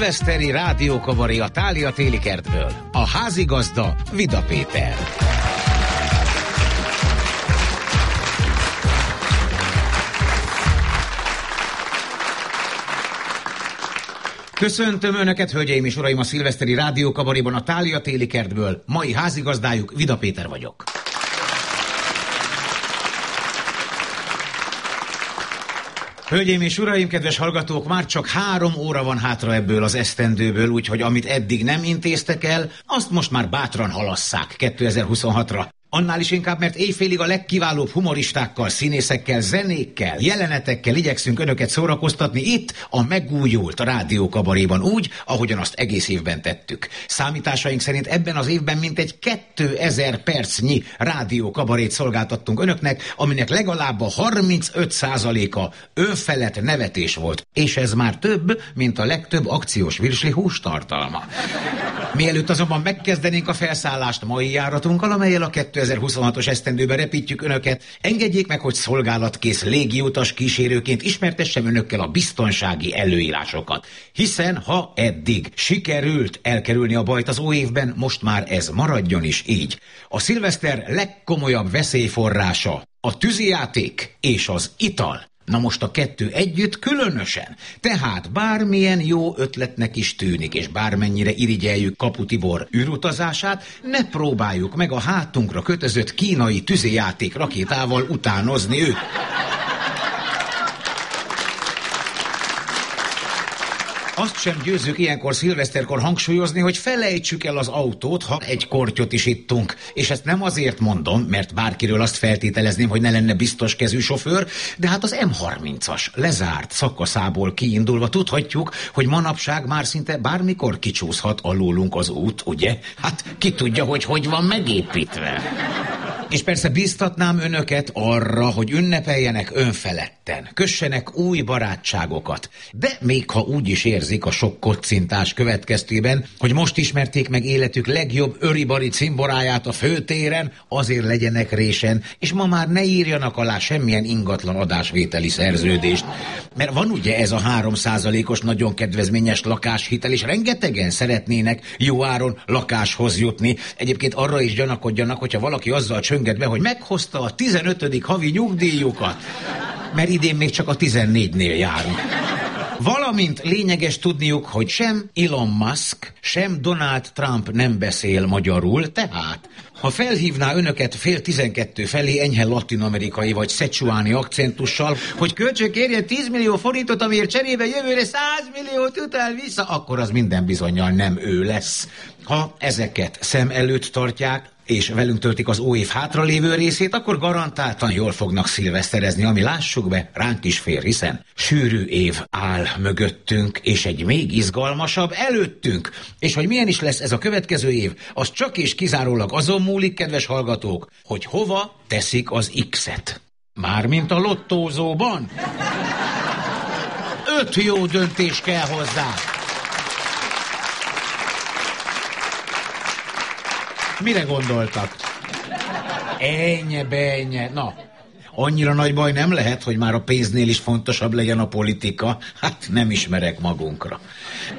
szilveszteri rádiókabaré a Tália téli kertből. A házigazda Vida Péter. Köszöntöm Önöket, hölgyeim és uraim, a szilveszteri rádiókabaréban a Tália téli kertből. Mai házigazdájuk Vida Péter vagyok. Hölgyeim és uraim, kedves hallgatók, már csak három óra van hátra ebből az esztendőből, úgyhogy amit eddig nem intéztek el, azt most már bátran halasszák 2026-ra. Annál is inkább, mert éjfélig a legkiválóbb humoristákkal, színészekkel, zenékkel, jelenetekkel igyekszünk önöket szórakoztatni itt a megújult rádiókabaréban úgy, ahogyan azt egész évben tettük. Számításaink szerint ebben az évben mintegy 2000 percnyi rádiókabarét szolgáltattunk önöknek, aminek legalább a 35%-a önfelett nevetés volt. És ez már több, mint a legtöbb akciós virsli hústartalma. Mielőtt azonban megkezdenénk a felszállást mai járatunkkal, amelyel a 2026-os esztendőben repítjük önöket, engedjék meg, hogy szolgálatkész légiutas kísérőként ismertessem önökkel a biztonsági előírásokat. Hiszen ha eddig sikerült elkerülni a bajt az új évben, most már ez maradjon is így. A szilveszter legkomolyabb veszélyforrása a tűzijáték és az ital. Na most a kettő együtt különösen. Tehát bármilyen jó ötletnek is tűnik, és bármennyire irigyeljük Kapu Tibor űrutazását, ne próbáljuk meg a hátunkra kötözött kínai tüzijáték rakétával utánozni őt. Azt sem győzzük ilyenkor szilveszterkor hangsúlyozni, hogy felejtsük el az autót, ha egy kortyot is ittunk. És ezt nem azért mondom, mert bárkiről azt feltételezném, hogy ne lenne biztos kezű sofőr, de hát az M30-as lezárt szakaszából kiindulva tudhatjuk, hogy manapság már szinte bármikor kicsúszhat alólunk az út, ugye? Hát ki tudja, hogy hogy van megépítve. És persze biztatnám önöket arra, hogy ünnepeljenek önfeledten, kössenek új barátságokat. De még ha úgy is érzik a sok kocintás következtében, hogy most ismerték meg életük legjobb öribari cimboráját a főtéren, azért legyenek résen, és ma már ne írjanak alá semmilyen ingatlan adásvételi szerződést. Mert van ugye ez a háromszázalékos nagyon kedvezményes lakáshitel, és rengetegen szeretnének jó áron lakáshoz jutni. Egyébként arra is gyanakodjanak, hogyha valaki azzal csöng csönget be, hogy meghozta a 15. havi nyugdíjukat, mert idén még csak a 14-nél járunk. Valamint lényeges tudniuk, hogy sem Elon Musk, sem Donald Trump nem beszél magyarul, tehát ha felhívná önöket fél tizenkettő felé enyhe latinamerikai vagy szecsuáni akcentussal, hogy kölcsön kérjen 10 millió forintot, amiért cserébe jövőre 100 milliót utal vissza, akkor az minden bizonyal nem ő lesz. Ha ezeket szem előtt tartják, és velünk töltik az új év hátralévő részét, akkor garantáltan jól fognak szilveszterezni, ami lássuk be, ránk is fér, hiszen sűrű év áll mögöttünk, és egy még izgalmasabb előttünk. És hogy milyen is lesz ez a következő év, az csak és kizárólag azon múlik, kedves hallgatók, hogy hova teszik az X-et. Mármint a lottózóban. Öt jó döntés kell hozzá. Mire gondoltak? Ennyi, benye. Na, annyira nagy baj nem lehet, hogy már a pénznél is fontosabb legyen a politika. Hát nem ismerek magunkra.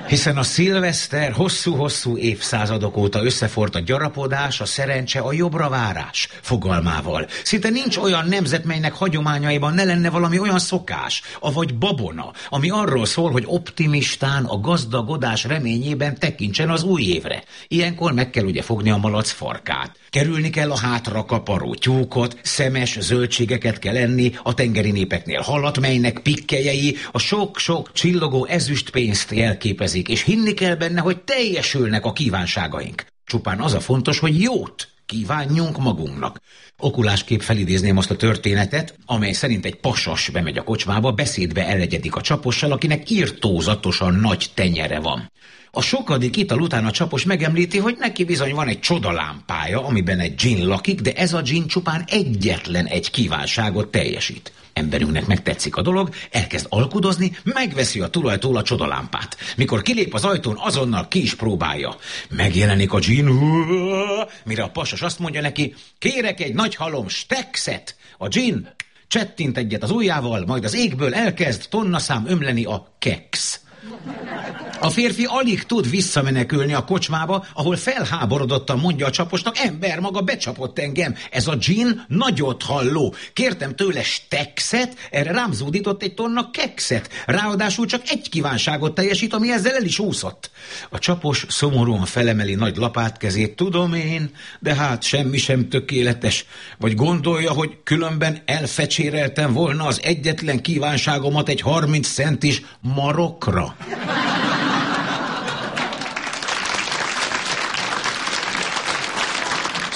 Hiszen a szilveszter hosszú-hosszú évszázadok óta összefort a gyarapodás, a szerencse, a jobbra várás fogalmával. Szinte nincs olyan nemzet, melynek hagyományaiban ne lenne valami olyan szokás, avagy babona, ami arról szól, hogy optimistán a gazdagodás reményében tekintsen az új évre. Ilyenkor meg kell ugye fogni a malac farkát. Kerülni kell a hátra kaparó tyúkot, szemes zöldségeket kell enni, a tengeri népeknél halat, melynek pikkelyei a sok-sok csillogó ezüstpénzt jelképezik, és hinni kell benne, hogy teljesülnek a kívánságaink. Csupán az a fontos, hogy jót kívánjunk magunknak. Okulásképp felidézném azt a történetet, amely szerint egy pasas bemegy a kocsmába, beszédbe elegyedik a csapossal, akinek írtózatosan nagy tenyere van. A sokadik ital után a csapos megemlíti, hogy neki bizony van egy csodalámpája, amiben egy dzsin lakik, de ez a dzsin csupán egyetlen egy kívánságot teljesít. Emberünknek megtetszik a dolog, elkezd alkudozni, megveszi a tulajtól a csodalámpát. Mikor kilép az ajtón, azonnal ki is próbálja. Megjelenik a dzsin, mire a pasas azt mondja neki, kérek egy nagy halom stexet. A dzsin csettint egyet az ujjával, majd az égből elkezd tonnaszám ömleni a keks. A férfi alig tud visszamenekülni a kocsmába, ahol felháborodottan mondja a csaposnak, ember maga becsapott engem. Ez a gin nagyot halló. Kértem tőle stexet, erre rám zúdított egy tonna kekszet. Ráadásul csak egy kívánságot teljesít, ami ezzel el is úszott. A csapos szomorúan felemeli nagy lapátkezét. Tudom én, de hát semmi sem tökéletes. Vagy gondolja, hogy különben elfecséreltem volna az egyetlen kívánságomat egy 30 centis marokra.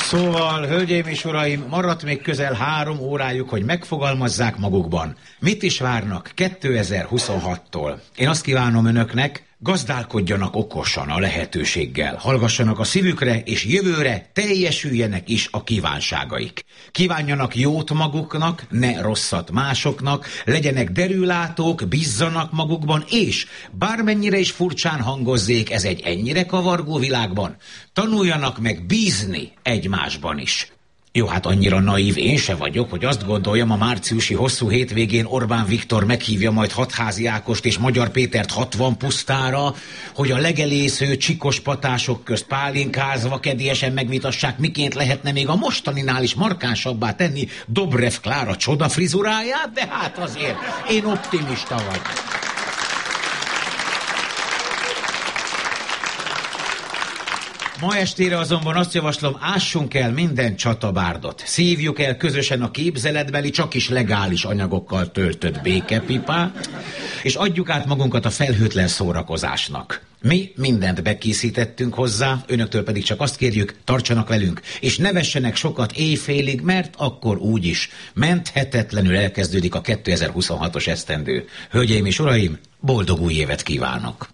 Szóval, hölgyeim és uraim, maradt még közel három órájuk, hogy megfogalmazzák magukban. Mit is várnak 2026-tól? Én azt kívánom önöknek, Gazdálkodjanak okosan a lehetőséggel, hallgassanak a szívükre, és jövőre teljesüljenek is a kívánságaik. Kívánjanak jót maguknak, ne rosszat másoknak, legyenek derülátók, bízzanak magukban, és bármennyire is furcsán hangozzék ez egy ennyire kavargó világban, tanuljanak meg bízni egymásban is. Jó, hát annyira naív én se vagyok, hogy azt gondoljam a márciusi hosszú hétvégén Orbán Viktor meghívja majd hatházi Ákost és Magyar Pétert 60 pusztára, hogy a legelésző csikos patások közt pálinkázva kedélyesen megvitassák, miként lehetne még a mostaninál is markánsabbá tenni Dobrev Klára csoda frizuráját, de hát azért én optimista vagyok. Ma estére azonban azt javaslom, ássunk el minden csatabárdot. Szívjuk el közösen a képzeletbeli, csak is legális anyagokkal töltött békepipát, és adjuk át magunkat a felhőtlen szórakozásnak. Mi mindent bekészítettünk hozzá, önöktől pedig csak azt kérjük, tartsanak velünk, és ne vessenek sokat éjfélig, mert akkor úgyis menthetetlenül elkezdődik a 2026-os esztendő. Hölgyeim és uraim, boldog új évet kívánok!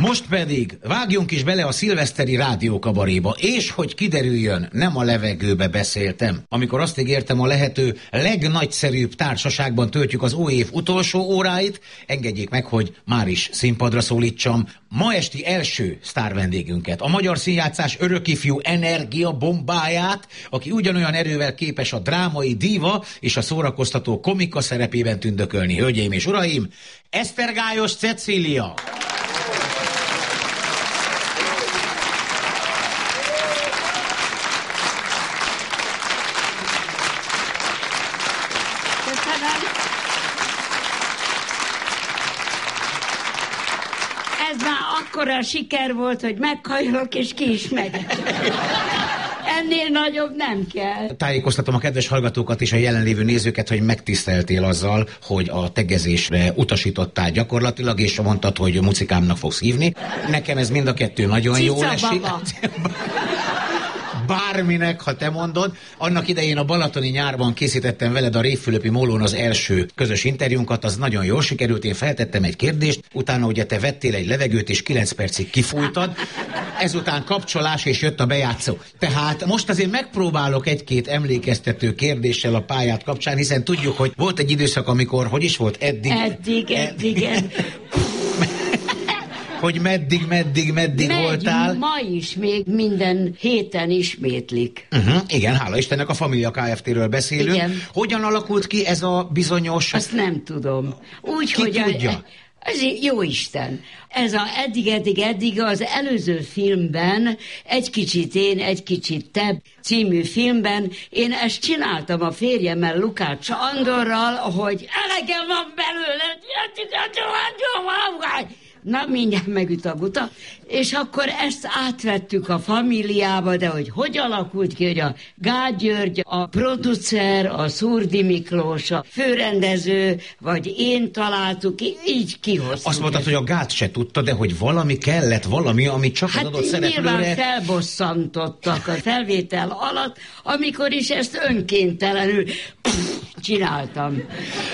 Most pedig vágjunk is bele a szilveszteri rádiókabaréba, és hogy kiderüljön, nem a levegőbe beszéltem. Amikor azt ígértem, a lehető legnagyszerűbb társaságban töltjük az új év utolsó óráit, engedjék meg, hogy már is színpadra szólítsam ma esti első sztár vendégünket, a magyar színjátszás örökifjú energia bombáját, aki ugyanolyan erővel képes a drámai díva és a szórakoztató komika szerepében tündökölni. Hölgyeim és uraim, Esztergályos Cecília! Siker volt, hogy meghajolok, és ki is megyek. Ennél nagyobb nem kell. Tájékoztatom a kedves hallgatókat és a jelenlévő nézőket, hogy megtiszteltél azzal, hogy a tegezésre utasítottál gyakorlatilag, és mondtad, hogy mucikámnak fogsz hívni. Nekem ez mind a kettő nagyon jó esik. Bárminek, ha te mondod. Annak idején a Balatoni nyárban készítettem veled a Révfülöpi Mólón az első közös interjúnkat, az nagyon jól sikerült, én feltettem egy kérdést, utána ugye te vettél egy levegőt, és 9 percig kifújtad, ezután kapcsolás, és jött a bejátszó. Tehát most azért megpróbálok egy-két emlékeztető kérdéssel a pályát kapcsán, hiszen tudjuk, hogy volt egy időszak, amikor, hogy is volt eddig? Eddig, eddig, eddig hogy meddig, meddig, meddig Megy, voltál. ma is még minden héten ismétlik. Uh-huh, igen, hála Istennek a Familia Kft-ről beszélünk. Igen. Hogyan alakult ki ez a bizonyos... Azt nem tudom. Úgy, ki hogy tudja? A, ez jó Isten. Ez a eddig, eddig, eddig az előző filmben, egy kicsit én, egy kicsit te című filmben, én ezt csináltam a férjemmel, Lukács Andorral, hogy elegem van belőle, na mindjárt megüt a guta, és akkor ezt átvettük a familiába, de hogy hogy alakult ki, hogy a Gágy György, a producer, a Szurdi Miklós, a főrendező, vagy én találtuk, így kihoztuk. Azt mondtad, hogy a Gát se tudta, de hogy valami kellett, valami, ami csak hát az adott szereplőre... nyilván felbosszantottak a felvétel alatt, amikor is ezt önkéntelenül csináltam.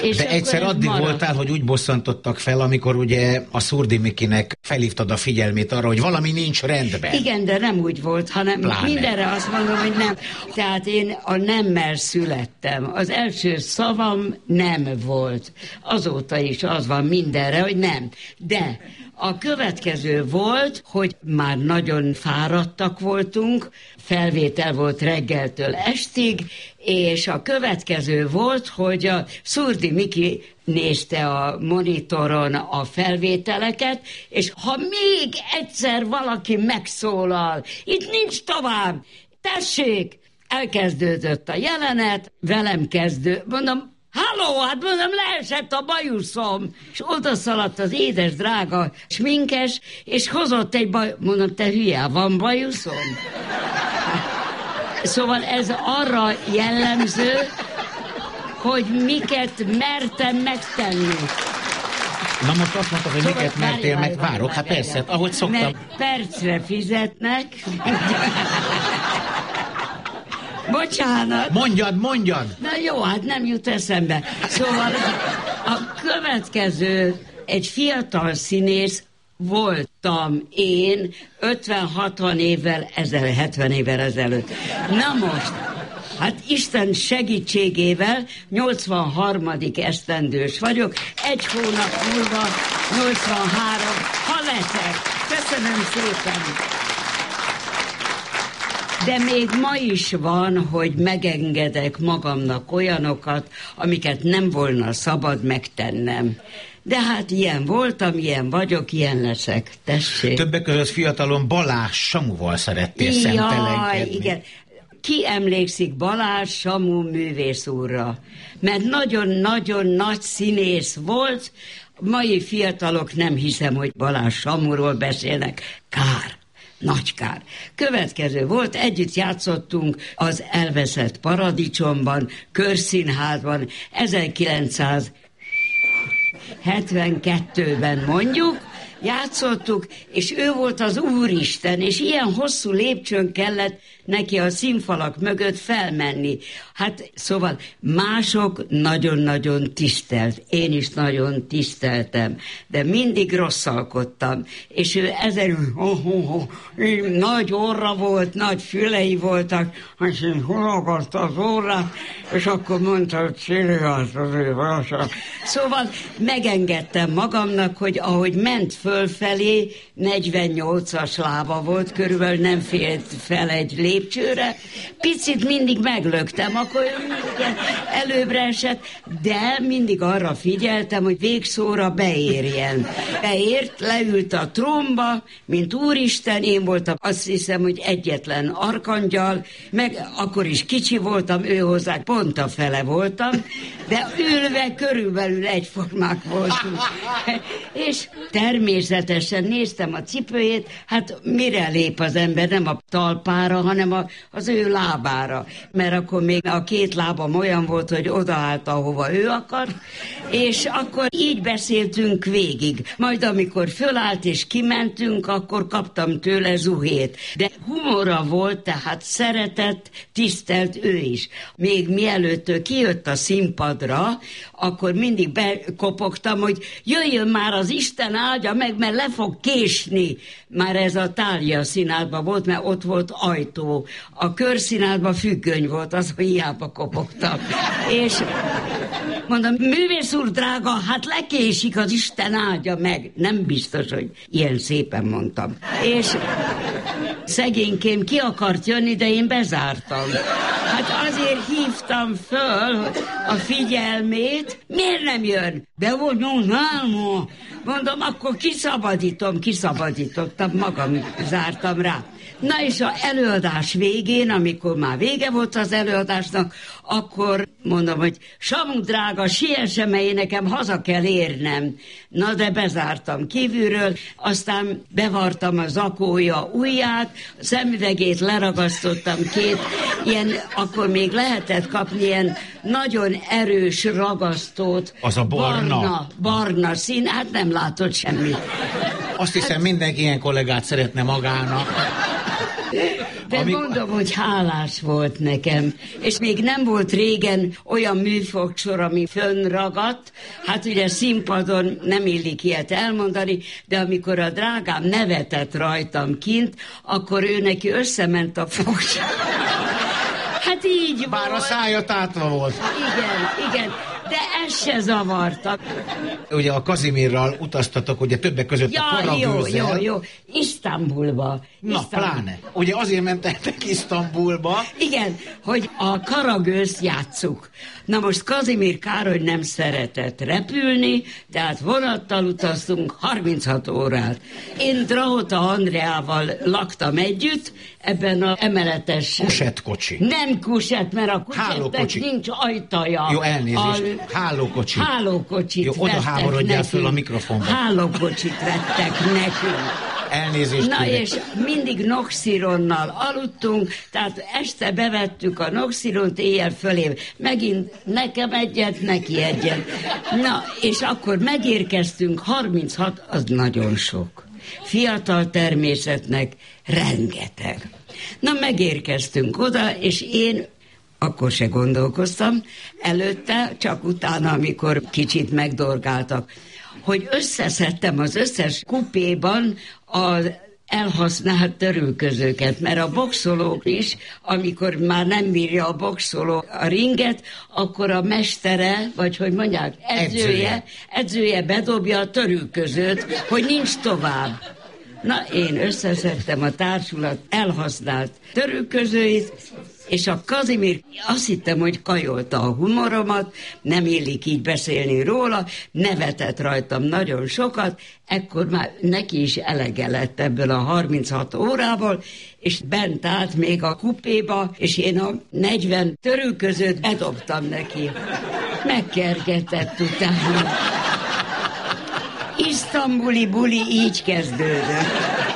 És De egyszer addig maradt. voltál, hogy úgy bosszantottak fel, amikor ugye a Szurdi Mikinek felhívtad a figyelmét arra, hogy valami nincs rendben. Igen, de nem úgy volt, hanem Pláne. mindenre azt mondom, hogy nem. Tehát én a nemmel születtem. Az első szavam nem volt. Azóta is az van mindenre, hogy nem. De A következő volt, hogy már nagyon fáradtak voltunk, felvétel volt reggeltől estig, és a következő volt, hogy a Szurdi Miki nézte a monitoron a felvételeket, és ha még egyszer valaki megszólal, itt nincs tovább, tessék, elkezdődött a jelenet, velem kezdő, mondom, Halló, hát mondom, leesett a bajuszom. És oda szaladt az édes, drága sminkes, és hozott egy baj... Mondom, te hülye, van bajuszom? Szóval ez arra jellemző, hogy miket mertem megtenni. Na most azt mondta, hogy szóval miket mertél meg, várok, hát persze, hát ahogy szoktam. Mert percre fizetnek. Bocsánat. Mondjad, mondjad. Na jó, hát nem jut eszembe. Szóval a következő egy fiatal színész voltam én 50-60 évvel ezelőtt, 70 évvel ezelőtt. Na most, hát Isten segítségével 83. esztendős vagyok, egy hónap múlva 83, ha leszek. Köszönöm szépen! De még ma is van, hogy megengedek magamnak olyanokat, amiket nem volna szabad megtennem. De hát ilyen voltam, ilyen vagyok, ilyen leszek. Tessék. Többek között fiatalon Balázs Samuval szerettél Jaj, igen. Ki emlékszik Balázs Samu művész úrra? Mert nagyon-nagyon nagy színész volt, mai fiatalok nem hiszem, hogy Balázs Samuról beszélnek. Kár. Nagy kár. Következő volt, együtt játszottunk az Elveszett Paradicsomban, Körszínházban, 1972-ben mondjuk, játszottuk, és ő volt az Úristen, és ilyen hosszú lépcsőn kellett neki a színfalak mögött felmenni. Hát szóval mások nagyon-nagyon tisztelt, én is nagyon tiszteltem, de mindig rosszalkodtam, és ő ezen oh, oh, oh, nagy orra volt, nagy fülei voltak, és én hologatta az orrát, és akkor mondta, hogy Sziliász azért Szóval megengedtem magamnak, hogy ahogy ment fölfelé, 48-as lába volt, körülbelül nem félt fel egy lé lépcsőre, picit mindig meglöktem, akkor előbbre esett, de mindig arra figyeltem, hogy végszóra beérjen. Beért, leült a tromba, mint úristen, én voltam azt hiszem, hogy egyetlen arkangyal, meg akkor is kicsi voltam, ő hozzá pont a fele voltam, de ülve körülbelül egyformák voltunk. És természetesen néztem a cipőjét, hát mire lép az ember, nem a talpára, hanem a, az ő lábára. Mert akkor még a két lábam olyan volt, hogy odaállt, ahova ő akar, és akkor így beszéltünk végig. Majd amikor fölállt és kimentünk, akkor kaptam tőle zuhét. De humora volt, tehát szeretett, tisztelt ő is. Még mielőtt ő kijött a színpadra, akkor mindig bekopogtam, hogy jöjjön már az Isten áldja meg, mert le fog késni. Már ez a tálja színádban volt, mert ott volt ajtó. A körszínádban függöny volt, az, hogy hiába kopogtam. És mondom, művész úr drága, hát lekésik az Isten áldja meg. Nem biztos, hogy ilyen szépen mondtam. És szegénykém ki akart jönni, de én bezártam. Hát azért hívtam föl a figyelmét, miért nem jön? De volt nyolc Mondom, akkor kiszabadítom, kiszabadítottam, magam zártam rá. Na és a előadás végén, amikor már vége volt az előadásnak, akkor mondom, hogy Samu drága, siessen, mert én nekem haza kell érnem. Na de bezártam kívülről, aztán bevartam a zakója ujját, szemüvegét leragasztottam két, ilyen, akkor még lehetett kapni ilyen nagyon erős ragasztót. Az a barna. Barna, barna szín, hát nem látott semmit. Azt hiszem, hát, mindenki ilyen kollégát szeretne magának. De Ami... mondom, hogy hálás volt nekem. És még nem volt régen olyan műfogsor, ami fönnragadt. Hát ugye színpadon nem illik ilyet elmondani, de amikor a drágám nevetett rajtam kint, akkor ő neki összement a fogság. Hát így Bár volt. a szája tátva volt. Igen, igen. De ez se zavarta. Ugye a Kazimirral utaztatok, ugye többek között ja, a Karagőzzel. Jó, jó, jó. Isztambulba. Na, pláne. Ugye azért mentetek Isztambulba. Igen, hogy a Karagőzt játsszuk. Na most Kazimír Károly nem szeretett repülni, tehát vonattal utaztunk 36 órát. Én Drahota Andreával laktam együtt, ebben a emeletes... Kusetkocsi. Nem kuset, mert a kusettek nincs ajtaja. Jó, elnézést. A... Hálókocsi. Hálókocsit Jó, oda háborodjál föl a mikrofonba. Hálókocsit vettek nekünk. Elnézést Na kérek. és mindig noxironnal aludtunk, tehát este bevettük a noxiront, éjjel fölé. Megint nekem egyet, neki egyet. Na, és akkor megérkeztünk, 36, az nagyon sok. Fiatal természetnek rengeteg. Na, megérkeztünk oda, és én akkor se gondolkoztam, előtte, csak utána, amikor kicsit megdorgáltak hogy összeszedtem az összes kupéban az elhasznált törülközőket, mert a boxolók is, amikor már nem bírja a boxoló a ringet, akkor a mestere, vagy hogy mondják, edzője, edzője, bedobja a törülközőt, hogy nincs tovább. Na, én összeszedtem a társulat elhasznált törülközőit, és a Kazimir azt hittem, hogy kajolta a humoromat, nem illik így beszélni róla, nevetett rajtam nagyon sokat, ekkor már neki is elege lett ebből a 36 órából, és bent állt még a kupéba, és én a 40 törő között bedobtam neki. Megkergetett utána. Isztambuli buli így kezdődött.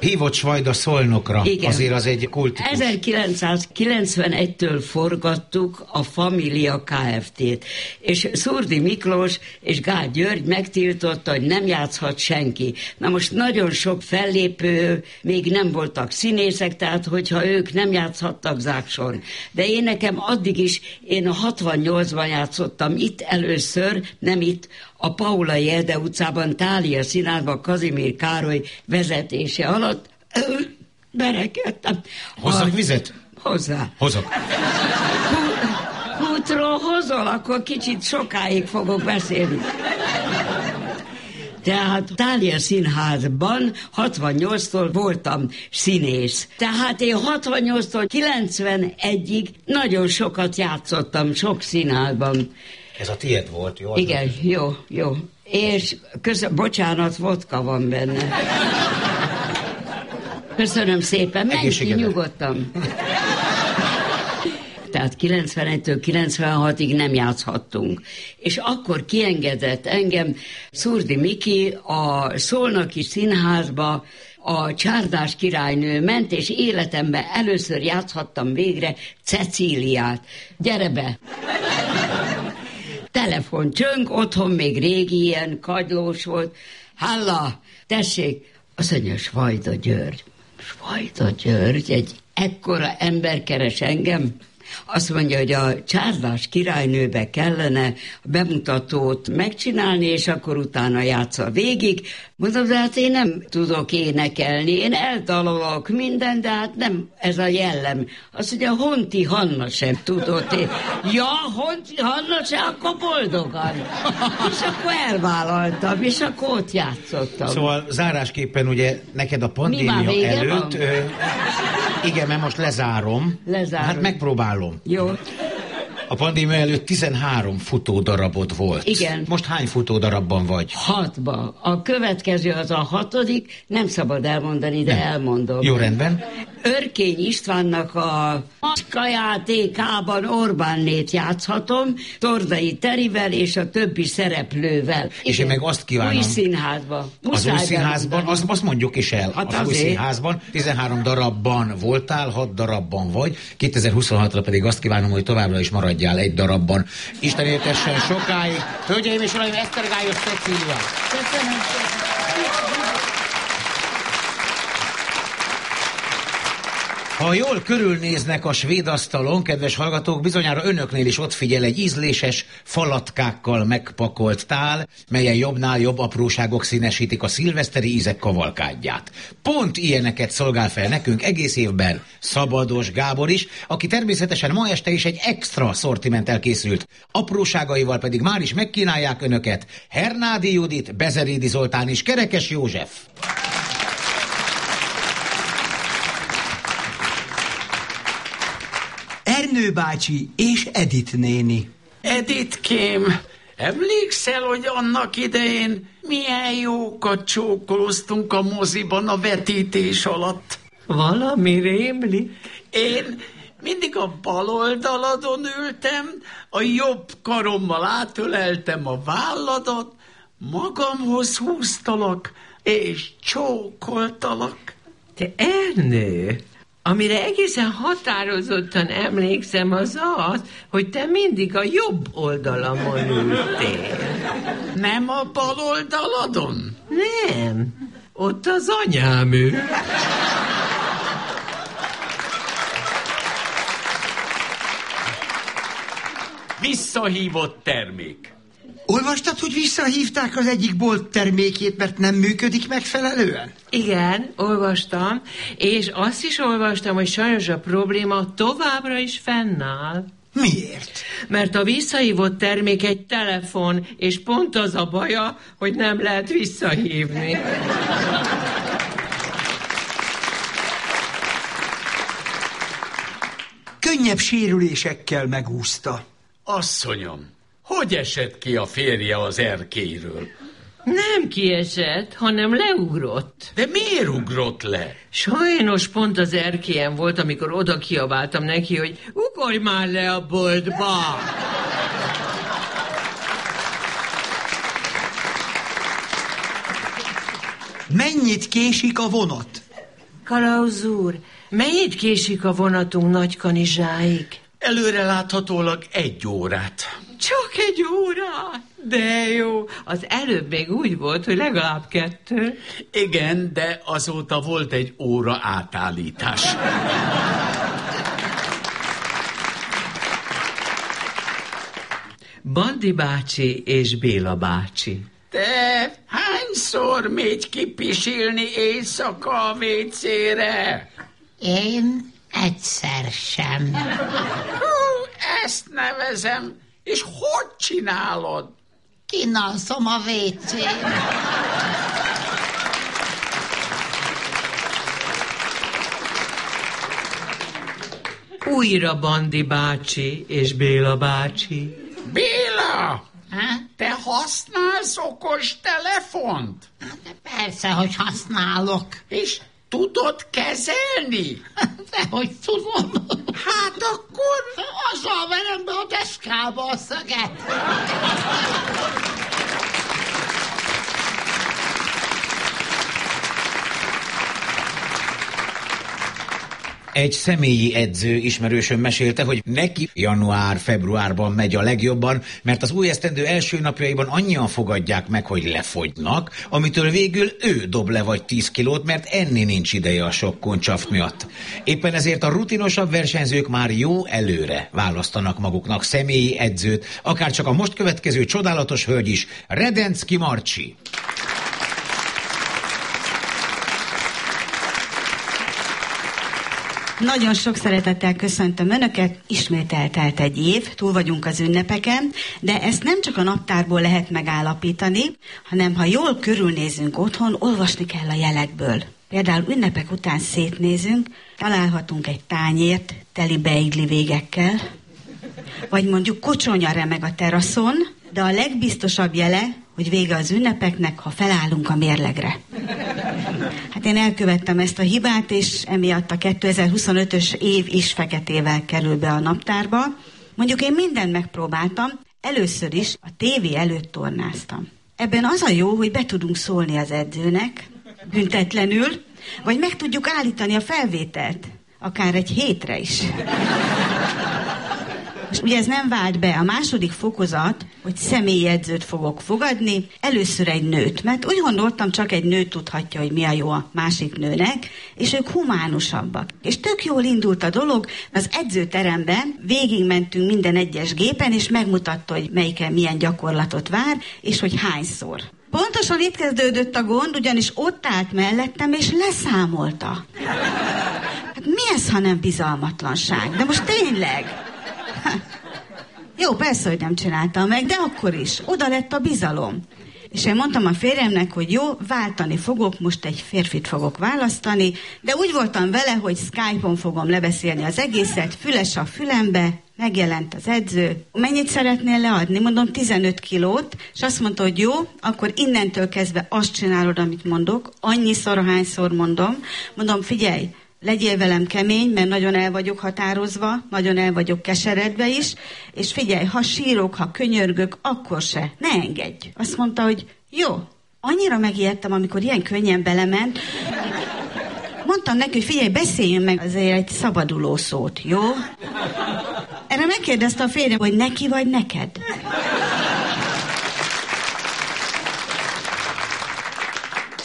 Hívott Svajda Szolnokra, Igen. azért az egy kultikus. 1991-től forgattuk a Família Kft-t, és Szurdi Miklós és Gál György megtiltotta, hogy nem játszhat senki. Na most nagyon sok fellépő, még nem voltak színészek, tehát hogyha ők nem játszhattak zákson. De én nekem addig is, én a 68-ban játszottam itt először, nem itt, a Paula Jede utcában, Tália színházban Kazimír Károly vezetése alatt berekedtem. Hozzak vizet? Hozzá. Hozok. Kútról hozol, akkor kicsit sokáig fogok beszélni. Tehát Tália Színházban 68-tól voltam színész. Tehát én 68-tól 91-ig nagyon sokat játszottam, sok színházban. Ez a tiéd volt, jó? Igen, jó, jó. És köszön, bocsánat, vodka van benne. Köszönöm szépen, menj ki nyugodtan. Tehát 91-től 96-ig nem játszhattunk. És akkor kiengedett engem Szurdi Miki a Szolnoki Színházba, a csárdás királynő ment, és életemben először játszhattam végre Cecíliát. Gyere be! Telefon csöng, otthon még régi ilyen kagylós volt. Hálla, tessék, azt mondja, Svajda György. Svajda György, egy ekkora ember keres engem? Azt mondja, hogy a csárdás királynőbe kellene a bemutatót megcsinálni, és akkor utána játsza végig. Mondom, de hát én nem tudok énekelni, én eltalolok minden, de hát nem ez a jellem. Azt mondja, Honti Hanna sem tudott én. Ja, Honti Hanna sem, akkor boldogan. És akkor elvállaltam, és akkor ott játszottam. Szóval zárásképpen ugye neked a pandémia előtt... Ö, igen, mert most lezárom. Lezárom. Hát megpróbálom. Jó. A pandémia előtt 13 futódarabot volt. Igen. Most hány futódarabban vagy? Hatba. A következő az a hatodik, nem szabad elmondani, de nem. elmondom. Jó, rendben. Örkény Istvánnak a maska játékában Orbánnét játszhatom, Tordai Terivel és a többi szereplővel. Igen. És én meg azt kívánom. Új színházban. Az új színházban, azt, azt mondjuk is el. Hát az azért. új színházban 13 darabban voltál, 6 darabban vagy, 2026-ra pedig azt kívánom, hogy továbbra is maradjál egy darabban. Isten értessen sokáig. Hölgyeim és uraim, Esztergályos Cecília. Köszönöm. Ha jól körülnéznek a svéd asztalon, kedves hallgatók, bizonyára önöknél is ott figyel egy ízléses, falatkákkal megpakolt tál, melyen jobbnál jobb apróságok színesítik a szilveszteri ízek kavalkádját. Pont ilyeneket szolgál fel nekünk egész évben Szabados Gábor is, aki természetesen ma este is egy extra szortimenttel készült. Apróságaival pedig már is megkínálják önöket Hernádi Judit, Bezerédi Zoltán és Kerekes József. Ernő bácsi és Edith néni. Editkém, emlékszel, hogy annak idején milyen jókat csókoloztunk a moziban a vetítés alatt? Valami rémli? Én mindig a bal oldaladon ültem, a jobb karommal átöleltem a válladat, magamhoz húztalak, és csókoltalak. Te Ernő, Amire egészen határozottan emlékszem, az az, hogy te mindig a jobb oldalamon ültél. Nem a bal oldaladon? Nem, ott az anyám ül. Visszahívott termék. Olvastad, hogy visszahívták az egyik bolt termékét, mert nem működik megfelelően? Igen, olvastam, és azt is olvastam, hogy sajnos a probléma továbbra is fennáll. Miért? Mert a visszahívott termék egy telefon, és pont az a baja, hogy nem lehet visszahívni. Könnyebb sérülésekkel megúszta. Asszonyom, hogy esett ki a férje az erkéről? Nem kiesett, hanem leugrott. De miért ugrott le? Sajnos pont az erkélyen volt, amikor oda kiabáltam neki, hogy ugorj már le a boltba. Mennyit késik a vonat? Kalauz úr, mennyit késik a vonatunk Nagykanizsáig? Előre láthatólag egy órát. Csak egy óra? De jó, az előbb még úgy volt, hogy legalább kettő. Igen, de azóta volt egy óra átállítás. Bandi bácsi és Béla bácsi. Te hányszor mégy kipisilni éjszaka a vécére? Én egyszer sem. Hú, ezt nevezem és hogy csinálod? Kinalszom a vécén. Újra Bandi bácsi és Béla bácsi. Béla! Ha? Te használsz okos telefont? De persze, hogy használok. És tudod kezelni? De hogy tudom. Hát akkor... Azzal verem be a deskába a szöget. Egy személyi edző ismerősöm mesélte, hogy neki január-februárban megy a legjobban, mert az új esztendő első napjaiban annyian fogadják meg, hogy lefogynak, amitől végül ő dob le vagy 10 kilót, mert enni nincs ideje a sok koncsaft miatt. Éppen ezért a rutinosabb versenyzők már jó előre választanak maguknak személyi edzőt, akár csak a most következő csodálatos hölgy is, Redenszki Marcsi. Nagyon sok szeretettel köszöntöm Önöket, ismét eltelt egy év, túl vagyunk az ünnepeken, de ezt nem csak a naptárból lehet megállapítani, hanem ha jól körülnézünk otthon, olvasni kell a jelekből. Például ünnepek után szétnézünk, találhatunk egy tányért teli beigli végekkel, vagy mondjuk kocsonya remeg a teraszon, de a legbiztosabb jele, hogy vége az ünnepeknek, ha felállunk a mérlegre. Hát én elkövettem ezt a hibát, és emiatt a 2025-ös év is feketével kerül be a naptárba. Mondjuk én mindent megpróbáltam, először is a tévé előtt tornáztam. Ebben az a jó, hogy be tudunk szólni az edzőnek, büntetlenül, vagy meg tudjuk állítani a felvételt, akár egy hétre is. És ugye ez nem vált be. A második fokozat, hogy személyedzőt fogok fogadni, először egy nőt, mert úgy gondoltam, csak egy nő tudhatja, hogy mi a jó a másik nőnek, és ők humánusabbak. És tök jól indult a dolog, az edzőteremben végigmentünk minden egyes gépen, és megmutatta, hogy melyiken milyen gyakorlatot vár, és hogy hányszor. Pontosan itt kezdődött a gond, ugyanis ott állt mellettem, és leszámolta. Hát mi ez, ha nem bizalmatlanság? De most tényleg. Jó, persze, hogy nem csináltam meg, de akkor is. Oda lett a bizalom. És én mondtam a férjemnek, hogy jó, váltani fogok, most egy férfit fogok választani, de úgy voltam vele, hogy Skype-on fogom lebeszélni az egészet, füles a fülembe, megjelent az edző. Mennyit szeretnél leadni? Mondom 15 kilót, és azt mondta, hogy jó, akkor innentől kezdve azt csinálod, amit mondok, annyiszor, hányszor mondom. Mondom, figyelj, legyél velem kemény, mert nagyon el vagyok határozva, nagyon el vagyok keseredve is, és figyelj, ha sírok, ha könyörgök, akkor se, ne engedj. Azt mondta, hogy jó, annyira megijedtem, amikor ilyen könnyen belement, mondtam neki, hogy figyelj, beszéljünk meg azért egy szabaduló szót, jó? Erre megkérdezte a férjem, hogy neki vagy neked?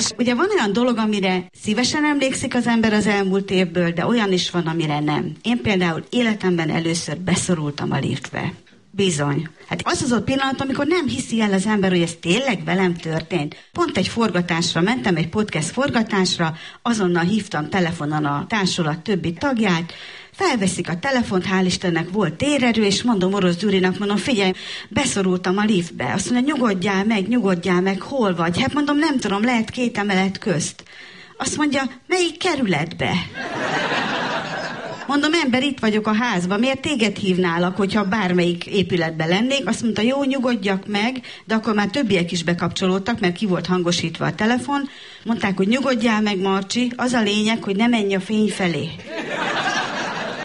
És ugye van olyan dolog, amire szívesen emlékszik az ember az elmúlt évből, de olyan is van, amire nem. Én például életemben először beszorultam a liftbe. Bizony. Hát az az ott pillanat, amikor nem hiszi el az ember, hogy ez tényleg velem történt. Pont egy forgatásra mentem, egy podcast forgatásra, azonnal hívtam telefonon a társulat többi tagját, felveszik a telefont, hál' Istennek volt térerő, és mondom Orosz Gyurinak, mondom, figyelj, beszorultam a liftbe. Azt mondja, nyugodjál meg, nyugodjál meg, hol vagy? Hát mondom, nem tudom, lehet két emelet közt. Azt mondja, melyik kerületbe? Mondom, ember, itt vagyok a házban, miért téged hívnálak, hogyha bármelyik épületben lennék? Azt mondta, jó, nyugodjak meg, de akkor már többiek is bekapcsolódtak, mert ki volt hangosítva a telefon. Mondták, hogy nyugodjál meg, Marcsi, az a lényeg, hogy ne menj a fény felé.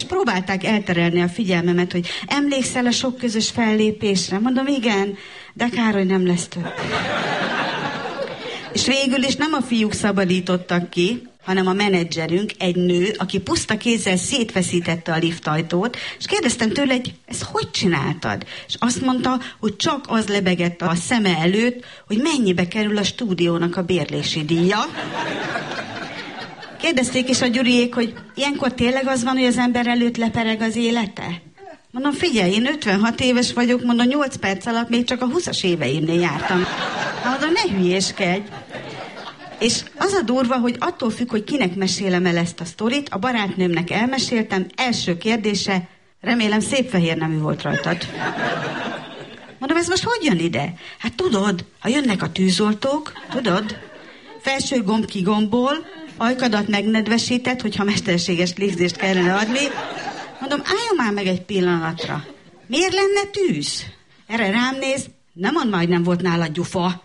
Próbálták elterelni a figyelmemet, hogy emlékszel a sok közös fellépésre? Mondom, igen, de kár, hogy nem lesz több. És végül is nem a fiúk szabadítottak ki, hanem a menedzserünk, egy nő, aki puszta kézzel szétfeszítette a liftajtót, és kérdeztem tőle, hogy ezt hogy csináltad? És azt mondta, hogy csak az lebegett a szeme előtt, hogy mennyibe kerül a stúdiónak a bérlési díja. Kérdezték is a Gyuriék, hogy ilyenkor tényleg az van, hogy az ember előtt lepereg az élete? Mondom, figyelj, én 56 éves vagyok, mondom, 8 perc alatt még csak a 20-as éveimnél jártam. Hát mondom, ne hülyéskedj. És az a durva, hogy attól függ, hogy kinek mesélem el ezt a sztorit, a barátnőmnek elmeséltem, első kérdése, remélem szép fehér nemű volt rajtad. Mondom, ez most hogy jön ide? Hát tudod, ha jönnek a tűzoltók, tudod, felső gomb kigombol, ajkadat megnedvesített, hogyha mesterséges légzést kellene adni. Mondom, álljon már meg egy pillanatra. Miért lenne tűz? Erre rám néz, nem mond majd nem volt nála gyufa.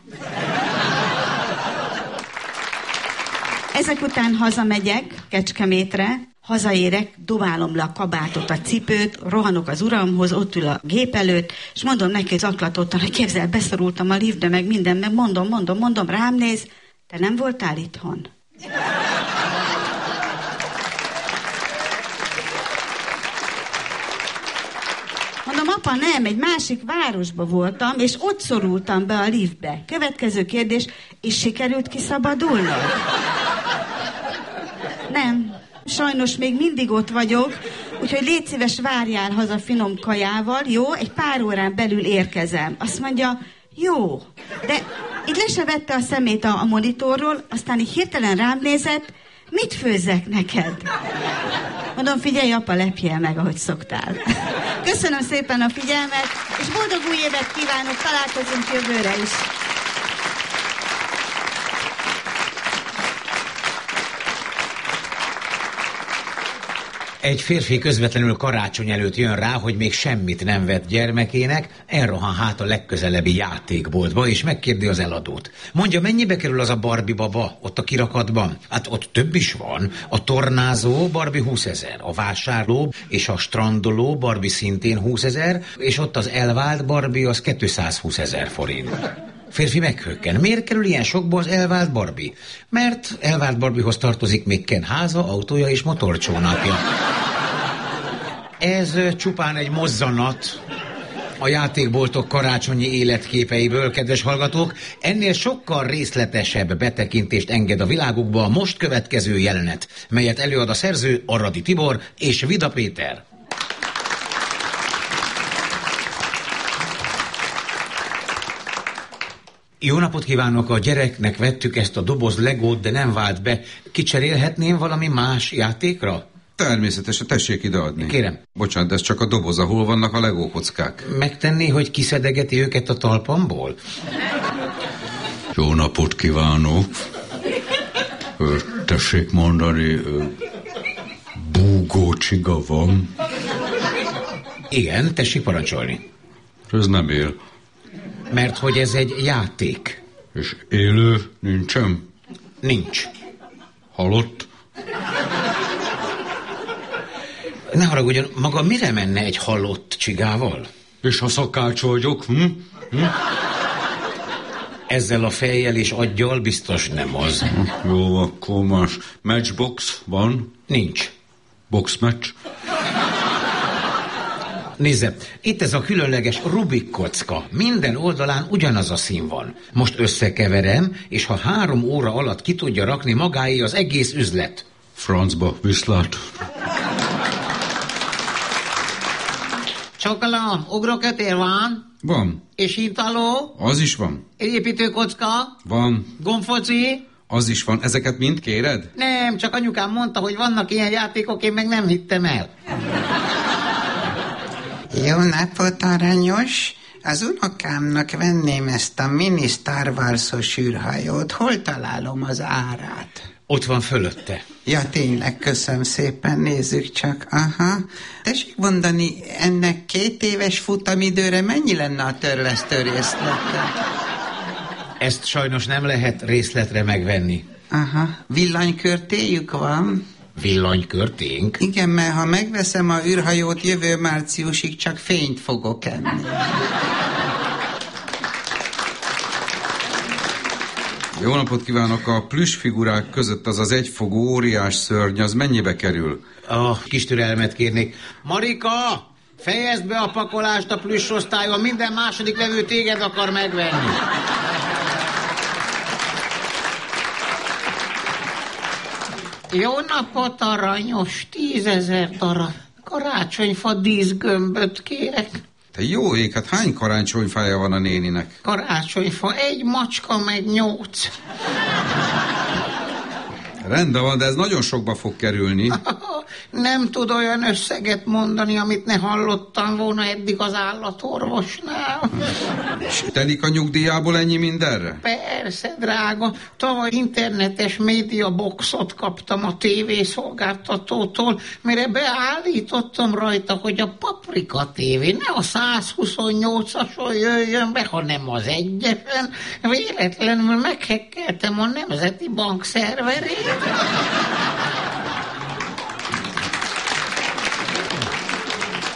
Ezek után hazamegyek Kecskemétre, hazaérek, dobálom le a kabátot, a cipőt, rohanok az uramhoz, ott ül a gép előtt, és mondom neki zaklatottan, hogy képzel, beszorultam a liftbe, meg minden, meg mondom, mondom, mondom, rám néz, te nem voltál itthon? Mondom, apa, nem, egy másik városba voltam, és ott szorultam be a liftbe. Következő kérdés, és sikerült kiszabadulnod? Nem. Sajnos még mindig ott vagyok, úgyhogy légy szíves, várjál haza finom kajával, jó? Egy pár órán belül érkezem. Azt mondja, jó. De így le se vette a szemét a, a monitorról, aztán így hirtelen rám nézett, mit főzzek neked? Mondom, figyelj, apa, lepjél meg, ahogy szoktál. Köszönöm szépen a figyelmet, és boldog új évet kívánok, találkozunk jövőre is. Egy férfi közvetlenül karácsony előtt jön rá, hogy még semmit nem vett gyermekének, elrohan hát a legközelebbi játékboltba, és megkérdi az eladót. Mondja, mennyibe kerül az a Barbie baba ott a kirakatban? Hát ott több is van. A tornázó Barbie 20 ezer, a vásárló és a strandoló Barbie szintén 20 ezer, és ott az elvált Barbie az 220 ezer forint. Férfi meghökken. Miért kerül ilyen sokba az elvált Barbie? Mert elvált Barbiehoz tartozik még Ken háza, autója és motorcsónakja. Ez csupán egy mozzanat a játékboltok karácsonyi életképeiből, kedves hallgatók. Ennél sokkal részletesebb betekintést enged a világukba a most következő jelenet, melyet előad a szerző Aradi Tibor és Vida Péter. Jó napot kívánok! A gyereknek vettük ezt a doboz legót, de nem vált be. Kicserélhetném valami más játékra? Természetesen, tessék ide adni. Kérem. Bocsánat, ez csak a doboz, ahol vannak a legó kockák. Megtenni, hogy kiszedegeti őket a talpamból? Jó napot kívánok! Tessék mondani, ö, búgó csiga van? Igen, tessék parancsolni. Ez nem él. Mert hogy ez egy játék. És élő nincsen? Nincs. Halott? Ne haragudjon, maga mire menne egy halott csigával? És ha szakács vagyok, hm? Ezzel a fejjel és aggyal biztos nem az. Jó, akkor más. Matchbox van? Nincs. Box match? Nézze, itt ez a különleges Rubik kocka. Minden oldalán ugyanaz a szín van. Most összekeverem, és ha három óra alatt ki tudja rakni magáé az egész üzlet. Francba, viszlát. Csokolom, ugrókötél van, Van. és hintaló, Az is van. építőkocka, Van. gombfoci. Az is van. Ezeket mind kéred? Nem, csak anyukám mondta, hogy vannak ilyen játékok, én meg nem hittem el. Jó napot, aranyos! Az unokámnak venném ezt a mini Star Wars-os űrhajót. Hol találom az árát? Ott van fölötte. Ja, tényleg, köszönöm szépen, nézzük csak. Aha. Tessék mondani, ennek két éves futamidőre mennyi lenne a törlesztő részlete? Ezt sajnos nem lehet részletre megvenni. Aha. Villanykörtéjük van? Villanykörténk? Igen, mert ha megveszem a űrhajót jövő márciusig, csak fényt fogok enni. Jó napot kívánok! A plüss figurák között az az egyfogú óriás szörny, az mennyibe kerül? A kis türelmet kérnék. Marika! Fejezd be a pakolást a plüss osztályon, minden második vevő téged akar megvenni. Jó napot, aranyos, tízezer darab. Karácsonyfa díszgömböt kérek. Te jó ég, hát hány karácsonyfája van a néninek? Karácsonyfa, egy macska, meg nyolc. Rendben van, de ez nagyon sokba fog kerülni. Nem tud olyan összeget mondani, amit ne hallottam volna eddig az állatorvosnál. És telik a nyugdíjából ennyi mindenre? Persze, drága. Tavaly internetes médiaboxot kaptam a tévészolgáltatótól, mire beállítottam rajta, hogy a Paprika tévé ne a 128-ason jöjjön be, hanem az egyesen. Véletlenül meghekkeltem a Nemzeti Bank szerverét.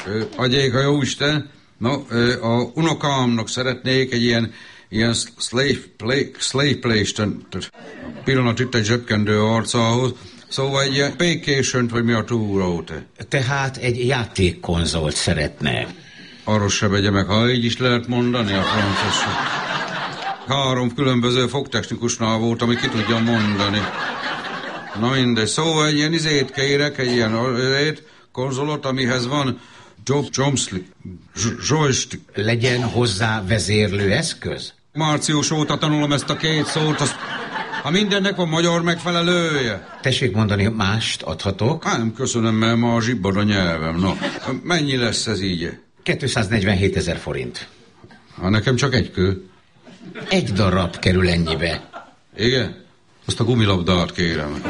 Ö, Adjék a jóisten, no, a unokámnak szeretnék egy ilyen, ilyen slave, play, slave playstation, pillanat itt egy zsebkendő arcához, szóval egy ilyen vacation vagy mi a túrót. Tehát egy játékkonzolt szeretne. Arról se vegye meg, ha így is lehet mondani a francia. Három különböző fogtechnikusnál volt, ami ki tudja mondani. Na mindegy, szóval egy ilyen izét kérek, egy ilyen izét, konzolot, amihez van job, zs- joystick. Legyen hozzá vezérlő eszköz? Március óta tanulom ezt a két szót, azt, ha mindennek van magyar megfelelője. Tessék mondani, mást adhatok? Hát nem köszönöm, mert ma zsibbad a nyelvem. No, mennyi lesz ez így? 247 ezer forint. Ha nekem csak egy kő. Egy darab kerül ennyibe. Igen? Azt a gumilabdát kérem.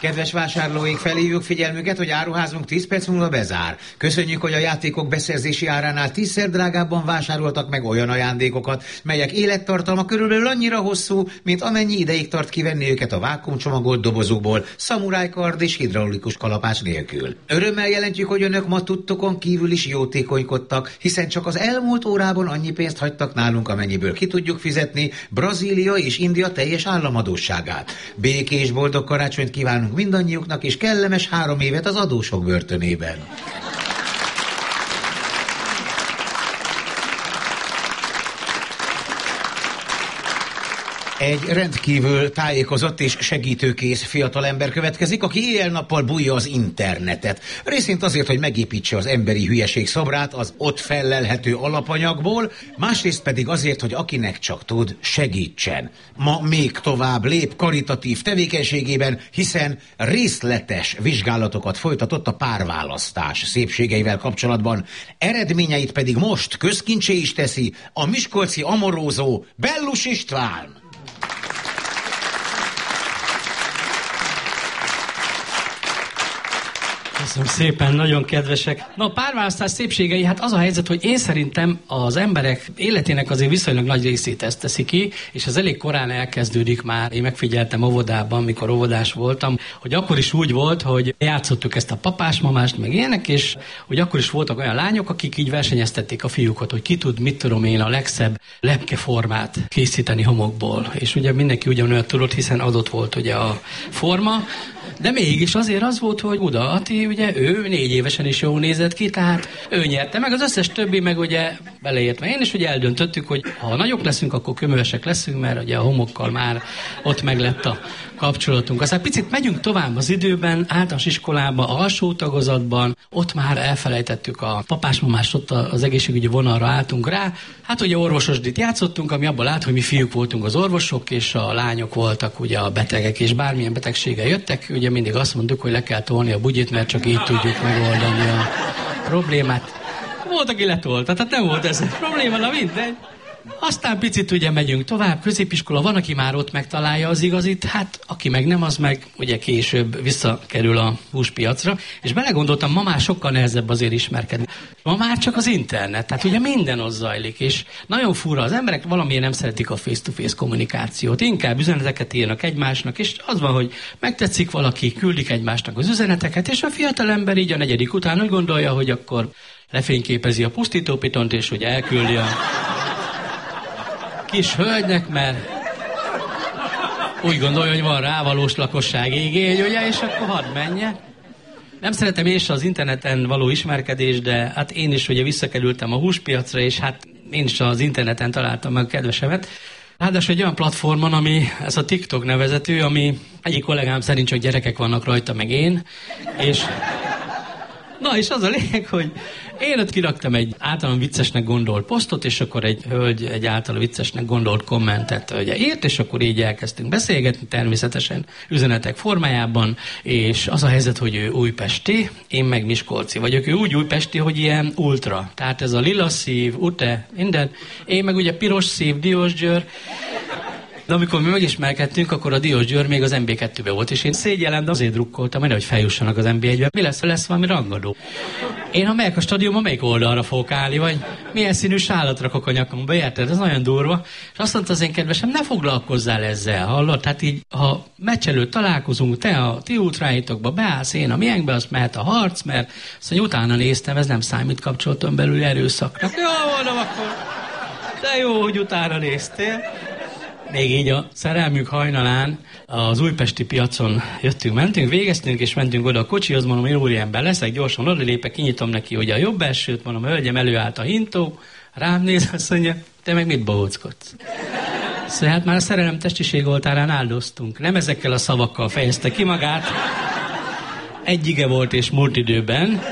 Kedves vásárlóink, felhívjuk figyelmüket, hogy áruházunk 10 perc múlva bezár. Köszönjük, hogy a játékok beszerzési áránál tízszer drágábban vásároltak meg olyan ajándékokat, melyek élettartalma körülbelül annyira hosszú, mint amennyi ideig tart kivenni őket a vákumcsomagolt dobozukból, szamurájkard és hidraulikus kalapás nélkül. Örömmel jelentjük, hogy önök ma tudtokon kívül is jótékonykodtak, hiszen csak az elmúlt órában annyi pénzt hagytak nálunk, amennyiből ki tudjuk fizetni Brazília és India teljes államadóságát. Békés boldog karácsonyt kívánunk kívánunk mindannyiuknak, és kellemes három évet az adósok börtönében. Egy rendkívül tájékozott és segítőkész fiatalember következik, aki éjjel-nappal bújja az internetet. Részint azért, hogy megépítse az emberi hülyeség szobrát az ott fellelhető alapanyagból, másrészt pedig azért, hogy akinek csak tud, segítsen. Ma még tovább lép karitatív tevékenységében, hiszen részletes vizsgálatokat folytatott a párválasztás szépségeivel kapcsolatban. Eredményeit pedig most közkincsé is teszi a Miskolci amorózó Bellus István. Köszönöm szépen, nagyon kedvesek. Na, a párválasztás szépségei, hát az a helyzet, hogy én szerintem az emberek életének azért viszonylag nagy részét ezt teszi ki, és az elég korán elkezdődik már. Én megfigyeltem óvodában, mikor óvodás voltam, hogy akkor is úgy volt, hogy játszottuk ezt a papás-mamást, meg ilyenek, és hogy akkor is voltak olyan lányok, akik így versenyeztették a fiúkat, hogy ki tud, mit tudom én, a legszebb lepkeformát készíteni homokból. És ugye mindenki ugyanolyan tudott, hiszen adott volt ugye a forma, de mégis azért az volt, hogy Uda Ati, ugye ő négy évesen is jól nézett ki, tehát ő nyerte meg, az összes többi meg ugye beleértve én is, ugye eldöntöttük, hogy ha nagyok leszünk, akkor köművesek leszünk, mert ugye a homokkal már ott meg lett a kapcsolatunk. Aztán picit megyünk tovább az időben, általános iskolába, alsó tagozatban, ott már elfelejtettük a papás-mamást, ott az egészségügyi vonalra álltunk rá. Hát ugye orvososdit játszottunk, ami abban lát, hogy mi fiúk voltunk az orvosok, és a lányok voltak ugye a betegek, és bármilyen betegsége jöttek, ugye mindig azt mondjuk, hogy le kell tolni a bugyit, mert csak így tudjuk megoldani a problémát. Volt, aki letolta, tehát nem volt ez a probléma, na mindegy. Aztán picit ugye megyünk tovább, középiskola, van, aki már ott megtalálja az igazit, hát aki meg nem, az meg ugye később visszakerül a húspiacra, és belegondoltam, ma már sokkal nehezebb azért ismerkedni. Ma már csak az internet, tehát ugye minden ott zajlik, és nagyon fura, az emberek valamiért nem szeretik a face-to-face kommunikációt, inkább üzeneteket írnak egymásnak, és az van, hogy megtetszik valaki, küldik egymásnak az üzeneteket, és a fiatal ember így a negyedik után úgy gondolja, hogy akkor lefényképezi a pusztítópitont, és hogy elküldi a kis hölgynek, mert úgy gondolja, hogy van rávalós lakosság igény, ugye, és akkor hadd menjen. Nem szeretem én az interneten való ismerkedés, de hát én is ugye visszakerültem a húspiacra, és hát én is az interneten találtam meg a kedvesemet. Ráadásul egy olyan platformon, ami ez a TikTok nevezető, ami egyik kollégám szerint csak gyerekek vannak rajta, meg én, és Na, és az a lényeg, hogy én ott kiraktam egy általán viccesnek gondolt posztot, és akkor egy hölgy egy általán viccesnek gondolt kommentet ugye írt, és akkor így elkezdtünk beszélgetni, természetesen üzenetek formájában, és az a helyzet, hogy ő újpesti, én meg Miskolci vagyok. Ő úgy újpesti, hogy ilyen ultra. Tehát ez a lila szív, ute, minden. Én meg ugye piros szív, Diósgyőr, de amikor mi megismerkedtünk, akkor a Diós Győr még az MB2-be volt, és én szégyellem, de azért drukkoltam, hogy feljussanak az MB1-be. Mi lesz, ha lesz valami rangadó? Én, ha megyek a stadionba, melyik oldalra fogok állni, vagy milyen színű sálat rakok a nyakomba, érted? Ez nagyon durva. És azt mondta az én kedvesem, ne foglalkozzál ezzel, hallod? Hát így, ha meccs előtt találkozunk, te a ti útráitokba beállsz, én a miénkbe, azt mehet a harc, mert azt mondja, utána néztem, ez nem számít kapcsolaton belül erőszaknak. Jó, mondom, akkor de jó, hogy utána néztél még így a szerelmük hajnalán az újpesti piacon jöttünk, mentünk, végeztünk, és mentünk oda a kocsihoz, mondom, én úriember leszek, gyorsan oda lépek, kinyitom neki, hogy a jobb elsőt, mondom, hölgyem, előállt a hintó, rám néz, azt mondja, te meg mit bohóckodsz? Szóval hát már a szerelem testiség oltárán áldoztunk. Nem ezekkel a szavakkal fejezte ki magát. Egyige volt és múlt időben.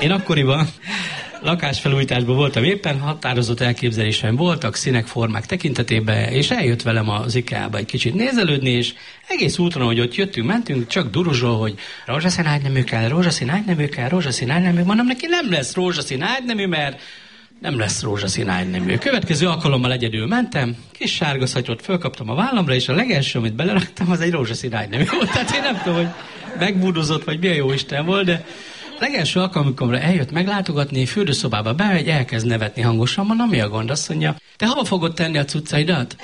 Én akkoriban lakásfelújításban voltam éppen, határozott elképzelésem voltak, színek, formák tekintetében, és eljött velem az IKEA-ba egy kicsit nézelődni, és egész úton, hogy ott jöttünk, mentünk, csak duruzsol, hogy rózsaszín ágynemű kell, rózsaszín ágynemű kell, rózsaszín ágynemű. Mondom neki, nem lesz rózsaszín ágynemű, mert nem lesz rózsaszín ágynemű. Következő alkalommal egyedül mentem, kis sárga szatyrot fölkaptam a vállamra, és a legelső, amit beleraktam, az egy rózsaszín ágynemű volt. Tehát én nem tudom, hogy megbúdozott, vagy milyen jó Isten volt, de legelső alkalommal eljött meglátogatni, fürdőszobába bemegy, elkezd nevetni hangosan, mondom, mi a gond? Azt mondja, te hova fogod tenni a cuccaidat?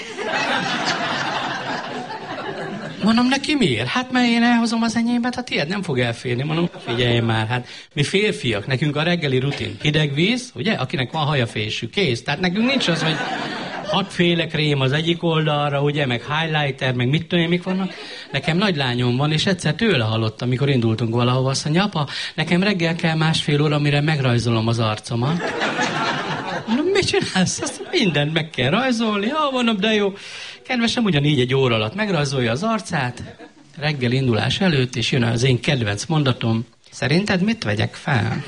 Mondom, neki miért? Hát mert én elhozom az enyémet, hát ilyet nem fog elférni. Mondom, figyelj már, hát mi férfiak, nekünk a reggeli rutin. Hideg víz, ugye? Akinek van hajafésű, kész. Tehát nekünk nincs az, hogy hatféle krém az egyik oldalra, ugye, meg highlighter, meg mit tudom én, mik vannak. Nekem nagy lányom van, és egyszer tőle hallottam, amikor indultunk valahova, azt mondja, apa, nekem reggel kell másfél óra, mire megrajzolom az arcomat. Na, mit csinálsz? Azt mindent meg kell rajzolni. Ja, mondom, de jó. Kedvesem, ugyanígy egy óra alatt megrajzolja az arcát, reggel indulás előtt, és jön az én kedvenc mondatom. Szerinted mit vegyek fel?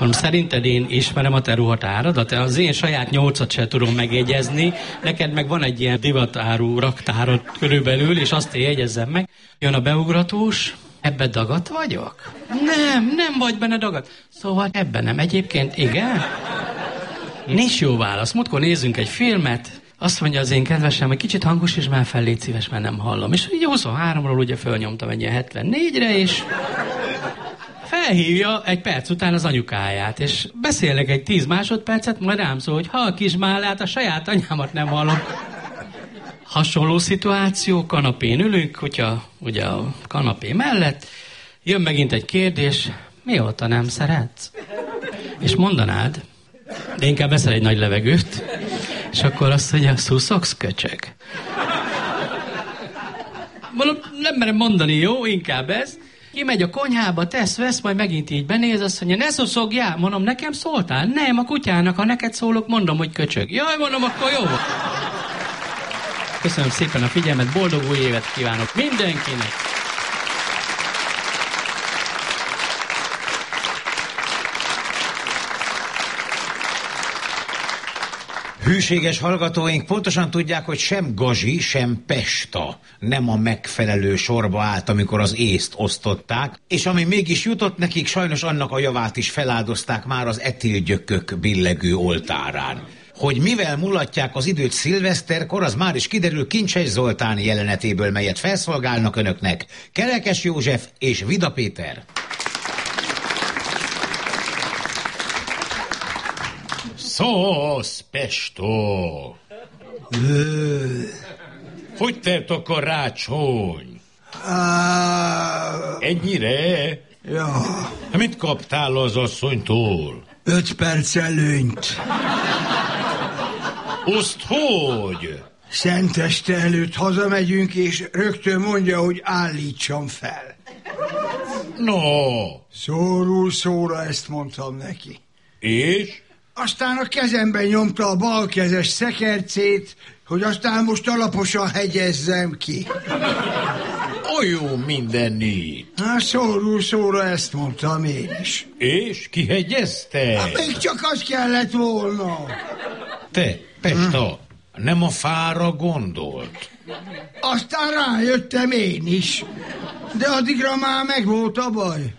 Mondom, szerinted én ismerem a te ruhatáradat? Az én saját nyolcat se tudom megjegyezni, neked meg van egy ilyen divatáru raktárod körülbelül, és azt én jegyezzem meg. Jön a beugratós, ebbe dagat vagyok? Nem, nem vagy benne dagat. Szóval ebben nem. Egyébként igen? Nincs jó válasz. Múltkor nézzünk egy filmet, azt mondja az én kedvesem, hogy kicsit hangos és már fel, légy szíves, mert nem hallom. És így 23-ról ugye fölnyomtam egy ilyen 74-re, és felhívja egy perc után az anyukáját, és beszélek egy 10 másodpercet, majd rám szól, hogy ha a kismálát, a saját anyámat nem hallom. Hasonló szituáció, kanapén ülünk, hogyha ugye a kanapé mellett, jön megint egy kérdés, mióta nem szeretsz? És mondanád, de inkább veszel egy nagy levegőt, és akkor azt mondja, szuszogsz köcsög. Mondom, nem merem mondani, jó? Inkább ez. Kimegy a konyhába, tesz, vesz, majd megint így benéz, azt mondja, ne szuszogjál. Mondom, nekem szóltál? Nem, a kutyának, ha neked szólok, mondom, hogy köcsög. Jaj, mondom, akkor jó. Köszönöm szépen a figyelmet, boldog új évet kívánok mindenkinek. Hűséges hallgatóink pontosan tudják, hogy sem Gazsi, sem Pesta nem a megfelelő sorba állt, amikor az észt osztották, és ami mégis jutott nekik, sajnos annak a javát is feláldozták már az etilgyökök billegő oltárán. Hogy mivel mulatják az időt szilveszterkor, az már is kiderül Kincses Zoltán jelenetéből, melyet felszolgálnak önöknek Kerekes József és Vida Péter. Szósz, Pestó! Hogy telt a karácsony? Ennyire? Ja, Mit kaptál az asszonytól? öt perc előnyt. Azt hogy? Szenteste előtt hazamegyünk, és rögtön mondja, hogy állítsam fel. No, Szórul szóra ezt mondtam neki. és? Aztán a kezemben nyomta a balkezes szekercét, hogy aztán most alaposan hegyezzem ki. Olyan mindenit. Hát szórul szóra ezt mondtam én is. És kihegyezte? Hát még csak az kellett volna. Te, Pesta, nem a fára gondolt. Aztán rájöttem én is. De addigra már megvolt a baj.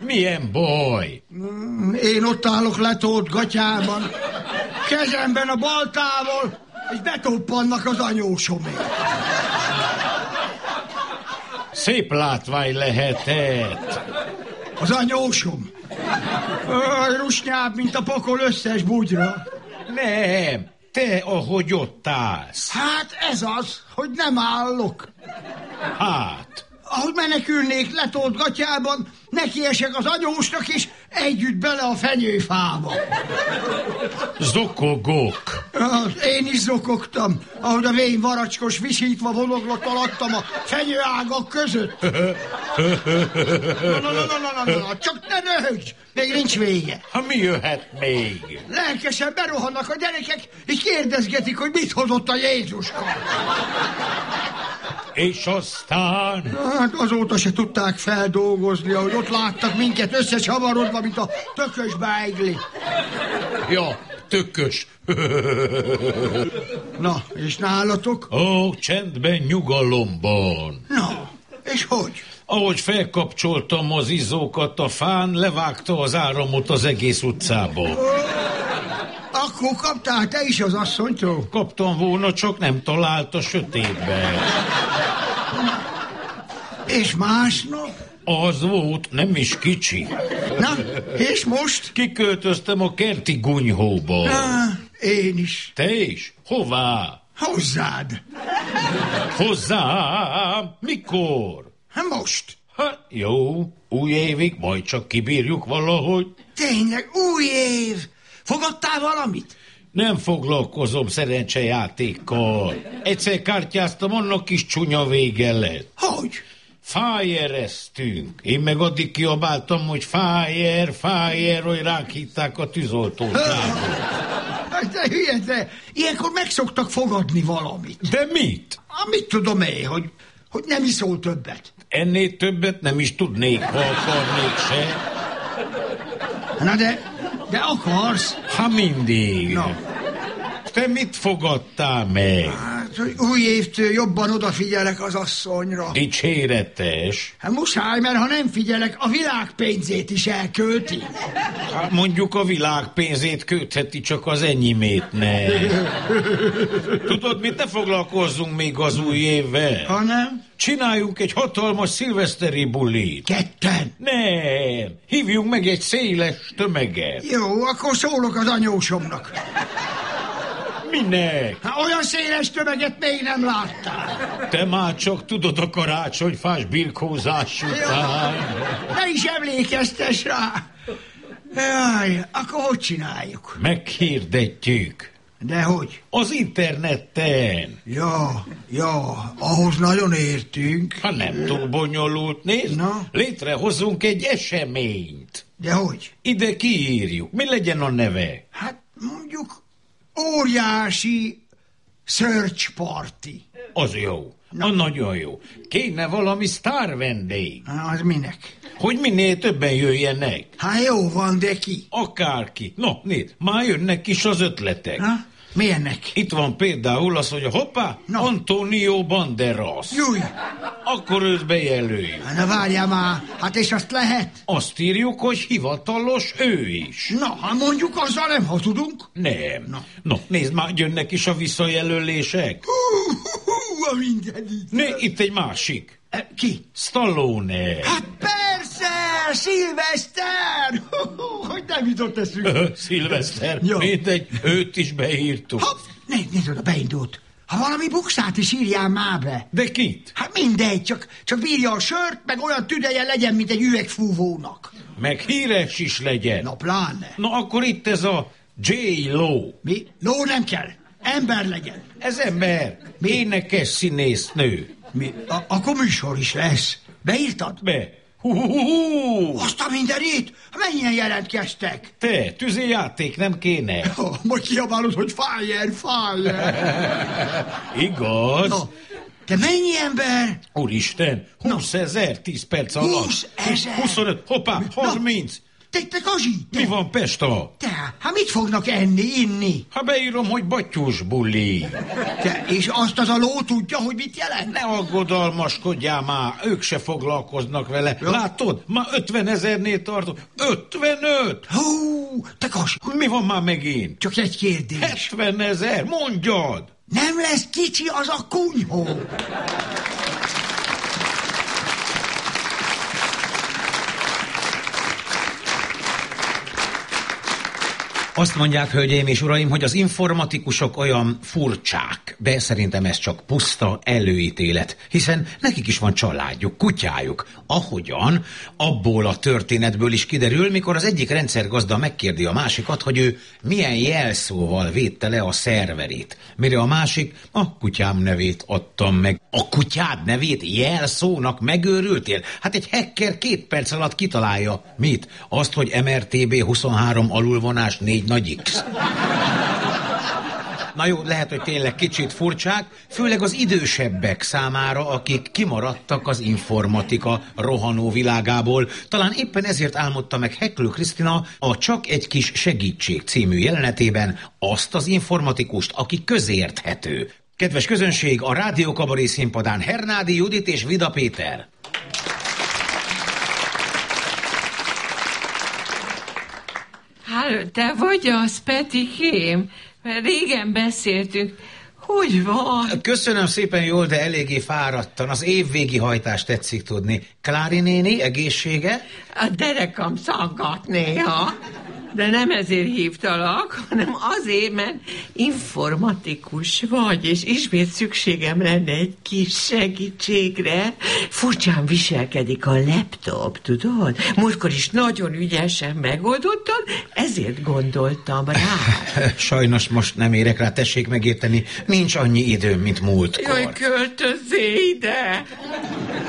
Milyen baj? Én ott állok letolt gatyában, kezemben a baltával, és betoppannak az anyósomé. Szép látvány lehetett. Az anyósom. Olyan rusnyább, mint a pokol összes bugyra. Nem, te, ahogy ott állsz. Hát ez az, hogy nem állok. Hát, Ahogy menekülnék letolt gatyában, nekiesek az anyósnak, és együtt bele a fenyőfába. zokogok. Én is zokogtam, ahogy a vén varacskos visítva vonoglott alattam a fenyőágak között. Na, na, na, na, na, na, na, csak ne röhögj, még nincs vége. Ha mi jöhet még? Lelkesen berohannak a gyerekek, és kérdezgetik, hogy mit hozott a Jézuska. És aztán... Hát azóta se tudták feldolgozni, ahogy ott láttak minket összesavarodva, mint a tökös beigli. Ja, tökös. Na, és nálatok? Ó, csendben, nyugalomban. Na, és hogy? Ahogy felkapcsoltam az izzókat a fán, levágta az áramot az egész utcába. Akkor kaptál te is az asszonytól? Kaptam volna, csak nem talált a sötétben. És másnap? Az volt, nem is kicsi. Na, és most? Kiköltöztem a kerti gunyhóba. Á, én is. Te is? Hová? Hozzád. Hozzám? Mikor? Hát most. Hát jó, új évig majd csak kibírjuk valahogy. Tényleg, új év. Fogadtál valamit? Nem foglalkozom szerencsejátékkal. Egyszer kártyáztam, annak is csúnya vége lett. Hogy? Fájereztünk. Én meg addig kiabáltam, hogy fájer, fájer, hogy ránk hitták a tűzoltóságot. Hát De hülye, de ilyenkor meg szoktak fogadni valamit. De mit? Hát mit tudom én, hogy, hogy nem iszol többet. Ennél többet nem is tudnék, ha akarnék se. Na de, de akarsz? Ha mindig. Na. Te mit fogadtál meg? Hogy új évtől jobban odafigyelek az asszonyra. Dicséretes. Hát muszáj, mert ha nem figyelek, a világ pénzét is elkölti. Hát mondjuk a világ pénzét kötheti, csak az enyémét ne. Tudod, mit ne foglalkozzunk még az új évvel? Ha nem? Csináljunk egy hatalmas szilveszteri bulit. Ketten. Nem, hívjunk meg egy széles tömeget. Jó, akkor szólok az anyósomnak. Minek? Hát olyan széles tömeget még nem láttál. Te már csak tudod a karácsonyfás birkózás után. Ne is emlékeztes rá. Jaj, akkor hogy csináljuk? Meghirdetjük. De hogy? Az interneten. Ja, ja, ahhoz nagyon értünk. Ha nem túl bonyolult, nézd, Na? létrehozunk egy eseményt. De hogy? Ide kiírjuk. Mi legyen a neve? Hát mondjuk óriási search party. Az jó. Na. nagyon jó. Kéne valami sztár vendég. Az minek? Hogy minél többen jöjjenek. Hát jó van, de ki? Akárki. No, nézd, már jönnek is az ötletek. Na, milyennek? Itt van például az, hogy hoppá, Na. Antonio Banderas. Júj, Akkor őt bejelöljük. na várjál már, hát és azt lehet? Azt írjuk, hogy hivatalos ő is. Na, hát mondjuk azzal nem hazudunk. Nem. No, no nézd, már jönnek is a visszajelölések. Hú, hú, hú, a mindenit. Né, itt egy másik. E, ki? Stallone. Hát persze, Szilveszter! Hogy nem jutott eszünkbe. Szilveszter, Jó. mindegy, őt is beírtuk. Hopp, nézd, nézd oda, beindult. Ha valami bukszát is írjál már be. De kit? Hát mindegy, csak, csak bírja a sört, meg olyan tüdeje legyen, mint egy üvegfúvónak. Meg híres is legyen. Na pláne. Na akkor itt ez a J. Lo. Mi? Ló nem kell. Ember legyen. Ez ember. Énekes színésznő. Mi? A, akkor műsor is lesz. Beírtad? Be. Hú, hú, hú. Azt a mindenit? Mennyien jelentkeztek? Te, tűzijáték nem kéne. Oh, majd kiabálod, hogy fire, fire. Igaz? Na, de mennyi ember? Úristen, 20 ezer 10 perc alatt. 20 ezer? 25, hoppá, 30. Te, te Kazsi, te, Mi van Pesta? te, hát mit fognak enni, inni? Ha beírom, hogy batyus buli. Te, és azt az a ló tudja, hogy mit jelent? Ne aggodalmaskodjál már, ők se foglalkoznak vele. Látod, már 50 ezernél tartok. 55! Hú, te Kazsi, Mi van már megint? csak egy kérdés. 70 ezer, mondjad! Nem lesz kicsi az a kunyhó? Azt mondják, hölgyeim és uraim, hogy az informatikusok olyan furcsák, de szerintem ez csak puszta előítélet, hiszen nekik is van családjuk, kutyájuk. Ahogyan abból a történetből is kiderül, mikor az egyik rendszergazda megkérdi a másikat, hogy ő milyen jelszóval védte le a szerverét. Mire a másik, a kutyám nevét adtam meg. A kutyád nevét jelszónak megőrültél? Hát egy hacker két perc alatt kitalálja. Mit? Azt, hogy MRTB 23 alulvonás 4 nagy X. Na jó, lehet, hogy tényleg kicsit furcsák, főleg az idősebbek számára, akik kimaradtak az informatika rohanó világából. Talán éppen ezért álmodta meg Heklő Krisztina a Csak egy kis segítség című jelenetében azt az informatikust, aki közérthető. Kedves közönség, a Rádió Kabaré színpadán Hernádi Judit és Vida Péter. Háló, te vagy az, Petikém? Mert régen beszéltünk. Hogy van? Köszönöm szépen jól, de eléggé fáradtan. Az évvégi hajtást tetszik tudni. Klári néni, egészsége? A derekam szaggat néha. De nem ezért hívtalak, hanem azért, mert informatikus vagy, és ismét szükségem lenne egy kis segítségre. Furcsán viselkedik a laptop, tudod? Múltkor is nagyon ügyesen megoldottad, ezért gondoltam rá. Sajnos most nem érek rá, tessék megérteni, nincs annyi időm, mint múltkor. Jaj, költözzé ide!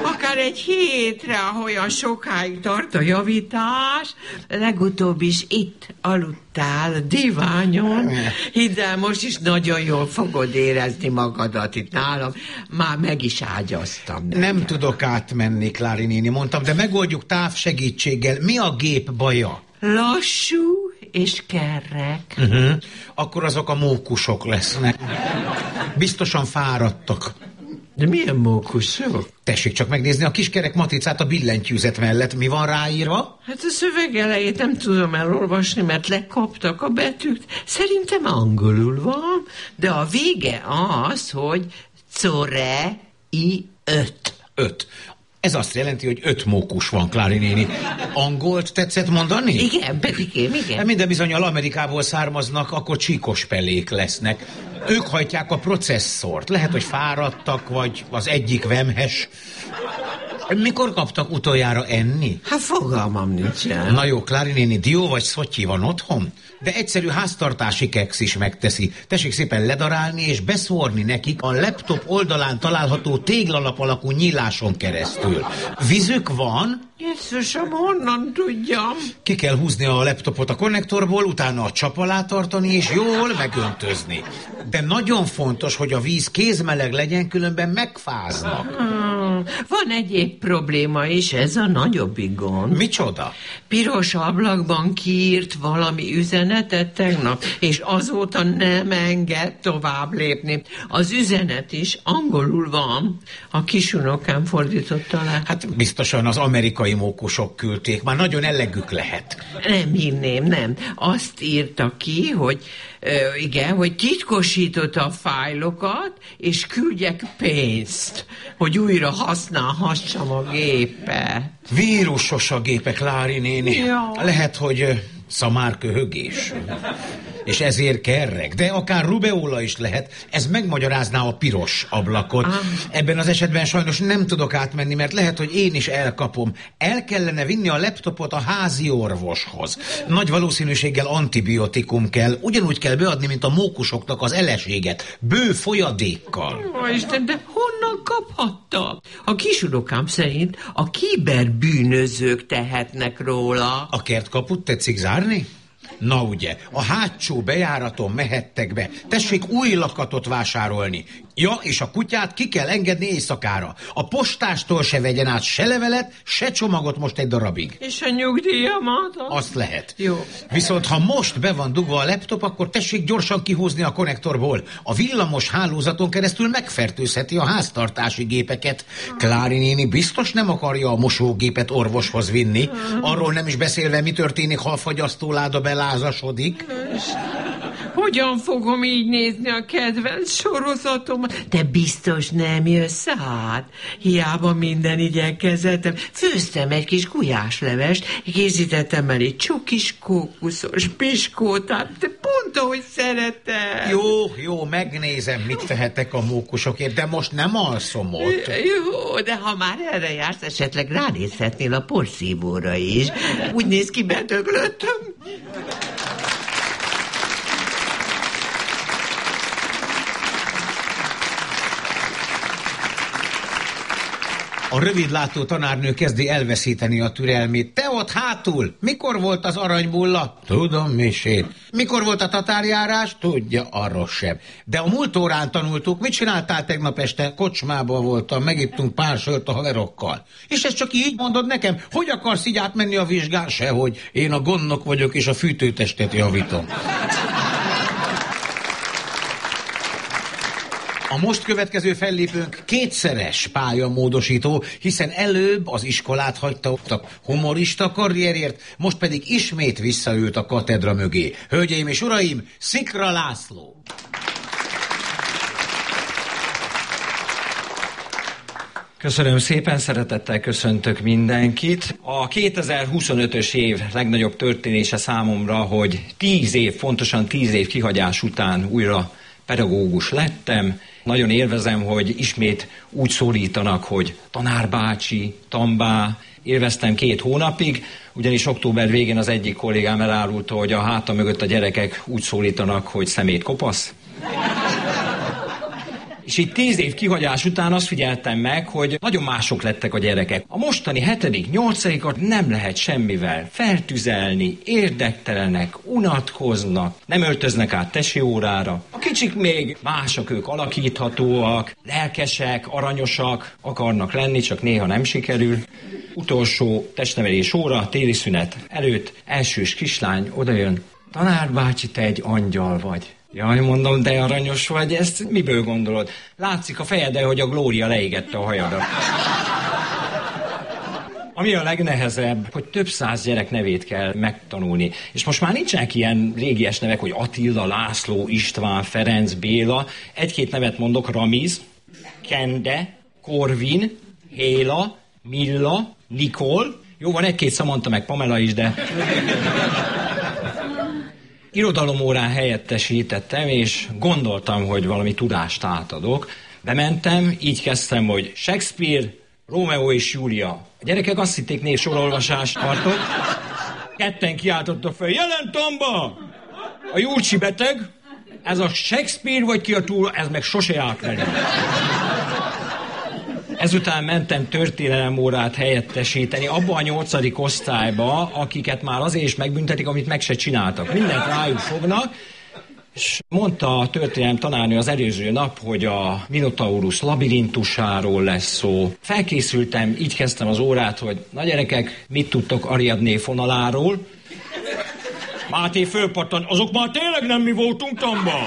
Akár egy hétre, olyan sokáig tart a javítás. Legutóbb is itt aludtál a diványon. Hidd el, most is nagyon jól fogod érezni magadat itt nálam. Már meg is ágyaztam. Nem tudok átmenni, Klári néni, mondtam, de megoldjuk távsegítséggel. Mi a gép baja? Lassú és kerrek. Uh-huh. Akkor azok a mókusok lesznek. Biztosan fáradtak. De milyen mókusok? Tessék csak megnézni a kiskerek matricát a billentyűzet mellett. Mi van ráírva? Hát a szöveg elejét nem tudom elolvasni, mert lekaptak a betűt. Szerintem angolul van, de a vége az, hogy core i öt. Öt. Ez azt jelenti, hogy öt mókus van, Klári néni. Angolt tetszett mondani? Igen, pedig én, igen. Hát minden bizonyal Amerikából származnak, akkor csíkos pelék lesznek. Ők hajtják a processzort. Lehet, hogy fáradtak, vagy az egyik vemhes. Mikor kaptak utoljára enni? Hát fogalmam nincsen. Na jó, Klári néni, dió vagy szotyi van otthon? De egyszerű háztartási keksz is megteszi. Tessék szépen ledarálni és beszórni nekik a laptop oldalán található téglalap alakú nyíláson keresztül. Vízük van? Jézusom, honnan tudjam? Ki kell húzni a laptopot a konnektorból, utána a csap alá tartani és jól megöntözni. De nagyon fontos, hogy a víz kézmeleg legyen, különben megfáznak. Hmm, van egyéb probléma is, ez a nagyobbik gond. Micsoda? Piros ablakban kiírt valami üzenetet tegnap, és azóta nem enged tovább lépni. Az üzenet is angolul van. A kisunokám fordította le. Hát biztosan az amerikai mókusok küldték, már nagyon elegük lehet. Nem hinném, nem. Azt írta ki, hogy igen, hogy titkosította a fájlokat, és küldjek pénzt, hogy újra használhassam a gépet. Vírusos a gépek, Lári néni. Ja. Lehet, hogy szamárköhögés. És ezért kerrek. De akár rubeola is lehet. Ez megmagyarázná a piros ablakot. Ebben az esetben sajnos nem tudok átmenni, mert lehet, hogy én is elkapom. El kellene vinni a laptopot a házi orvoshoz. Nagy valószínűséggel antibiotikum kell. Ugyanúgy kell beadni, mint a mókusoknak az eleséget. Bő folyadékkal. Ó, Isten, de honnan kaphatta? A kisunokám szerint a kiberbűnözők tehetnek róla. A kertkaput tetszik zárni? Na ugye, a hátsó bejáraton mehettek be. Tessék új lakatot vásárolni. Ja, és a kutyát ki kell engedni éjszakára. A postástól se vegyen át se levelet, se csomagot most egy darabig. És a nyugdíjamat? Azt lehet. Jó. Viszont ha most be van dugva a laptop, akkor tessék gyorsan kihúzni a konnektorból. A villamos hálózaton keresztül megfertőzheti a háztartási gépeket. Klári néni biztos nem akarja a mosógépet orvoshoz vinni. Arról nem is beszélve, mi történik, ha a fagyasztóláda belázasodik. Hogyan fogom így nézni a kedvenc sorozatomat? De biztos nem jössz át. Hiába minden igyekezetem. Főztem egy kis gulyáslevest, készítettem el egy csokis kókuszos piskótát, de pont ahogy szeretem. Jó, jó, megnézem, mit tehetek a mókusokért, de most nem alszom ott. Jó, de ha már erre jársz, esetleg ránézhetnél a porszívóra is. Úgy néz ki, bedöglöttem. A rövidlátó tanárnő kezdi elveszíteni a türelmét. Te ott hátul, mikor volt az aranybulla? Tudom, misét. Mikor volt a tatárjárás? Tudja, arról sem. De a múlt órán tanultuk, mit csináltál tegnap este? Kocsmában voltam, megittunk pár sört a haverokkal. És ezt csak így mondod nekem, hogy akarsz így átmenni a vizsgán? Sehogy. Én a gondnok vagyok, és a fűtőtestet javítom. A most következő fellépőnk kétszeres pályamódosító, hiszen előbb az iskolát hagyta a humorista karrierért, most pedig ismét visszaült a katedra mögé. Hölgyeim és uraim, Szikra László! Köszönöm szépen, szeretettel köszöntök mindenkit. A 2025-ös év legnagyobb történése számomra, hogy 10 év, pontosan 10 év kihagyás után újra pedagógus lettem. Nagyon élvezem, hogy ismét úgy szólítanak, hogy tanárbácsi, tambá, élveztem két hónapig, ugyanis október végén az egyik kollégám elárulta, hogy a háta mögött a gyerekek úgy szólítanak, hogy szemét kopasz. És így tíz év kihagyás után azt figyeltem meg, hogy nagyon mások lettek a gyerekek. A mostani hetedik, nyolcadikat nem lehet semmivel feltüzelni, érdektelenek, unatkoznak, nem öltöznek át tesi órára. A kicsik még mások, ők alakíthatóak, lelkesek, aranyosak, akarnak lenni, csak néha nem sikerül. Utolsó testnevelés óra, téli szünet előtt, elsős kislány odajön, Tanár bácsi, te egy angyal vagy. Jaj, mondom, de aranyos vagy, ezt miből gondolod? Látszik a fejede, hogy a Glória leégette a hajadat. Ami a legnehezebb, hogy több száz gyerek nevét kell megtanulni. És most már nincsenek ilyen régies nevek, hogy Attila, László, István, Ferenc, Béla. Egy-két nevet mondok, Ramiz, Kende, Korvin, Héla, Milla, Nikol. Jó, van egy-két Samantha meg Pamela is, de irodalomórán helyettesítettem, és gondoltam, hogy valami tudást átadok. Bementem, így kezdtem, hogy Shakespeare, Romeo és Júlia. A gyerekek azt hitték, név sorolvasást tartok. Ketten kiáltottak fel, jelen Tamba! A Júlcsi beteg, ez a Shakespeare vagy ki a túl, ez meg sose járt velünk. Ezután mentem történelemórát helyettesíteni abba a nyolcadik osztályba, akiket már azért is megbüntetik, amit meg se csináltak. Mindent rájuk fognak, és mondta a történelem tanárnő az előző nap, hogy a Minotaurus labirintusáról lesz szó. Felkészültem, így kezdtem az órát, hogy na gyerekek, mit tudtok Ariadné fonaláról? Máté fölpattan, azok már tényleg nem mi voltunk tamba.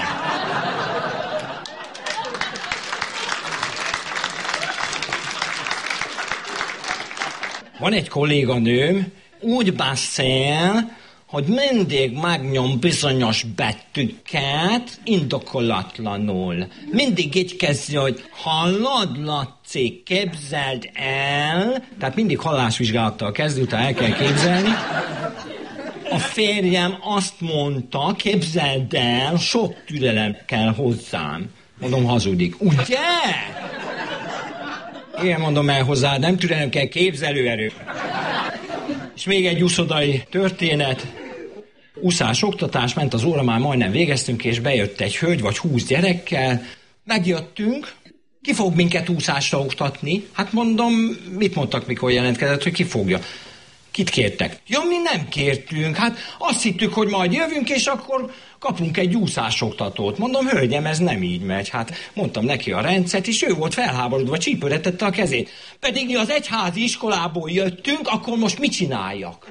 Van egy kolléganőm, úgy beszél, hogy mindig megnyom bizonyos betűket indokolatlanul. Mindig így kezdi, hogy hallod, Laci, képzeld el, tehát mindig hallásvizsgálattal kezdi, utána el kell képzelni. A férjem azt mondta, képzeld el, sok türelem kell hozzám. Mondom, hazudik. Ugye? Én mondom el hozzá, nem türelem kell képzelőerő. És még egy úszodai történet. Úszás oktatás, ment az óra, már majdnem végeztünk, és bejött egy hölgy vagy húsz gyerekkel. Megjöttünk, ki fog minket úszásra oktatni? Hát mondom, mit mondtak, mikor jelentkezett, hogy ki fogja? Kit kértek? Ja, mi nem kértünk. Hát azt hittük, hogy majd jövünk, és akkor kapunk egy úszásoktatót. Mondom, hölgyem, ez nem így megy. Hát mondtam neki a rendszert, és ő volt felháborodva, csípőretette a kezét. Pedig mi az egyházi iskolából jöttünk, akkor most mit csináljak?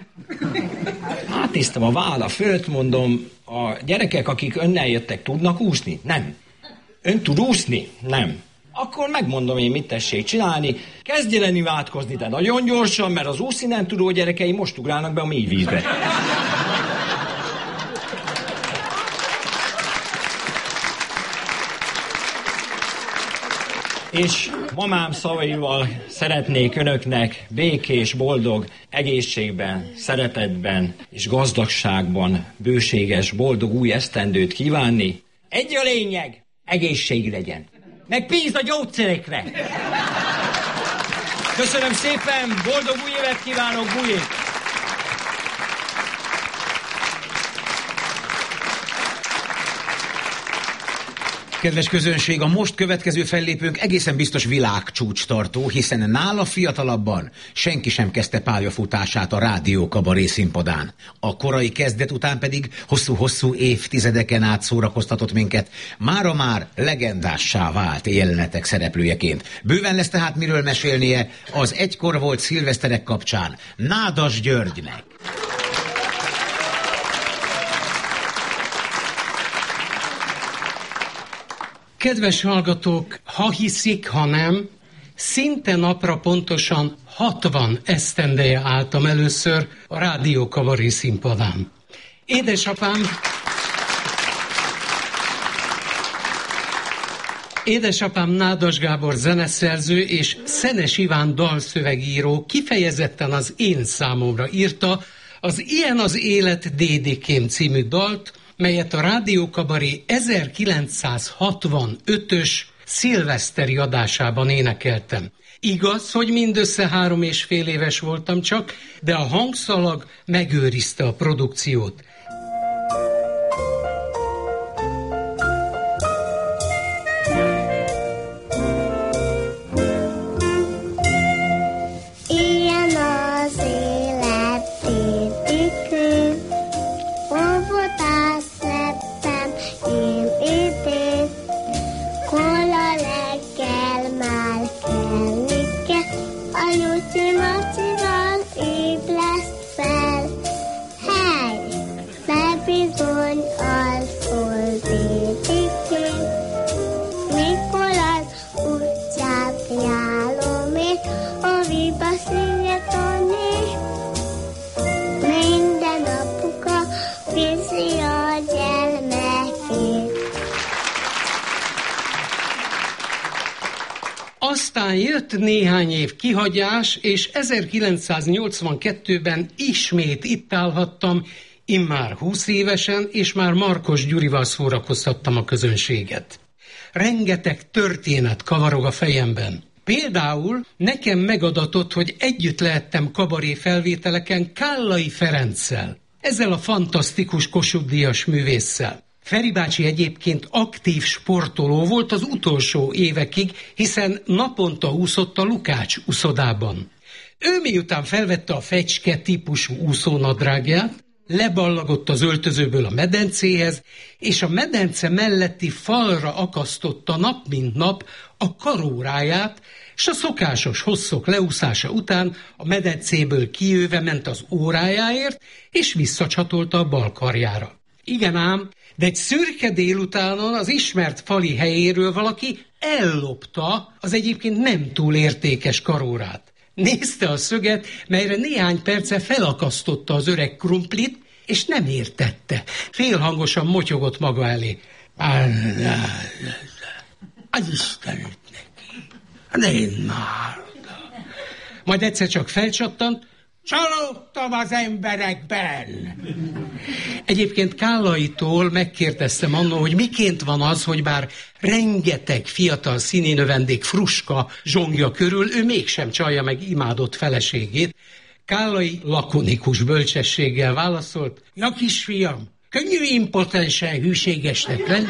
Hát néztem a válla fölött, mondom, a gyerekek, akik önnel jöttek, tudnak úszni? Nem. Ön tud úszni? Nem akkor megmondom én, mit tessék csinálni. Kezdj el imádkozni, de nagyon gyorsan, mert az úszni nem tudó gyerekei most ugrálnak be a mély vízbe. És mamám szavaival szeretnék önöknek békés, boldog, egészségben, szeretetben és gazdagságban bőséges, boldog új esztendőt kívánni. Egy a lényeg, egészség legyen meg pénz a gyógyszerekre. Köszönöm szépen, boldog új évet kívánok, Bujék! Kedves közönség, a most következő fellépőnk egészen biztos világcsúcs tartó, hiszen nála fiatalabban senki sem kezdte pályafutását a rádió kabaré színpadán. A korai kezdet után pedig hosszú-hosszú évtizedeken át szórakoztatott minket, mára már legendássá vált jelenetek szereplőjeként. Bőven lesz tehát miről mesélnie az egykor volt szilveszterek kapcsán Nádas Györgynek. Kedves hallgatók, ha hiszik, ha nem, szinte napra pontosan 60 esztendeje álltam először a Rádió Kavaré színpadán. Édesapám Édesapám Nádas Gábor zeneszerző és Szenes Iván dalszövegíró kifejezetten az én számomra írta az Ilyen az élet Dédikém című dalt, melyet a Rádiókabari 1965-ös szilveszteri adásában énekeltem. Igaz, hogy mindössze három és fél éves voltam csak, de a hangszalag megőrizte a produkciót. Jött néhány év kihagyás, és 1982-ben ismét itt állhattam, immár 20 évesen, és már Markos Gyurival szórakoztattam a közönséget. Rengeteg történet kavarog a fejemben. Például nekem megadatott, hogy együtt lehettem kabaré felvételeken Kállai Ferenccel, ezzel a fantasztikus kosuddias művésszel. Feri bácsi egyébként aktív sportoló volt az utolsó évekig, hiszen naponta úszott a Lukács úszodában. Ő miután felvette a fecske típusú úszónadrágját, leballagott az öltözőből a medencéhez, és a medence melletti falra akasztotta nap mint nap a karóráját, és a szokásos hosszok leúszása után a medencéből kijöve ment az órájáért, és visszacsatolta a bal karjára. Igen ám, de egy szürke délutánon az ismert fali helyéről valaki ellopta az egyébként nem túl értékes karórát. Nézte a szöget, melyre néhány perce felakasztotta az öreg krumplit, és nem értette. Félhangosan motyogott maga elé. Az Istenit neki. De én már. Majd egyszer csak felcsattant, Csalódtam az emberekben. Egyébként Kállaitól megkérdeztem annól, hogy miként van az, hogy bár rengeteg fiatal színinövendék fruska zsongja körül, ő mégsem csalja meg imádott feleségét. Kállai lakonikus bölcsességgel válaszolt, ja kisfiam, könnyű impotensen hűségesnek lenni.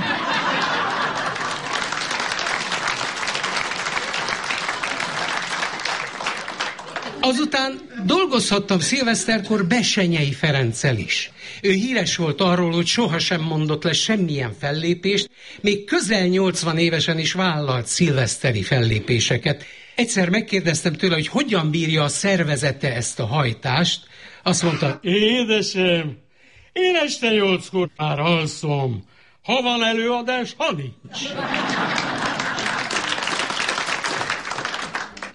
Azután dolgozhattam szilveszterkor Besenyei Ferenccel is. Ő híres volt arról, hogy sohasem mondott le semmilyen fellépést, még közel 80 évesen is vállalt szilveszteri fellépéseket. Egyszer megkérdeztem tőle, hogy hogyan bírja a szervezete ezt a hajtást. Azt mondta, édesem, én este nyolckor már alszom. Ha van előadás, ha nincs.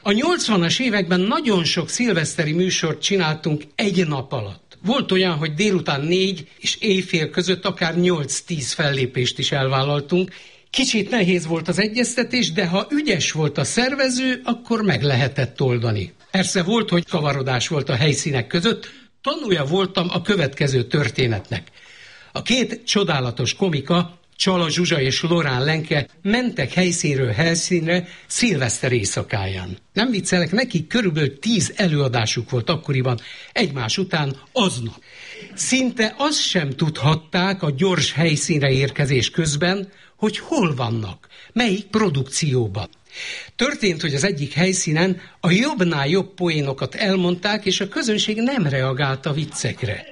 A 80-as években nagyon sok szilveszteri műsort csináltunk egy nap alatt. Volt olyan, hogy délután négy és éjfél között akár 8-10 fellépést is elvállaltunk. Kicsit nehéz volt az egyeztetés, de ha ügyes volt a szervező, akkor meg lehetett oldani. Persze volt, hogy kavarodás volt a helyszínek között, tanulja voltam a következő történetnek. A két csodálatos komika, Csala Zsuzsa és Lorán Lenke mentek helyszínről helyszínre szilveszter éjszakáján. Nem viccelek, nekik körülbelül tíz előadásuk volt akkoriban, egymás után aznap. Szinte azt sem tudhatták a gyors helyszínre érkezés közben, hogy hol vannak, melyik produkcióban. Történt, hogy az egyik helyszínen a jobbnál jobb poénokat elmondták, és a közönség nem reagált a viccekre.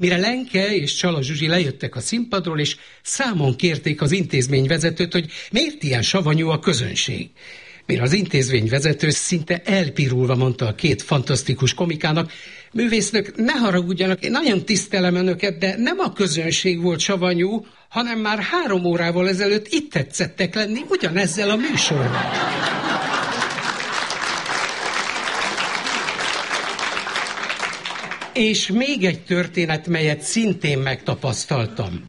Mire Lenke és Csala Zsuzsi lejöttek a színpadról, és számon kérték az intézményvezetőt, hogy miért ilyen savanyú a közönség. Mire az intézményvezető szinte elpirulva mondta a két fantasztikus komikának, művésznök, ne haragudjanak, én nagyon tisztelem önöket, de nem a közönség volt savanyú, hanem már három órával ezelőtt itt tetszettek lenni ugyanezzel a műsorral. És még egy történet, melyet szintén megtapasztaltam.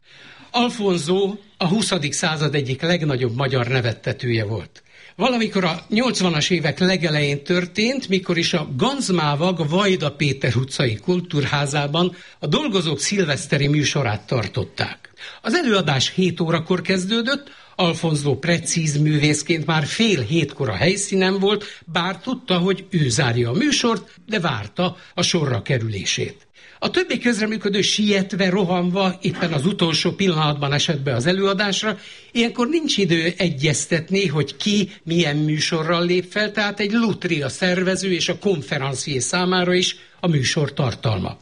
Alfonso, a 20. század egyik legnagyobb magyar nevettetője volt. Valamikor a 80-as évek legelején történt, mikor is a Ganzmávag Vajda Péter utcai kultúrházában a dolgozók szilveszteri műsorát tartották. Az előadás 7 órakor kezdődött, Alfonzó precíz művészként már fél hétkor a helyszínen volt, bár tudta, hogy ő zárja a műsort, de várta a sorra kerülését. A többi közreműködő sietve, rohanva, éppen az utolsó pillanatban esett be az előadásra, ilyenkor nincs idő egyeztetni, hogy ki milyen műsorral lép fel, tehát egy lutri a szervező és a konferencié számára is a műsor tartalma.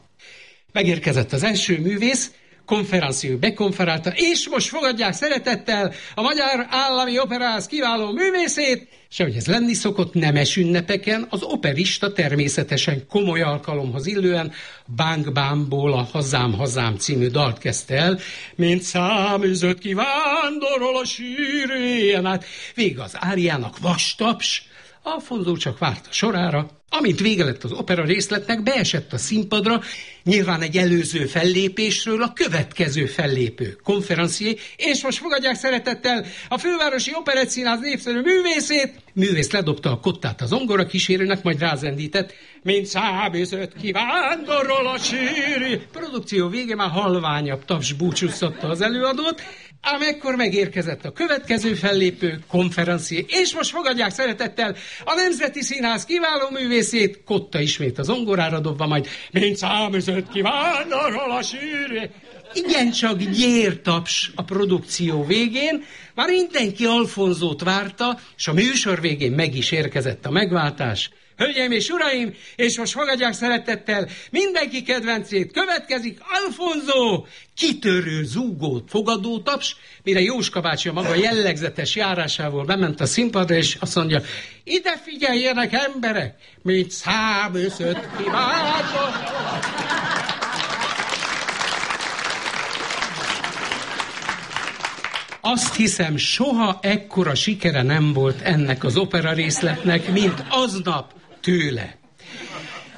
Megérkezett az első művész, konferenció bekonferálta, és most fogadják szeretettel a Magyar Állami Operáz kiváló művészét, és ahogy ez lenni szokott nemes ünnepeken, az operista természetesen komoly alkalomhoz illően Bang Bámból a Hazám Hazám című dalt kezdte el, mint száműzött kivándorol a sűrűjen át. Vég az áriának vastaps, Alfonzó csak várt a sorára, amint vége lett az opera részletnek, beesett a színpadra, nyilván egy előző fellépésről a következő fellépő konferencié, és most fogadják szeretettel a fővárosi operettszínház népszerű művészét. Művész ledobta a kottát az ongora kísérőnek, majd rázendített, mint szábizött kivándorol a síri. Produkció vége már halványabb taps búcsúztatta az előadót, Ám ekkor megérkezett a következő fellépő konferencié, és most fogadják szeretettel a Nemzeti Színház kiváló művészét, Kotta ismét az ongorára dobva, majd mint számüzött kívánarral a sűrű. Igen csak gyértaps a produkció végén, már mindenki Alfonzót várta, és a műsor végén meg is érkezett a megváltás. Hölgyeim és uraim, és most fogadják szeretettel mindenki kedvencét. Következik Alfonso, kitörő zúgót fogadó taps, mire Jóska bácsi a maga jellegzetes járásával bement a színpadra, és azt mondja, ide figyeljenek emberek, mint számöszött kiváltok. Azt hiszem, soha ekkora sikere nem volt ennek az opera részletnek, mint aznap tőle.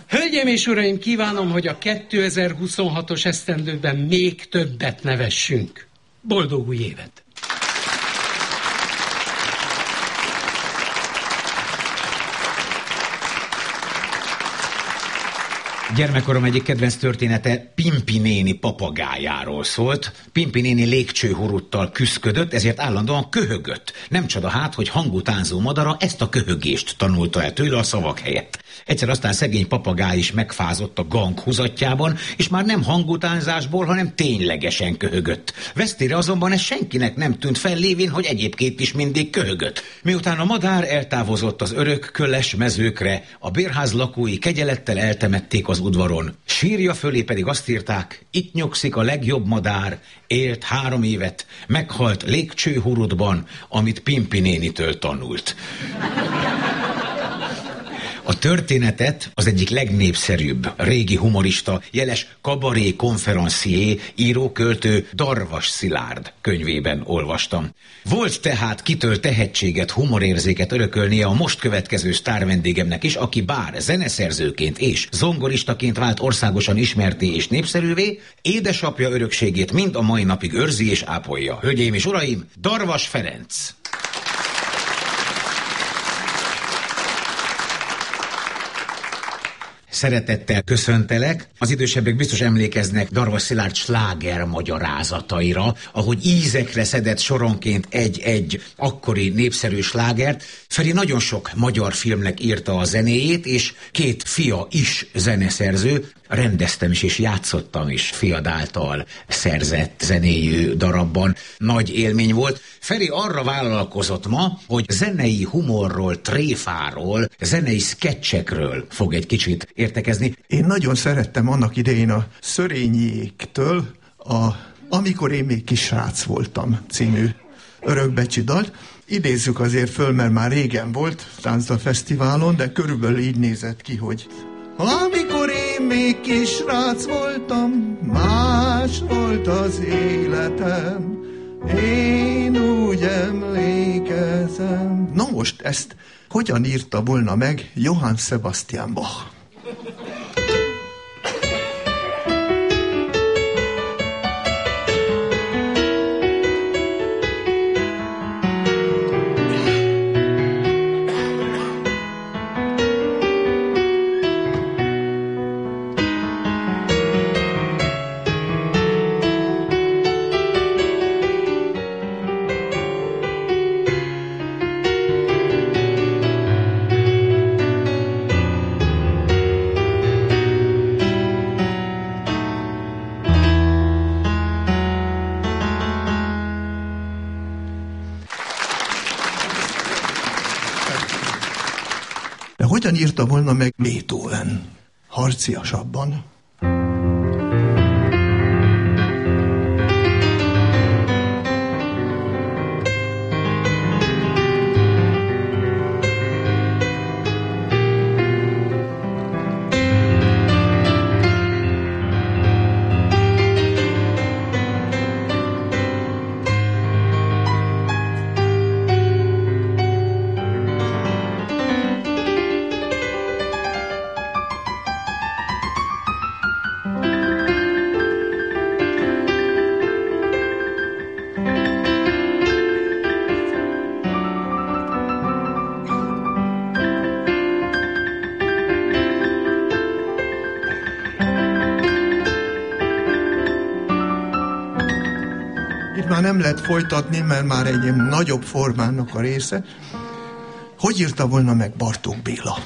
Hölgyeim és uraim, kívánom, hogy a 2026-os esztendőben még többet nevessünk. Boldog új évet! Gyermekkorom egyik kedvenc története Pimpi néni papagájáról szólt. Pimpi néni légcsőhuruttal küszködött, ezért állandóan köhögött. Nem csoda hát, hogy hangutánzó madara ezt a köhögést tanulta el tőle a szavak helyett. Egyszer aztán szegény papagáj is megfázott a gang húzatjában, és már nem hangutánzásból, hanem ténylegesen köhögött. Vesztére azonban ez senkinek nem tűnt fel lévén, hogy egyébként is mindig köhögött. Miután a madár eltávozott az örök köles mezőkre, a bérház lakói kegyelettel eltemették az udvaron. Sírja fölé pedig azt írták, itt nyugszik a legjobb madár, élt három évet, meghalt légcsőhurutban, amit Pimpi nénitől tanult. A történetet az egyik legnépszerűbb régi humorista, jeles kabaré konferencié, íróköltő Darvas Szilárd könyvében olvastam. Volt tehát kitől tehetséget, humorérzéket örökölnie a most következő sztár vendégemnek is, aki bár zeneszerzőként és zongoristaként vált országosan ismerté és népszerűvé, édesapja örökségét mind a mai napig őrzi és ápolja. Hölgyeim és uraim, Darvas Ferenc! Szeretettel köszöntelek. Az idősebbek biztos emlékeznek Darvas Szilárd sláger magyarázataira, ahogy ízekre szedett soronként egy-egy akkori népszerű slágert. Feri nagyon sok magyar filmnek írta a zenéjét, és két fia is zeneszerző. Rendeztem is, és játszottam is fiad által szerzett zenéjű darabban. Nagy élmény volt. Feri arra vállalkozott ma, hogy zenei humorról, tréfáról, zenei sketchekről fog egy kicsit értekezni. Én nagyon szerettem annak idején a Szörényiéktől a Amikor én még kisrác voltam című örökbecsi dalt. Idézzük azért föl, mert már régen volt Táncdal Fesztiválon, de körülbelül így nézett ki, hogy amikor még kisrác voltam, más volt az életem, én úgy emlékezem. Na most ezt hogyan írta volna meg Johann Sebastian Bach? Írta volna meg Beethoven? Harciasabban. Folytatni, mert már egy nagyobb formának a része. Hogy írta volna meg Bartók Béla?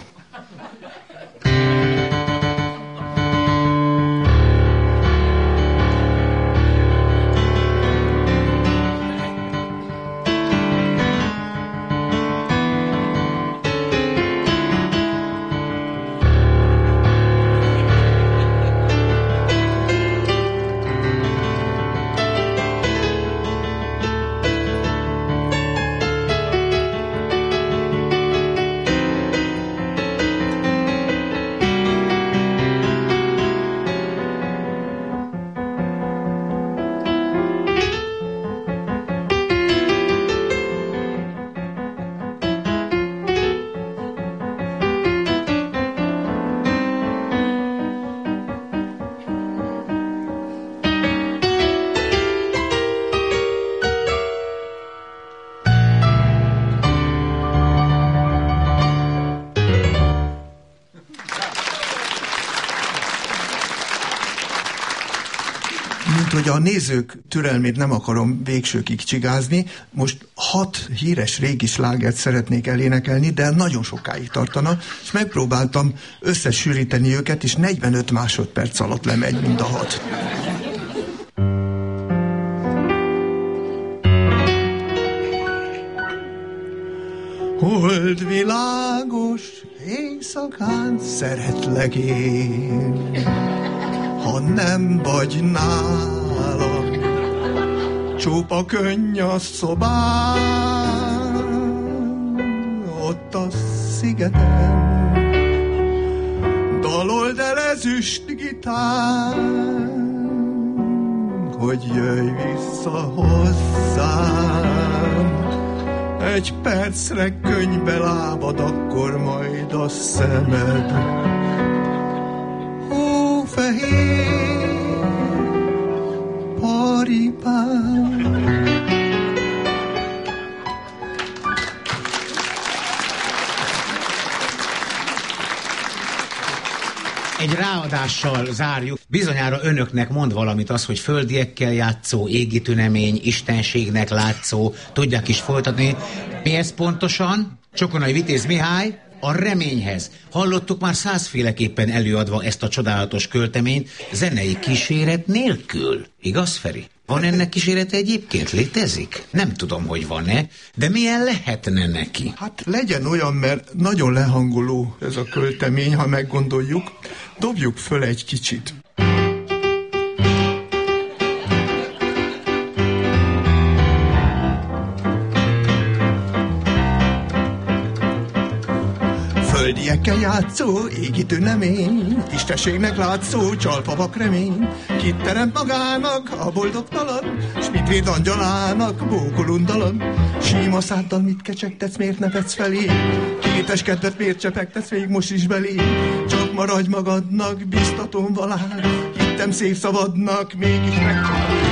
Nézők türelmét nem akarom végsőkig csigázni, most hat híres régi slágert szeretnék elénekelni, de nagyon sokáig tartana, és megpróbáltam összesűríteni őket, és 45 másodperc alatt lemegy mind a hat. Hold világos éjszakán szeretlek én, ha nem vagy nálam, csupa könny a szobán, ott a szigeten, dalold el ezüst gitár, hogy jöjj vissza hozzám. Egy percre könyvbe lábad, akkor majd a szemed. Ráadással zárjuk. Bizonyára önöknek mond valamit az, hogy földiekkel játszó, égi tünemény, istenségnek látszó, tudják is folytatni. Mi ez pontosan? Csokonai Vitéz Mihály, a reményhez. Hallottuk már százféleképpen előadva ezt a csodálatos költeményt, zenei kíséret nélkül. Igaz, Feri? Van ennek kísérete egyébként? Létezik? Nem tudom, hogy van-e, de milyen lehetne neki? Hát legyen olyan, mert nagyon lehangoló ez a költemény, ha meggondoljuk. Dobjuk föl egy kicsit. Földiekkel játszó, égi tünemény, Istenségnek látszó, csalpavak remény, Kit teremt magának a boldogtalan, S mit véd angyalának, bókolundalan, Síma száddal mit kecsegtetsz, miért nevetsz felé, Kéteskedvet miért csepegtetsz még most is belé, Csak maradj magadnak, biztatom valár, Hittem szép szavadnak, mégis megtalál.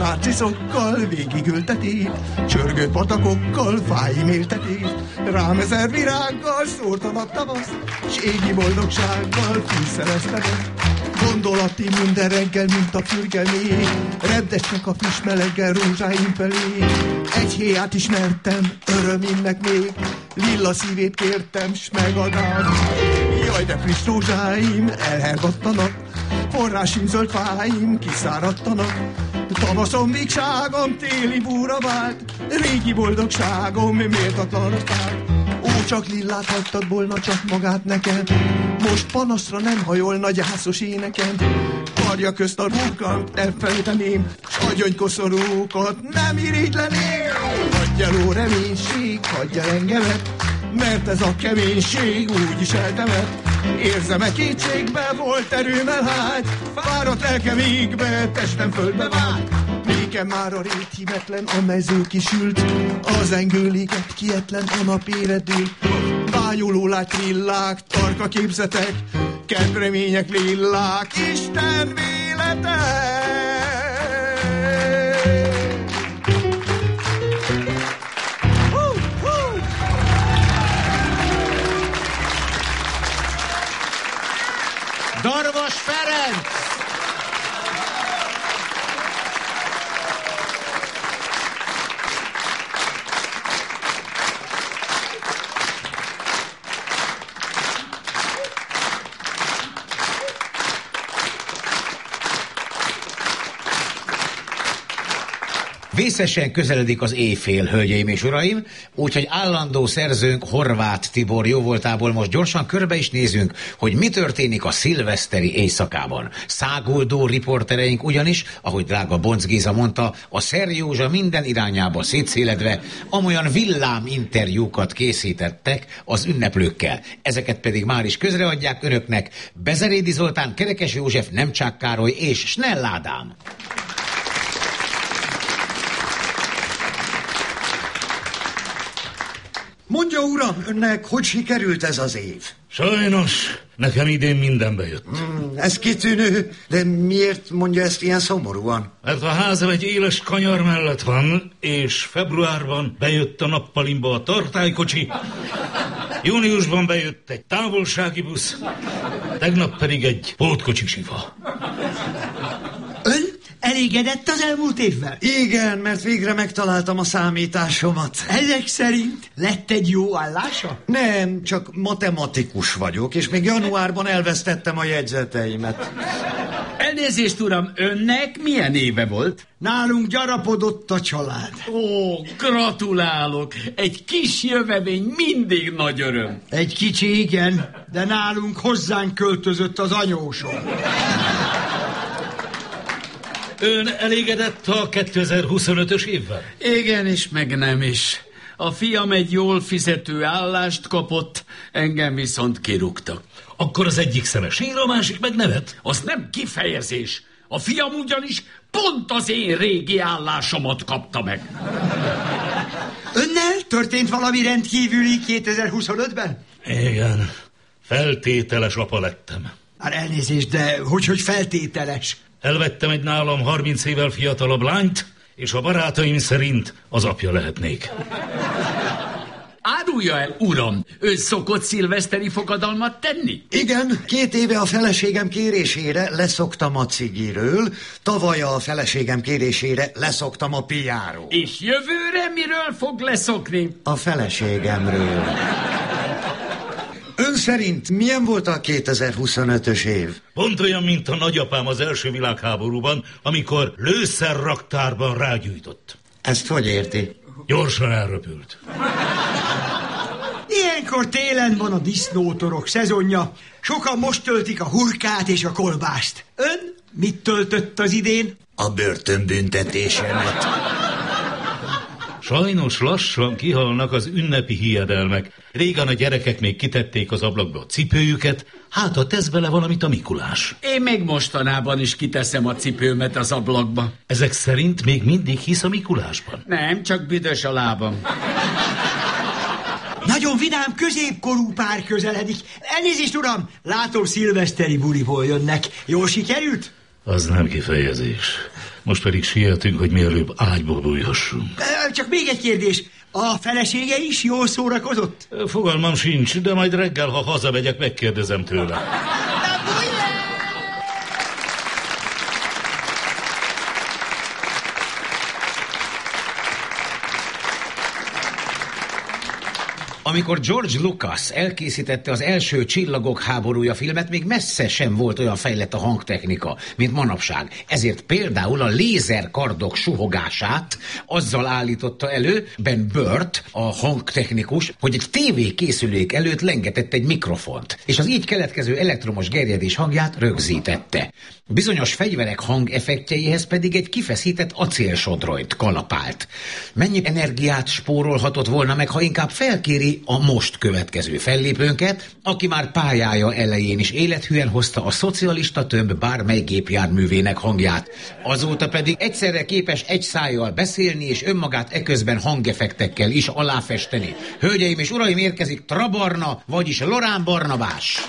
Kertem nárciszokkal végigültetét, csörgő patakokkal fájméltetét, rám ezer virággal szórtad a tavaszt, s égi boldogsággal fűszerezted Gondolati minden reggel, mint a fürgemény, Reddesnek a friss meleggel rózsáim felé. Egy héját ismertem, örömimnek még, Lilla szívét kértem, s megadám. Jaj, de friss rózsáim elhergadtanak, Forrásim zöld fáim kiszáradtanak, Tavaszom vígságom téli búra vált, Régi boldogságom méltatlan vált. Úgy Csak lillát hagytad volna csak magát nekem Most panaszra nem hajolna gyászos énekem. Karja közt a rúkant elfelejteném S agyonykoszorúkat nem irigyleném Hagyj el ó reménység, hagyj el engemet Mert ez a keménység úgy is eltemet Érzem-e kétségbe volt erőm elhágy Fáradt lelkem égbe, testem földbe vágy Nékem már a rét hívetlen, a mező kisült. Az engőléget kietlen, a nap éredül. Bájuló látrillák, tarka képzetek Kedremények lillák, Isten véletek Darvas Ferenc! Vészesen közeledik az éjfél, hölgyeim és uraim, úgyhogy állandó szerzőnk Horváth Tibor jóvoltából most gyorsan körbe is nézünk, hogy mi történik a szilveszteri éjszakában. Száguldó riportereink ugyanis, ahogy drága Bonc Géza mondta, a Szerjózsa minden irányába szétszéledve amolyan villám interjúkat készítettek az ünneplőkkel. Ezeket pedig már is közreadják önöknek Bezerédi Zoltán, Kerekes József, Nemcsák Károly és Snell Ádám. Mondja, uram, önnek hogy sikerült ez az év? Sajnos, nekem idén minden bejött. Mm, ez kitűnő, de miért mondja ezt ilyen szomorúan? Mert a házam egy éles kanyar mellett van, és februárban bejött a nappalimba a tartálykocsi, júniusban bejött egy távolsági busz, tegnap pedig egy pótkocsi sifa. Elégedett az elmúlt évvel? Igen, mert végre megtaláltam a számításomat. Ezek szerint lett egy jó állása? Nem, csak matematikus vagyok, és még januárban elvesztettem a jegyzeteimet. Elnézést, uram, önnek milyen éve volt? Nálunk gyarapodott a család. Ó, gratulálok! Egy kis jövevény mindig nagy öröm. Egy kicsi igen, de nálunk hozzánk költözött az anyósom. Ön elégedett a 2025-ös évvel? Igen is, meg nem is. A fiam egy jól fizető állást kapott, engem viszont kirúgtak. Akkor az egyik szeme sír, a másik meg nevet. Az nem kifejezés. A fiam ugyanis pont az én régi állásomat kapta meg. Önnel történt valami rendkívüli 2025-ben? Igen, feltételes apa lettem. Már elnézést, de hogy, hogy feltételes? Elvettem egy nálam 30 évvel fiatalabb lányt, és a barátaim szerint az apja lehetnék. Árulja el, uram, ön szokott szilveszteri fogadalmat tenni? Igen, két éve a feleségem kérésére leszoktam a cigiről, tavaly a feleségem kérésére leszoktam a piáról. És jövőre miről fog leszokni? A feleségemről. Ön szerint milyen volt a 2025-ös év? Pont olyan, mint a nagyapám az első világháborúban, amikor lőszerraktárban rágyújtott. Ezt hogy érti? Gyorsan elröpült. Ilyenkor télen van a disznótorok szezonja. Sokan most töltik a hurkát és a kolbászt. Ön mit töltött az idén? A börtönbüntetésemet. Sajnos lassan kihalnak az ünnepi hiedelmek. Régen a gyerekek még kitették az ablakba a cipőjüket, hát ha tesz bele valamit a Mikulás. Én még mostanában is kiteszem a cipőmet az ablakba. Ezek szerint még mindig hisz a Mikulásban? Nem, csak büdös a lábam. Nagyon vidám középkorú pár közeledik. Elnézést, uram! Látom, szilveszteri buliból jönnek. Jól sikerült? Az nem kifejezés. Most pedig sietünk, hogy mielőbb ágyból bújhassunk. Csak még egy kérdés. A felesége is jól szórakozott? Fogalmam sincs, de majd reggel, ha hazamegyek, megkérdezem tőle. Amikor George Lucas elkészítette az első Csillagok háborúja filmet, még messze sem volt olyan fejlett a hangtechnika, mint manapság. Ezért például a lézerkardok suhogását azzal állította elő Ben Burt, a hangtechnikus, hogy egy TV készülék előtt lengetett egy mikrofont, és az így keletkező elektromos gerjedés hangját rögzítette. Bizonyos fegyverek hangeffektjeihez pedig egy kifeszített acélsodronyt kalapált. Mennyi energiát spórolhatott volna meg, ha inkább felkéri a most következő fellépőnket, aki már pályája elején is élethűen hozta a szocialista több bármely gépjárművének hangját. Azóta pedig egyszerre képes egy szájjal beszélni és önmagát eközben hangeffektekkel is aláfesteni. Hölgyeim és uraim, érkezik Trabarna, vagyis Lorán Barnabás.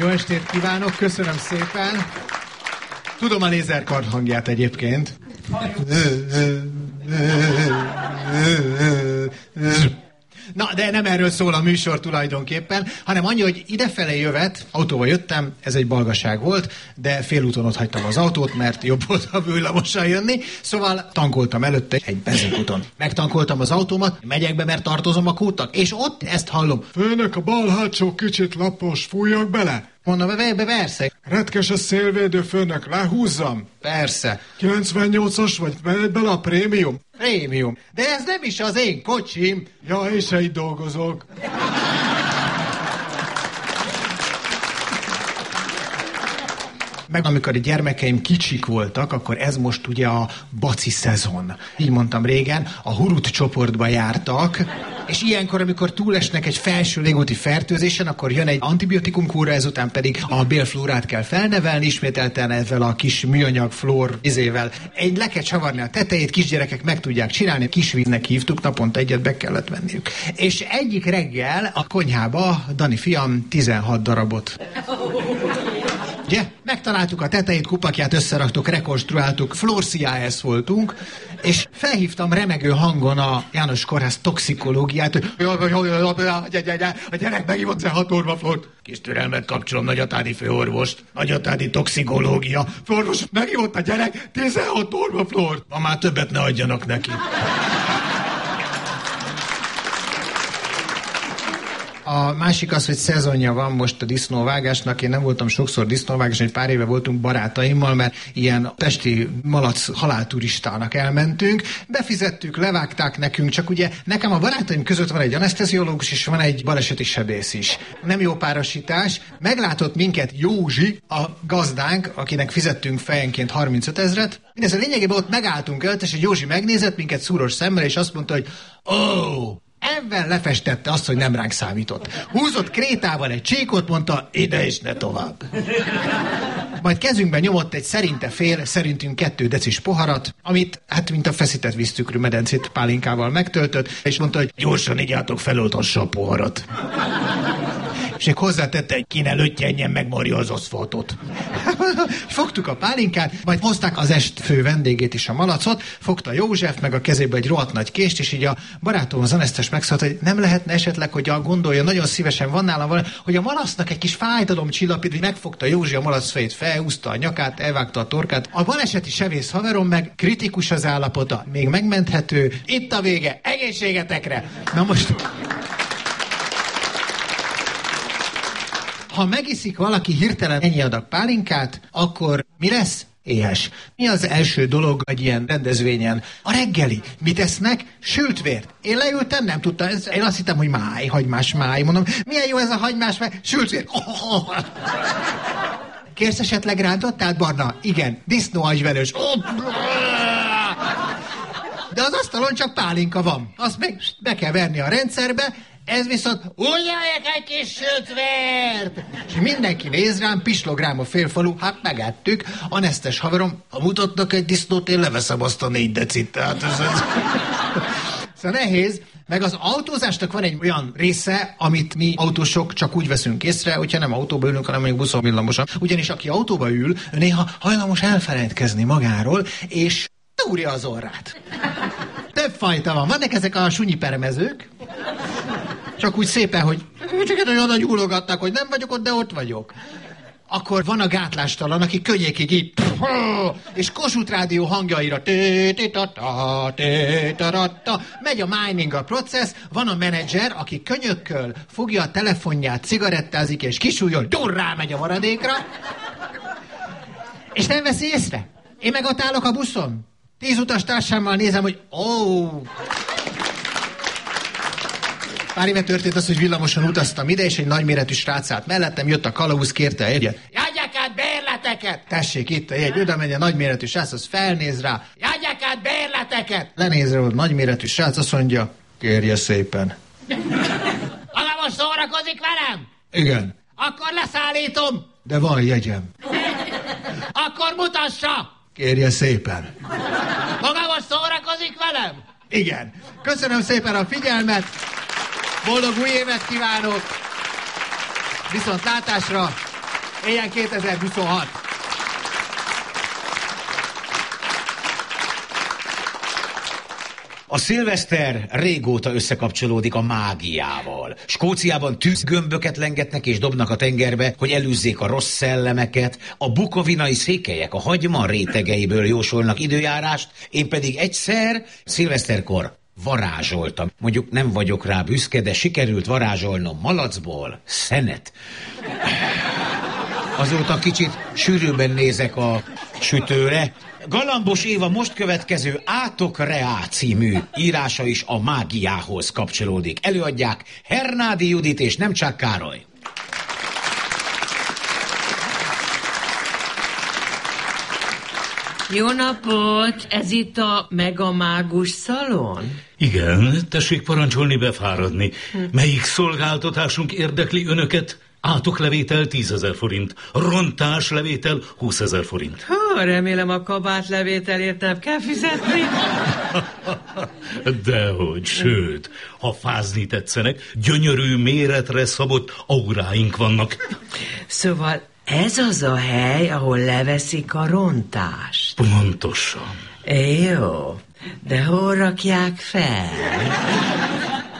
Jó estét kívánok, köszönöm szépen. Tudom a lézerkard hangját egyébként. Na, de nem erről szól a műsor tulajdonképpen, hanem annyi, hogy idefelé jövet, autóval jöttem, ez egy balgaság volt, de félúton ott hagytam az autót, mert jobb volt a villamossal jönni, szóval tankoltam előtte egy benzinkúton. Megtankoltam az autómat, megyek be, mert tartozom a kútnak, és ott ezt hallom. Főnök, a bal hátsó kicsit lapos, fújjak bele? Mondom, persze. Retkes a szélvédő főnök, lehúzzam? Persze. 98-as vagy, megy bele a prémium? Prémium. De ez nem is az én kocsim. Ja, se itt dolgozok. Meg amikor a gyermekeim kicsik voltak, akkor ez most ugye a baci szezon. Így mondtam régen, a hurut csoportba jártak, és ilyenkor, amikor túlesnek egy felső légúti fertőzésen, akkor jön egy antibiotikum kúra, ezután pedig a bélflórát kell felnevelni, ismételten ezzel a kis műanyag flór izével. Egy le kell csavarni a tetejét, kisgyerekek meg tudják csinálni, kisvíznek hívtuk, naponta egyet be kellett venniük. És egyik reggel a konyhába Dani fiam 16 darabot Ugye? Megtaláltuk a tetejét, kupakját, összeraktuk, rekonstruáltuk, Flor CIS voltunk, és felhívtam remegő hangon a János Kórház toxikológiát, hogy a gyerek megívott hat orvaflort. Kis türelmet kapcsolom nagyatádi főorvost, nagyatádi toxikológia. Orvos, megívott a gyerek 16 orvaflort. Ma már többet ne adjanak neki. A másik az, hogy szezonja van most a disznóvágásnak. Én nem voltam sokszor disznóvágás, egy pár éve voltunk barátaimmal, mert ilyen pesti malac halálturistának elmentünk. Befizettük, levágták nekünk, csak ugye nekem a barátaim között van egy anesteziológus, és van egy baleseti sebész is. Nem jó párosítás. Meglátott minket Józsi, a gazdánk, akinek fizettünk fejenként 35 ezret. Mindez a lényegében ott megálltunk el, és Józsi megnézett minket szúros szemmel, és azt mondta, hogy oh, Ebben lefestette azt, hogy nem ránk számított. Húzott krétával egy csíkot, mondta, ide is ne tovább. Majd kezünkben nyomott egy szerinte fél, szerintünk kettő decis poharat, amit, hát mint a feszített víztükrű medencét pálinkával megtöltött, és mondta, hogy gyorsan igyatok feloltassa a poharat. És még hozzátette, hogy ki ne löttyenjen meg Maria az aszfaltot. Fogtuk a pálinkát, majd hozták az est fő vendégét is a malacot, fogta József meg a kezébe egy rohadt nagy kést, és így a barátom az anesztes megszólalt, hogy nem lehetne esetleg, hogy a gondolja, nagyon szívesen van nálam valami, hogy a malasznak egy kis fájdalom csillapít, hogy megfogta Józsi a malac fejét, felhúzta a nyakát, elvágta a torkát. A baleseti sevész haverom meg kritikus az állapota, még megmenthető. Itt a vége, egészségetekre! Na most ha megiszik valaki hirtelen ennyi adag pálinkát, akkor mi lesz? Éhes. Mi az első dolog egy ilyen rendezvényen? A reggeli. Mit esznek? Sült vért. Én leültem, nem tudtam. Ez, én azt hittem, hogy máj, hagymás máj. Mondom, milyen jó ez a hagymás máj? Sült vért. Oh, oh. Kérsz esetleg rántottát, Barna? Igen. Disznó agyvelős. Oh, de az asztalon csak pálinka van. Azt meg be kell verni a rendszerbe, ez viszont ugyanek egy kis vért! És mindenki néz rám, pislog rám a félfalú, hát megettük. A nesztes haverom, ha mutatnak egy disznót, én leveszem azt a négy decit. Tehát ez, ez... Szóval nehéz, meg az autózásnak van egy olyan része, amit mi autósok csak úgy veszünk észre, hogyha nem autóba ülünk, hanem még buszon villamosan. Ugyanis aki autóba ül, néha hajlamos elfelejtkezni magáról, és úrja az orrát. Több fajta van. Vannak ezek a sunyi peremezők, csak úgy szépen, hogy csak olyan nagy úlogattak, hogy nem vagyok ott, de ott vagyok. Akkor van a gátlástalan, aki könnyékig így és Kossuth Rádió hangjaira megy a mining a process, van a menedzser, aki könyökköl fogja a telefonját, cigarettázik, és kisúlyol, durrá megy a maradékra, és nem veszi észre. Én meg ott állok a buszon. Tíz utas társammal nézem, hogy ó, oh, Pár éve történt az, hogy villamoson utaztam ide, és egy nagyméretű srác állt mellettem, jött a kalauz, kérte egyet. Jadják át bérleteket! Tessék, itt a jegy, oda megy a nagyméretű srác, az felnéz rá. Jadják át bérleteket! Lenéz rá a nagyméretű srác, azt mondja, kérje szépen. Maga most szórakozik velem? Igen, Akkor leszállítom. de van jegyem. Akkor mutassa. Kérje szépen. Most szórakozik velem? Igen. Köszönöm szépen a figyelmet. Boldog új évet kívánok. Viszont látásra. Éjjel 2026. A szilveszter régóta összekapcsolódik a mágiával. Skóciában tűzgömböket lengetnek és dobnak a tengerbe, hogy elűzzék a rossz szellemeket. A bukovinai székelyek a hagyma rétegeiből jósolnak időjárást, én pedig egyszer szilveszterkor varázsoltam. Mondjuk nem vagyok rá büszke, de sikerült varázsolnom malacból szenet. Azóta kicsit sűrűbben nézek a sütőre. Galambos Éva most következő Átok Reá című írása is a mágiához kapcsolódik. Előadják Hernádi Judit és Nemcsák Károly. Jó napot! Ez itt a Megamágus szalon? Igen, tessék parancsolni befáradni. Melyik szolgáltatásunk érdekli önöket? Átoklevétel 10 ezer forint, rontáslevétel 20 ezer forint. Ha, remélem a kabát levételért nem kell fizetni. Dehogy, sőt, ha fázni tetszenek, gyönyörű méretre szabott auráink vannak. Szóval ez az a hely, ahol leveszik a rontást. Pontosan. Jó, de hol rakják fel?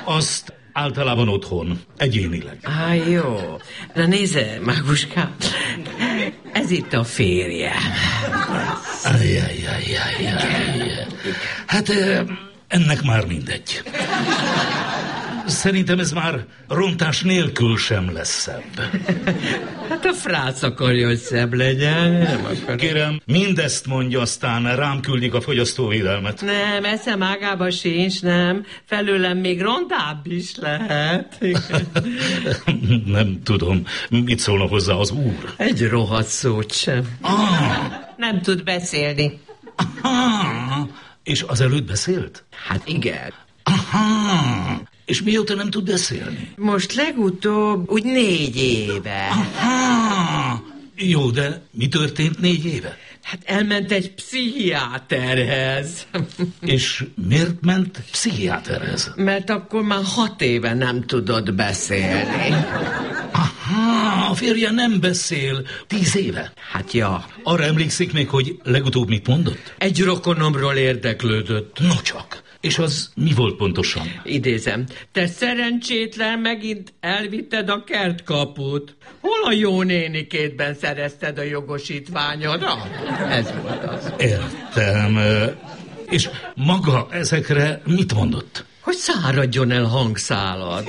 Azt általában otthon, egyénileg. Á, jó. Na nézze, Máguska, ez itt a férjem. Ajjajjajjajjaj. Hát ennek már mindegy. Szerintem ez már rontás nélkül sem lesz szebb. Hát a frác akarja, hogy szebb legyen. Nem akar. Kérem, mindezt mondja, aztán rám küldik a fogyasztóvédelmet. Nem, esze magába sincs, nem. Felőlem még rondább is lehet. Nem tudom, mit szólna hozzá az úr. Egy rohadt szót sem. Ah, Nem tud beszélni. ah, és az előtt beszélt? Hát igen. Aha, és mióta nem tud beszélni? Most legutóbb úgy négy éve. Aha, jó, de mi történt négy éve? Hát elment egy pszichiáterhez. És miért ment pszichiáterhez? Mert akkor már hat éve nem tudott beszélni. Aha, a férje nem beszél. Tíz éve? Hát ja. Arra emlékszik még, hogy legutóbb mit mondott? Egy rokonomról érdeklődött. No csak. És az mi volt pontosan? Idézem. Te szerencsétlen megint elvitted a kertkaput. Hol a jó nénikétben szerezted a jogosítványodra? Ez volt az. Értem. És maga ezekre mit mondott? Hogy száradjon el hangszálad.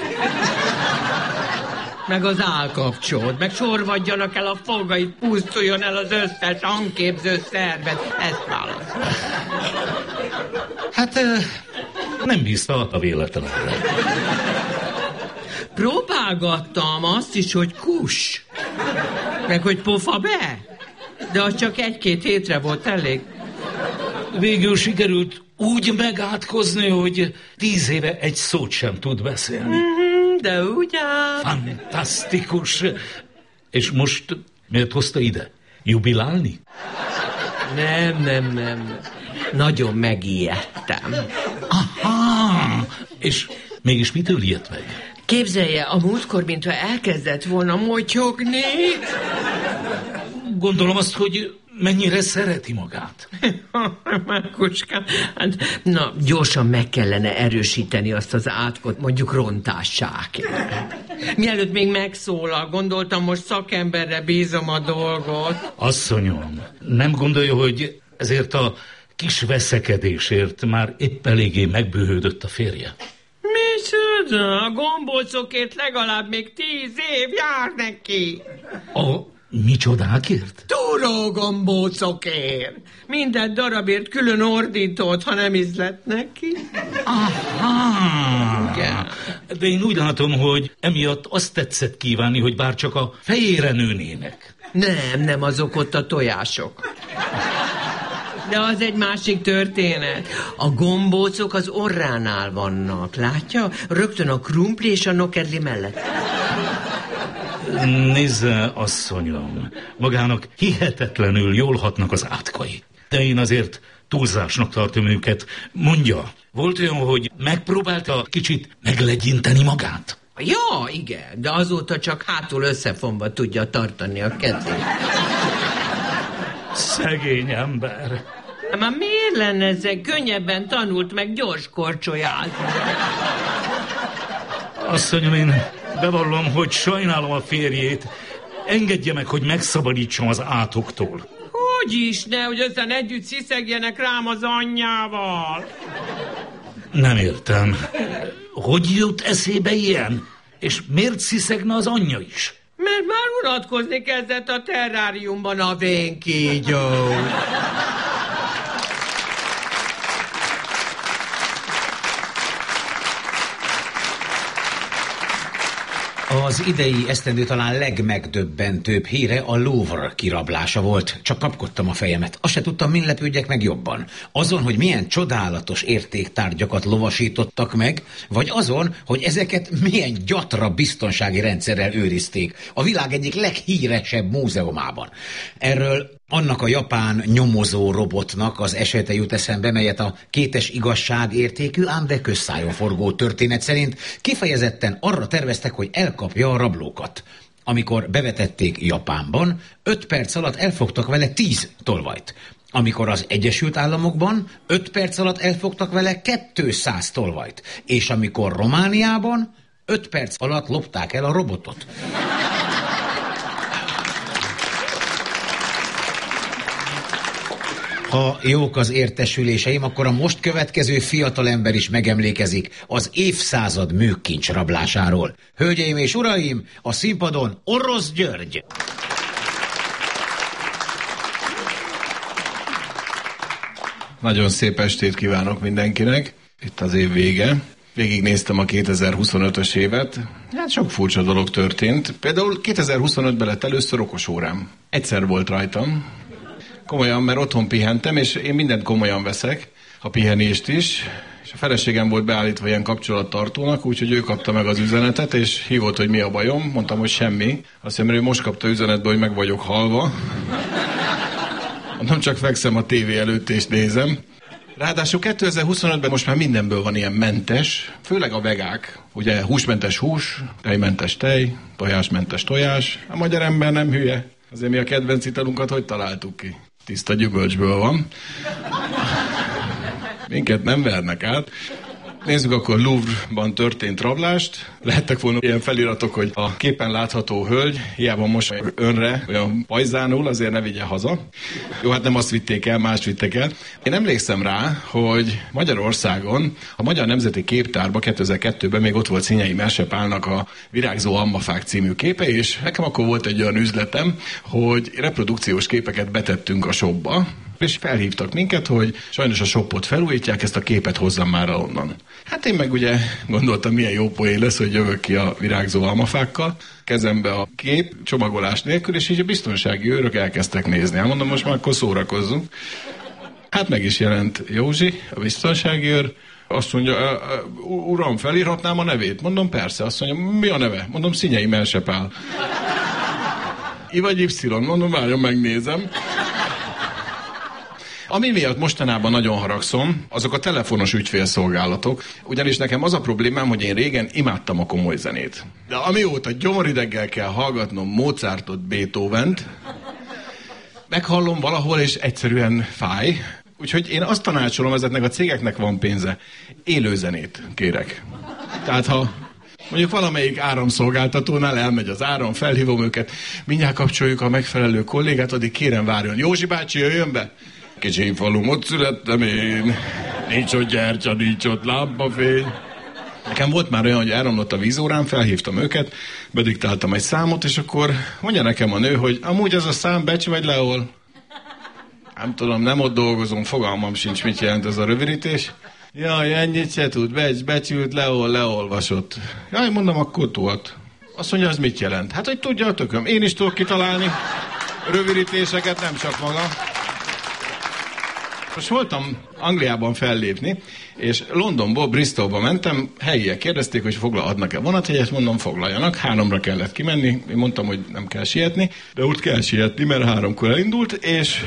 Meg az állkapcsod, meg sorvadjanak el a fogait, pusztuljon el az összes hangképző szerved. Ezt válasz. Hát nem bízta a véletlenre. Próbálgattam azt is, hogy kus. Meg hogy pofa be. De az csak egy-két hétre volt elég. Végül sikerült úgy megátkozni, hogy tíz éve egy szót sem tud beszélni. Mhm, De ugyan. Fantasztikus. És most miért hozta ide? Jubilálni? Nem, nem, nem. Nagyon megijedtem. Aha! És mégis mitől ilyet meg? Képzelje, a múltkor, mintha elkezdett volna motyogni. Gondolom azt, hogy mennyire szereti magát. Márkuskám, hát, na, gyorsan meg kellene erősíteni azt az átkot, mondjuk rontássákért. Mielőtt még megszólal, gondoltam, most szakemberre bízom a dolgot. Asszonyom, nem gondolja, hogy ezért a kis veszekedésért már épp eléggé megbőhődött a férje? Micsoda? A gombócokért legalább még tíz év jár neki. A micsodákért? Túró gombócokért. Minden darabért külön ordított, ha nem ízlett neki. Aha. De én úgy látom, hogy emiatt azt tetszett kívánni, hogy bár csak a fejére nőnének. Nem, nem azok ott a tojások. De az egy másik történet. A gombócok az orránál vannak, látja? Rögtön a krumpli és a nokedli mellett. Nézze, asszonyom, magának hihetetlenül jól hatnak az átkai. De én azért túlzásnak tartom őket. Mondja, volt olyan, hogy megpróbálta kicsit meglegyinteni magát? Ja, igen, de azóta csak hátul összefonva tudja tartani a kezét. Szegény ember. Már miért lenne ezzel? Könnyebben tanult meg gyors korcsolyázni. Asszonyom, én bevallom, hogy sajnálom a férjét. Engedje meg, hogy megszabadítsam az átoktól. Hogy is ne, hogy aztán együtt sziszegjenek rám az anyjával. Nem értem. Hogy jut eszébe ilyen? És miért sziszegna az anyja is? Mert már unatkozni kezdett a terráriumban a vénkígyó. Oh. Az idei esztendő talán legmegdöbbentőbb híre a Louvre kirablása volt. Csak kapkodtam a fejemet. Azt se tudtam, min lepődjek meg jobban. Azon, hogy milyen csodálatos értéktárgyakat lovasítottak meg, vagy azon, hogy ezeket milyen gyatra biztonsági rendszerrel őrizték. A világ egyik leghíresebb múzeumában. Erről annak a japán nyomozó robotnak az esete jut eszembe, melyet a kétes igazság értékű, ám de közszájon forgó történet szerint kifejezetten arra terveztek, hogy elkapja a rablókat. Amikor bevetették Japánban, öt perc alatt elfogtak vele tíz tolvajt. Amikor az Egyesült Államokban 5 perc alatt elfogtak vele 200 tolvajt, és amikor Romániában 5 perc alatt lopták el a robotot. Ha jók az értesüléseim, akkor a most következő fiatalember is megemlékezik az évszázad műkincs rablásáról. Hölgyeim és uraim, a színpadon Orosz György! Nagyon szép estét kívánok mindenkinek. Itt az év vége. Végignéztem a 2025-ös évet. Hát sok furcsa dolog történt. Például 2025-ben lett először okos órám. Egyszer volt rajtam. Komolyan, mert otthon pihentem, és én mindent komolyan veszek, a pihenést is. És a feleségem volt beállítva ilyen kapcsolattartónak, úgyhogy ő kapta meg az üzenetet, és hívott, hogy mi a bajom. Mondtam, hogy semmi. Azt hiszem, ő most kapta üzenetbe, hogy meg vagyok halva. Mondom, csak fekszem a tévé előtt, és nézem. Ráadásul 2025-ben most már mindenből van ilyen mentes, főleg a vegák. Ugye húsmentes hús, tejmentes tej, tojásmentes tojás. A magyar ember nem hülye. Azért mi a kedvenc italunkat hogy találtuk ki? Tiszta gyümölcsből van. Minket nem vernek át. Nézzük akkor Louvre-ban történt rablást. Lehettek volna ilyen feliratok, hogy a képen látható hölgy hiába most önre olyan pajzánul, azért ne vigye haza. Jó, hát nem azt vitték el, más vitték el. Én emlékszem rá, hogy Magyarországon a Magyar Nemzeti Képtárban 2002-ben még ott volt Színyei Mersepálnak a Virágzó Almafák című képe, és nekem akkor volt egy olyan üzletem, hogy reprodukciós képeket betettünk a shopba, és felhívtak minket, hogy sajnos a shopot felújítják, ezt a képet hozzam már onnan. Hát én meg ugye gondoltam, milyen jó poén lesz, hogy jövök ki a virágzó almafákkal, kezembe a kép, csomagolás nélkül, és így a biztonsági őrök elkezdtek nézni. Hát mondom, most már akkor szórakozzunk. Hát meg is jelent Józsi, a biztonsági őr, azt mondja, uram, felírhatnám a nevét? Mondom, persze. Azt mondja, mi a neve? Mondom, Szinyei Melsepál. I vagy Y? Mondom, várjon, megnézem. Ami miatt mostanában nagyon haragszom, azok a telefonos ügyfélszolgálatok, ugyanis nekem az a problémám, hogy én régen imádtam a komoly zenét. De amióta gyomorideggel kell hallgatnom Mozartot, Beethovent, meghallom valahol, és egyszerűen fáj. Úgyhogy én azt tanácsolom, ezeknek a cégeknek van pénze. Élő zenét kérek. Tehát ha Mondjuk valamelyik áramszolgáltatónál elmegy az áram, felhívom őket, mindjárt kapcsoljuk a megfelelő kollégát, addig kérem várjon. Józsi bácsi, jöjjön be! Kicsi falum, ott születtem én. Nincs ott gyertya, nincs ott lámpafény. Nekem volt már olyan, hogy elromlott a vízórám, felhívtam őket, bediktáltam egy számot, és akkor mondja nekem a nő, hogy amúgy ez a szám becs vagy leol? Nem tudom, nem ott dolgozom, fogalmam sincs, mit jelent ez a rövidítés. Jaj, ennyit se tud, becs, becsült, leol, leolvasott. Jaj, mondom, akkor tuhat. Azt mondja, az mit jelent? Hát, hogy tudja a tököm. Én is tudok kitalálni rövidítéseket, nem csak maga. Most voltam Angliában fellépni, és Londonból Bristolba mentem, helyiek kérdezték, hogy foglal, adnak-e vonatjegyet, mondom, foglaljanak, háromra kellett kimenni, én mondtam, hogy nem kell sietni, de úgy kell sietni, mert háromkor elindult, és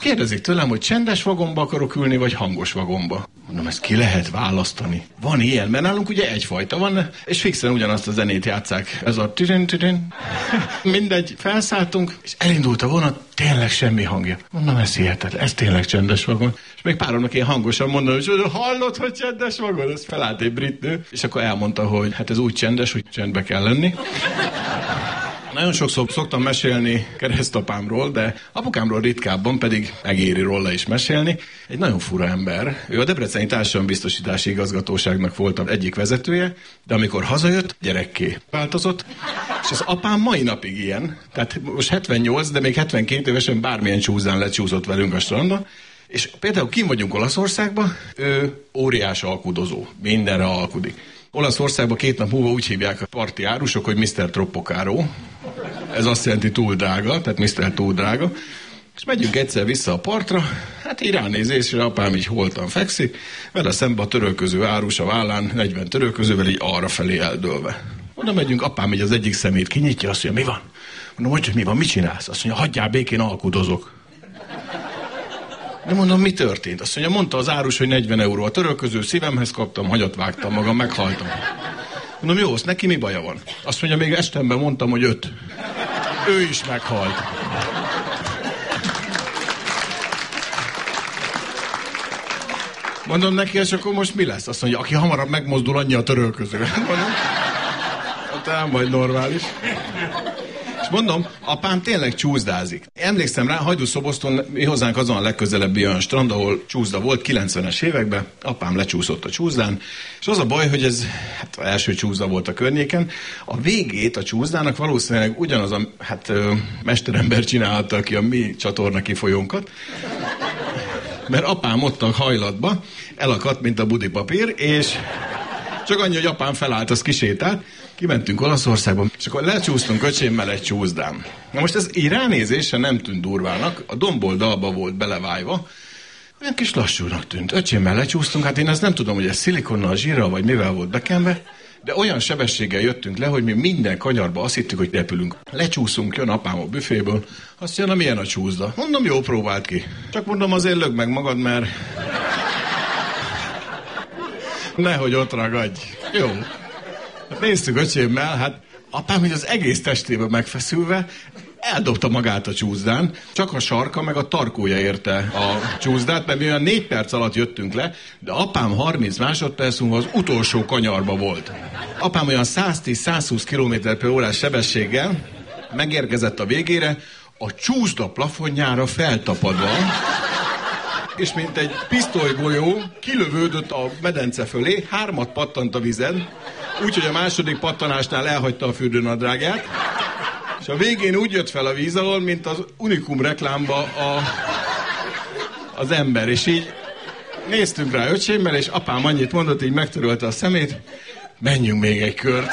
Kérdezik tőlem, hogy csendes vagomba akarok ülni, vagy hangos vagomba. Mondom, ezt ki lehet választani. Van ilyen, mert nálunk ugye egyfajta van, és fixen ugyanazt a zenét játszák. Ez a türin türin. Mindegy, felszálltunk, és elindult a vonat, tényleg semmi hangja. Mondom, ez hihetetlen, ez tényleg csendes vagon. És még páromnak én hangosan mondom, hogy hallod, hogy csendes vagon? Ez felállt egy brit nő, és akkor elmondta, hogy hát ez úgy csendes, hogy csendbe kell lenni. Nagyon sokszor szoktam mesélni keresztapámról, de apukámról ritkábban pedig megéri róla is mesélni. Egy nagyon fura ember. Ő a Debreceni Társadalombiztosítási Igazgatóságnak volt az egyik vezetője, de amikor hazajött, gyerekké változott, és az apám mai napig ilyen. Tehát most 78, de még 72 évesen bármilyen csúzán lecsúszott velünk a strandon, és például kim vagyunk Olaszországban, ő óriás alkudozó, mindenre alkudik. Olaszországban két nap múlva úgy hívják a parti árusok, hogy Mr. Tropocaro. Ez azt jelenti túl drága, tehát Mr. túl drága. És megyünk egyszer vissza a partra, hát így ránézésre apám így holtan fekszik, vele szembe a törölköző árus a vállán, 40 törölközővel így arra felé eldőlve. Oda megyünk, apám így az egyik szemét kinyitja, azt mondja, mi van? Mondom, hogy mi van, mit csinálsz? Azt mondja, hagyjál békén, alkudozok. De mondom, mi történt? Azt mondja, mondta az árus, hogy 40 euró a törölköző, szívemhez kaptam, hagyat vágtam magam, meghaltam. Mondom, jó, azt neki mi baja van? Azt mondja, még estemben mondtam, hogy öt. Ő is meghalt. Mondom neki, és akkor most mi lesz? Azt mondja, aki hamarabb megmozdul, annyi a törölköző. Mondom, hát nem vagy normális mondom, apám tényleg csúszdázik. Emlékszem rá, Hajdúszoboszton mi hozzánk azon a legközelebbi olyan strand, ahol csúszda volt 90-es években, apám lecsúszott a csúszdán, és az a baj, hogy ez hát az első csúszda volt a környéken. A végét a csúszdának valószínűleg ugyanaz a hát, mesterember csinálta, aki a mi csatorna kifolyónkat, mert apám ott a hajlatba elakadt, mint a budipapír, és csak annyi, hogy apám felállt, az kisétált, kimentünk Olaszországba, és akkor lecsúsztunk öcsémmel egy csúszdán. Na most ez így ránézésre nem tűnt durvának, a domboldalba volt belevájva, olyan kis lassúnak tűnt. Öcsémmel lecsúsztunk, hát én ezt nem tudom, hogy ez szilikonnal, zsírral vagy mivel volt bekenve, de olyan sebességgel jöttünk le, hogy mi minden kanyarba azt hittük, hogy repülünk. Lecsúszunk, jön apám a büféből, azt jön, milyen a csúszda. Mondom, jó, próbált ki. Csak mondom, azért lög meg magad, mert... Nehogy ott ragadj. Jó. Hát néztük öcsémmel, hát apám, hogy az egész testében megfeszülve, eldobta magát a csúszdán, csak a sarka meg a tarkója érte a csúszdát, mert mi olyan négy perc alatt jöttünk le, de apám 30 másodperc múlva az utolsó kanyarba volt. Apám olyan 110-120 km per órás sebességgel megérkezett a végére, a csúszda plafonjára feltapadva, és mint egy pisztolygolyó kilövődött a medence fölé, hármat pattant a vizen, úgyhogy a második pattanásnál elhagyta a fürdőnadrágját, és a végén úgy jött fel a víz alól, mint az Unikum reklámba a, az ember, és így néztünk rá öcsémmel, és apám annyit mondott, így megtörölte a szemét, menjünk még egy kört.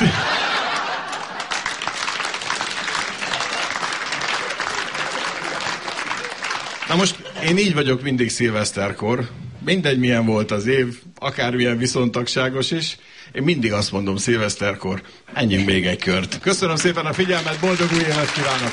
Na most én így vagyok mindig szilveszterkor. Mindegy, milyen volt az év, akármilyen viszontagságos is. Én mindig azt mondom szilveszterkor, menjünk még egy kört. Köszönöm szépen a figyelmet, boldog új évet kívánok!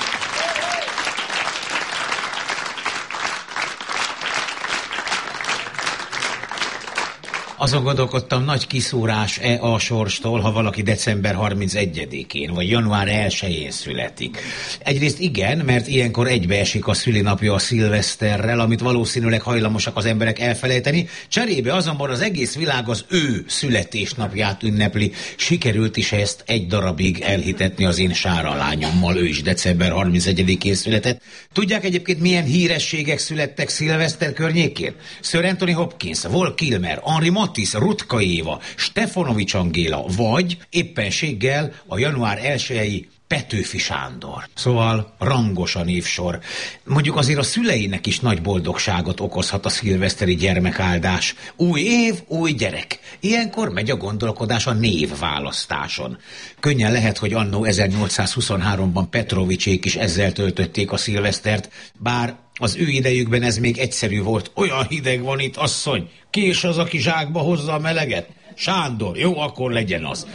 Azon gondolkodtam, nagy kiszúrás-e a sorstól, ha valaki december 31-én vagy január 1-én születik. Egyrészt igen, mert ilyenkor egybeesik a szülinapja a szilveszterrel, amit valószínűleg hajlamosak az emberek elfelejteni. Cserébe azonban az egész világ az ő születésnapját ünnepli. Sikerült is ezt egy darabig elhitetni az én sára lányommal, ő is december 31-én született. Tudják egyébként milyen hírességek születtek szilveszter környékén? Sir Anthony Hopkins, Vol Kilmer, Henri Matisse, Rutka Éva, Stefanovics Angéla, vagy éppenséggel a január 1 Petőfi Sándor. Szóval rangos a névsor. Mondjuk azért a szüleinek is nagy boldogságot okozhat a szilveszteri gyermekáldás. Új év, új gyerek. Ilyenkor megy a gondolkodás a névválasztáson. Könnyen lehet, hogy annó 1823-ban Petrovicsék is ezzel töltötték a szilvesztert, bár az ő idejükben ez még egyszerű volt. Olyan hideg van itt, asszony. Ki is az, aki zsákba hozza a meleget? Sándor, jó, akkor legyen az.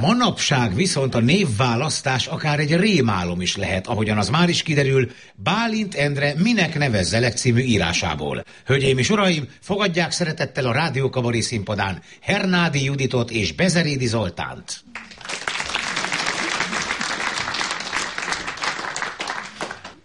Manapság viszont a névválasztás akár egy rémálom is lehet, ahogyan az már is kiderül, Bálint Endre Minek nevezzelek című írásából. Hölgyeim és uraim, fogadják szeretettel a Rádió Kabari színpadán Hernádi Juditot és Bezerédi Zoltánt.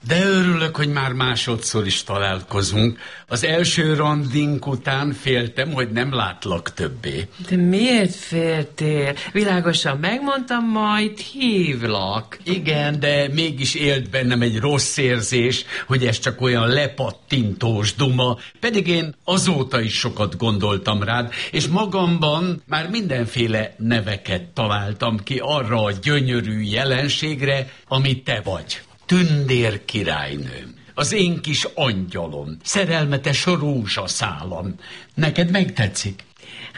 De örülök, hogy már másodszor is találkozunk. Az első randink után féltem, hogy nem látlak többé. De miért féltél? Világosan megmondtam, majd hívlak. Igen, de mégis élt bennem egy rossz érzés, hogy ez csak olyan lepattintós duma, pedig én azóta is sokat gondoltam rád, és magamban már mindenféle neveket találtam ki arra a gyönyörű jelenségre, ami te vagy. Tündér királynőm, az én kis angyalom, szerelmetes rózsaszálam. Neked megtetszik?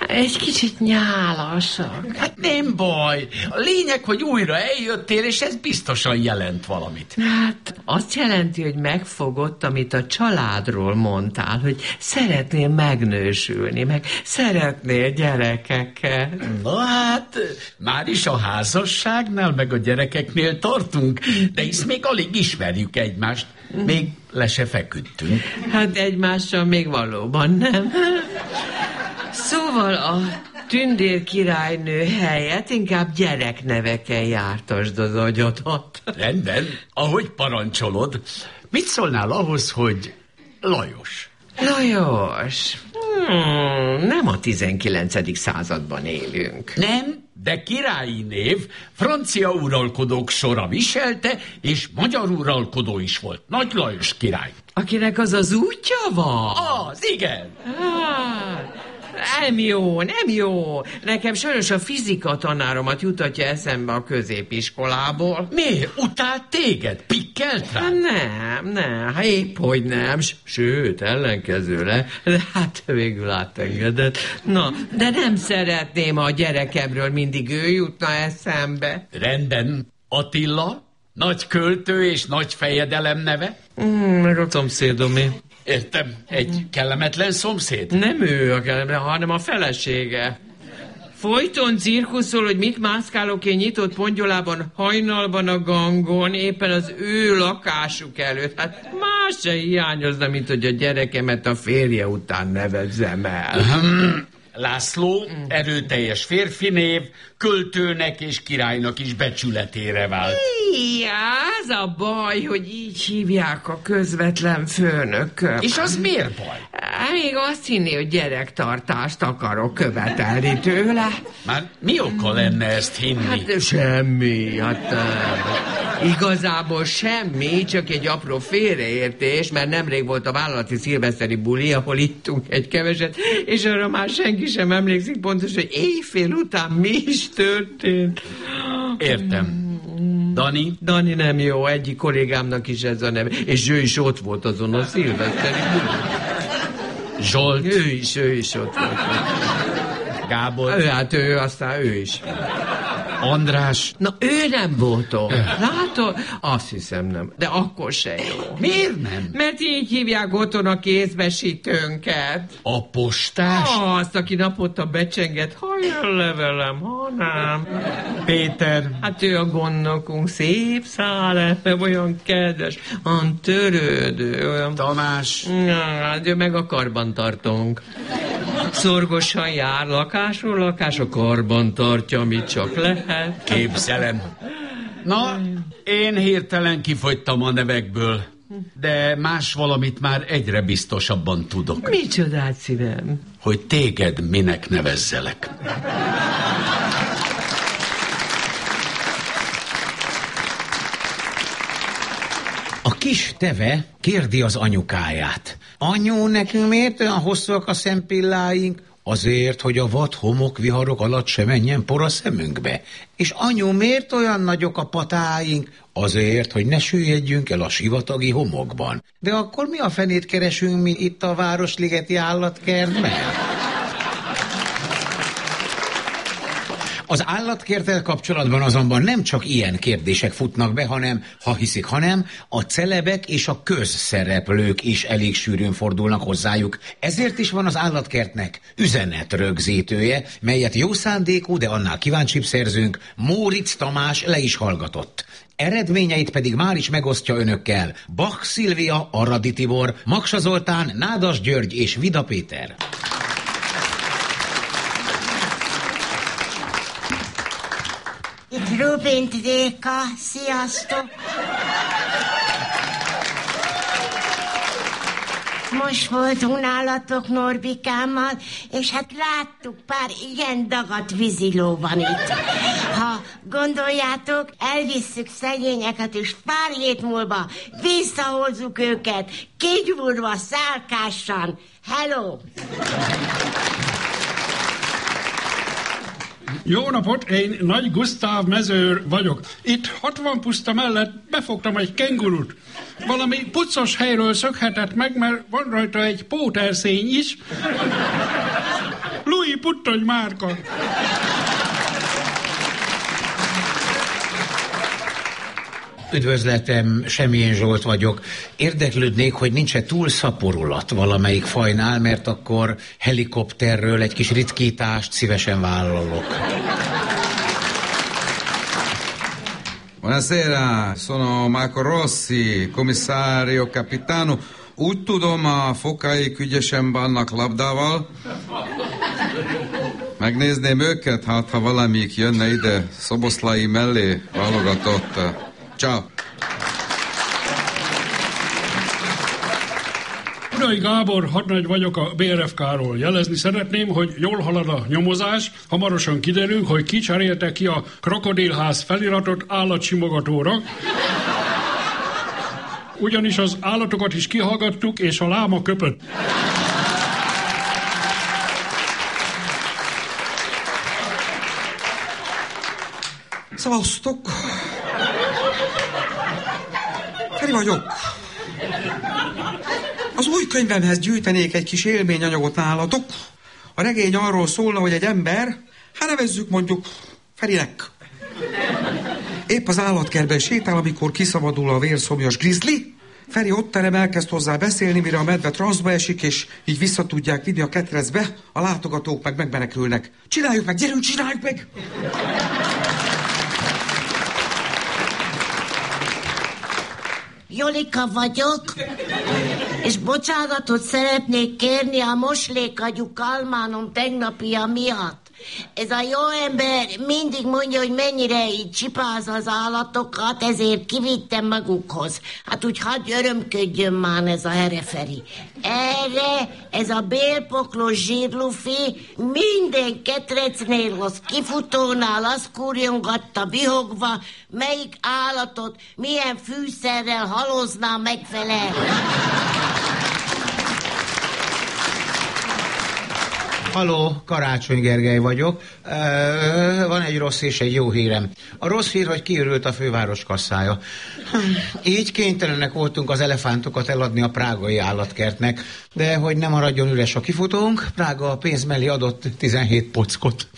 Egy kicsit nyálasak. Hát nem baj. A lényeg, hogy újra eljöttél, és ez biztosan jelent valamit. Hát azt jelenti, hogy megfogott, amit a családról mondtál, hogy szeretnél megnősülni, meg szeretnél gyerekekkel. Na hát, már is a házasságnál, meg a gyerekeknél tartunk, de hisz még alig ismerjük egymást. Még le se feküdtünk. Hát egymással még valóban nem. Szóval a tündér királynő helyett inkább gyerekneveken jártasd az agyadat. Rendben, ahogy parancsolod. Mit szólnál ahhoz, hogy Lajos? Lajos, hmm, nem a 19. században élünk. Nem, de királyi név francia uralkodók sora viselte, és magyar uralkodó is volt. Nagy Lajos király. Akinek az az útja van? Az, igen. Hát, nem jó, nem jó. Nekem sajnos a fizika tanáromat jutatja eszembe a középiskolából. Miért? Utált téged? Pikkelt rá? Nem, nem, hát épp hogy nem. Sőt, ellenkezőre. De hát végül átengedett. Na, de nem szeretném, ha a gyerekemről mindig ő jutna eszembe. Rendben. Attila? Nagy költő és nagy fejedelem neve? Mm, meg a szomszédomé. Értem. Egy kellemetlen szomszéd? Nem ő a kellemetlen, hanem a felesége. Folyton cirkuszol, hogy mit mászkálok én nyitott pongyolában hajnalban a gangon, éppen az ő lakásuk előtt. Hát más se hiányozna, mint hogy a gyerekemet a férje után nevezzem el. László, erőteljes férfi név, költőnek és királynak is becsületére vált. Ja, az a baj, hogy így hívják a közvetlen főnököm. És az miért baj? Hát Még azt hinni, hogy gyerektartást akarok követelni tőle. Már mi oka lenne ezt hinni? Hát semmi, hát nem. Igazából semmi, csak egy apró félreértés, mert nemrég volt a vállalati szilveszteri buli, ahol ittunk egy keveset, és arra már senki sem emlékszik pontosan, hogy éjfél után mi is történt. Értem. Dani? Dani nem jó, egyik kollégámnak is ez a neve, és ő is ott volt azon a szilveszteri. Zsolt? Ő is, ő is ott volt. Gábor? Hát ő, aztán ő is. András? Na, ő nem volt ott. Látod? Azt hiszem nem. De akkor se jó. Miért nem? Mert így hívják otthon a kézbesítőnket. A postás? Azt, aki naponta becsenget, ha jön levelem, ha nem. Péter? Hát ő a gondnokunk, szép szállete, olyan kedves, olyan törődő, olyan... Tamás? Hát ő meg a karban tartunk. Szorgosan jár lakásról lakásra, karban tartja, amit csak lehet. Képzelem. Na, én hirtelen kifogytam a nevekből, de más valamit már egyre biztosabban tudok. Micsodát, szívem? Hogy téged minek nevezzelek. A kis teve kérdi az anyukáját. Anyu, nekünk miért olyan hosszúak a szempilláink? Azért, hogy a vad homok viharok alatt se menjen por a szemünkbe. És anyu, miért olyan nagyok a patáink? Azért, hogy ne süllyedjünk el a sivatagi homokban. De akkor mi a fenét keresünk mi itt a Városligeti állatkertben? Az állatkerttel kapcsolatban azonban nem csak ilyen kérdések futnak be, hanem, ha hiszik, hanem a celebek és a közszereplők is elég sűrűn fordulnak hozzájuk. Ezért is van az állatkertnek üzenetrögzítője, melyet jó szándékú, de annál kíváncsibb szerzőnk Móricz Tamás le is hallgatott. Eredményeit pedig már is megosztja önökkel Bach Szilvia, Aradi Tibor, Maksa Zoltán, Nádas György és Vida Péter. Itt Rubint Réka, sziasztok! Most voltunk nálatok Norbikámmal, és hát láttuk pár igen dagadt víziló itt. Ha gondoljátok, elvisszük szegényeket, és pár hét múlva visszahozzuk őket, kigyúrva, szálkásan. Hello! Jó napot, én Nagy Gusztáv mezőr vagyok. Itt 60 puszta mellett befogtam egy kengurut. Valami puccos helyről szökhetett meg, mert van rajta egy póterszény is. Louis Puttony márka. Üdvözletem, Semjén Zsolt vagyok. Érdeklődnék, hogy nincs-e túl szaporulat valamelyik fajnál, mert akkor helikopterről egy kis ritkítást szívesen vállalok. Buonasera, sono Marco Rossi, commissario capitano. Úgy tudom, a fokáik ügyesen vannak labdával. Megnézném őket, hát ha valamik jönne ide szoboszlai mellé válogatott. Ciao. Udai Gábor hadnagy vagyok a BRFK-ról. Jelezni szeretném, hogy jól halad a nyomozás. Hamarosan kiderül, hogy ki cserélte ki a krokodilház feliratot állatsimogatóra. Ugyanis az állatokat is kihallgattuk, és a láma köpött. Szavaztok! Feri vagyok. Az új könyvemhez gyűjtenék egy kis élményanyagot nálatok. A regény arról szólna, hogy egy ember, hát nevezzük mondjuk Ferinek. Épp az állatkertben sétál, amikor kiszabadul a vérszomjas grizzly. Feri ott terem elkezd hozzá beszélni, mire a medve transzba esik, és így vissza tudják vinni a ketrecbe, a látogatók meg megmenekülnek. Csináljuk meg, gyerünk, csináljuk meg! Jolika vagyok, és bocsánatot szeretnék kérni a moslékagyú kalmánom tegnapia miatt. Ez a jó ember mindig mondja, hogy mennyire így csipáz az állatokat, ezért kivittem magukhoz. Hát úgy hagyj örömködjön már ez a hereferi. Erre ez a bélpoklós zsírlufi minden ketrecnél, az kifutónál azt kurjongatta bihogva, melyik állatot milyen fűszerrel halozná megfelel. Haló, Karácsony Gergely vagyok. Van egy rossz és egy jó hírem. A rossz hír, hogy kiürült a főváros kasszája. Így kénytelenek voltunk az elefántokat eladni a prágai állatkertnek, de hogy nem maradjon üres a kifutónk, Prága a pénz mellé adott 17 pockot.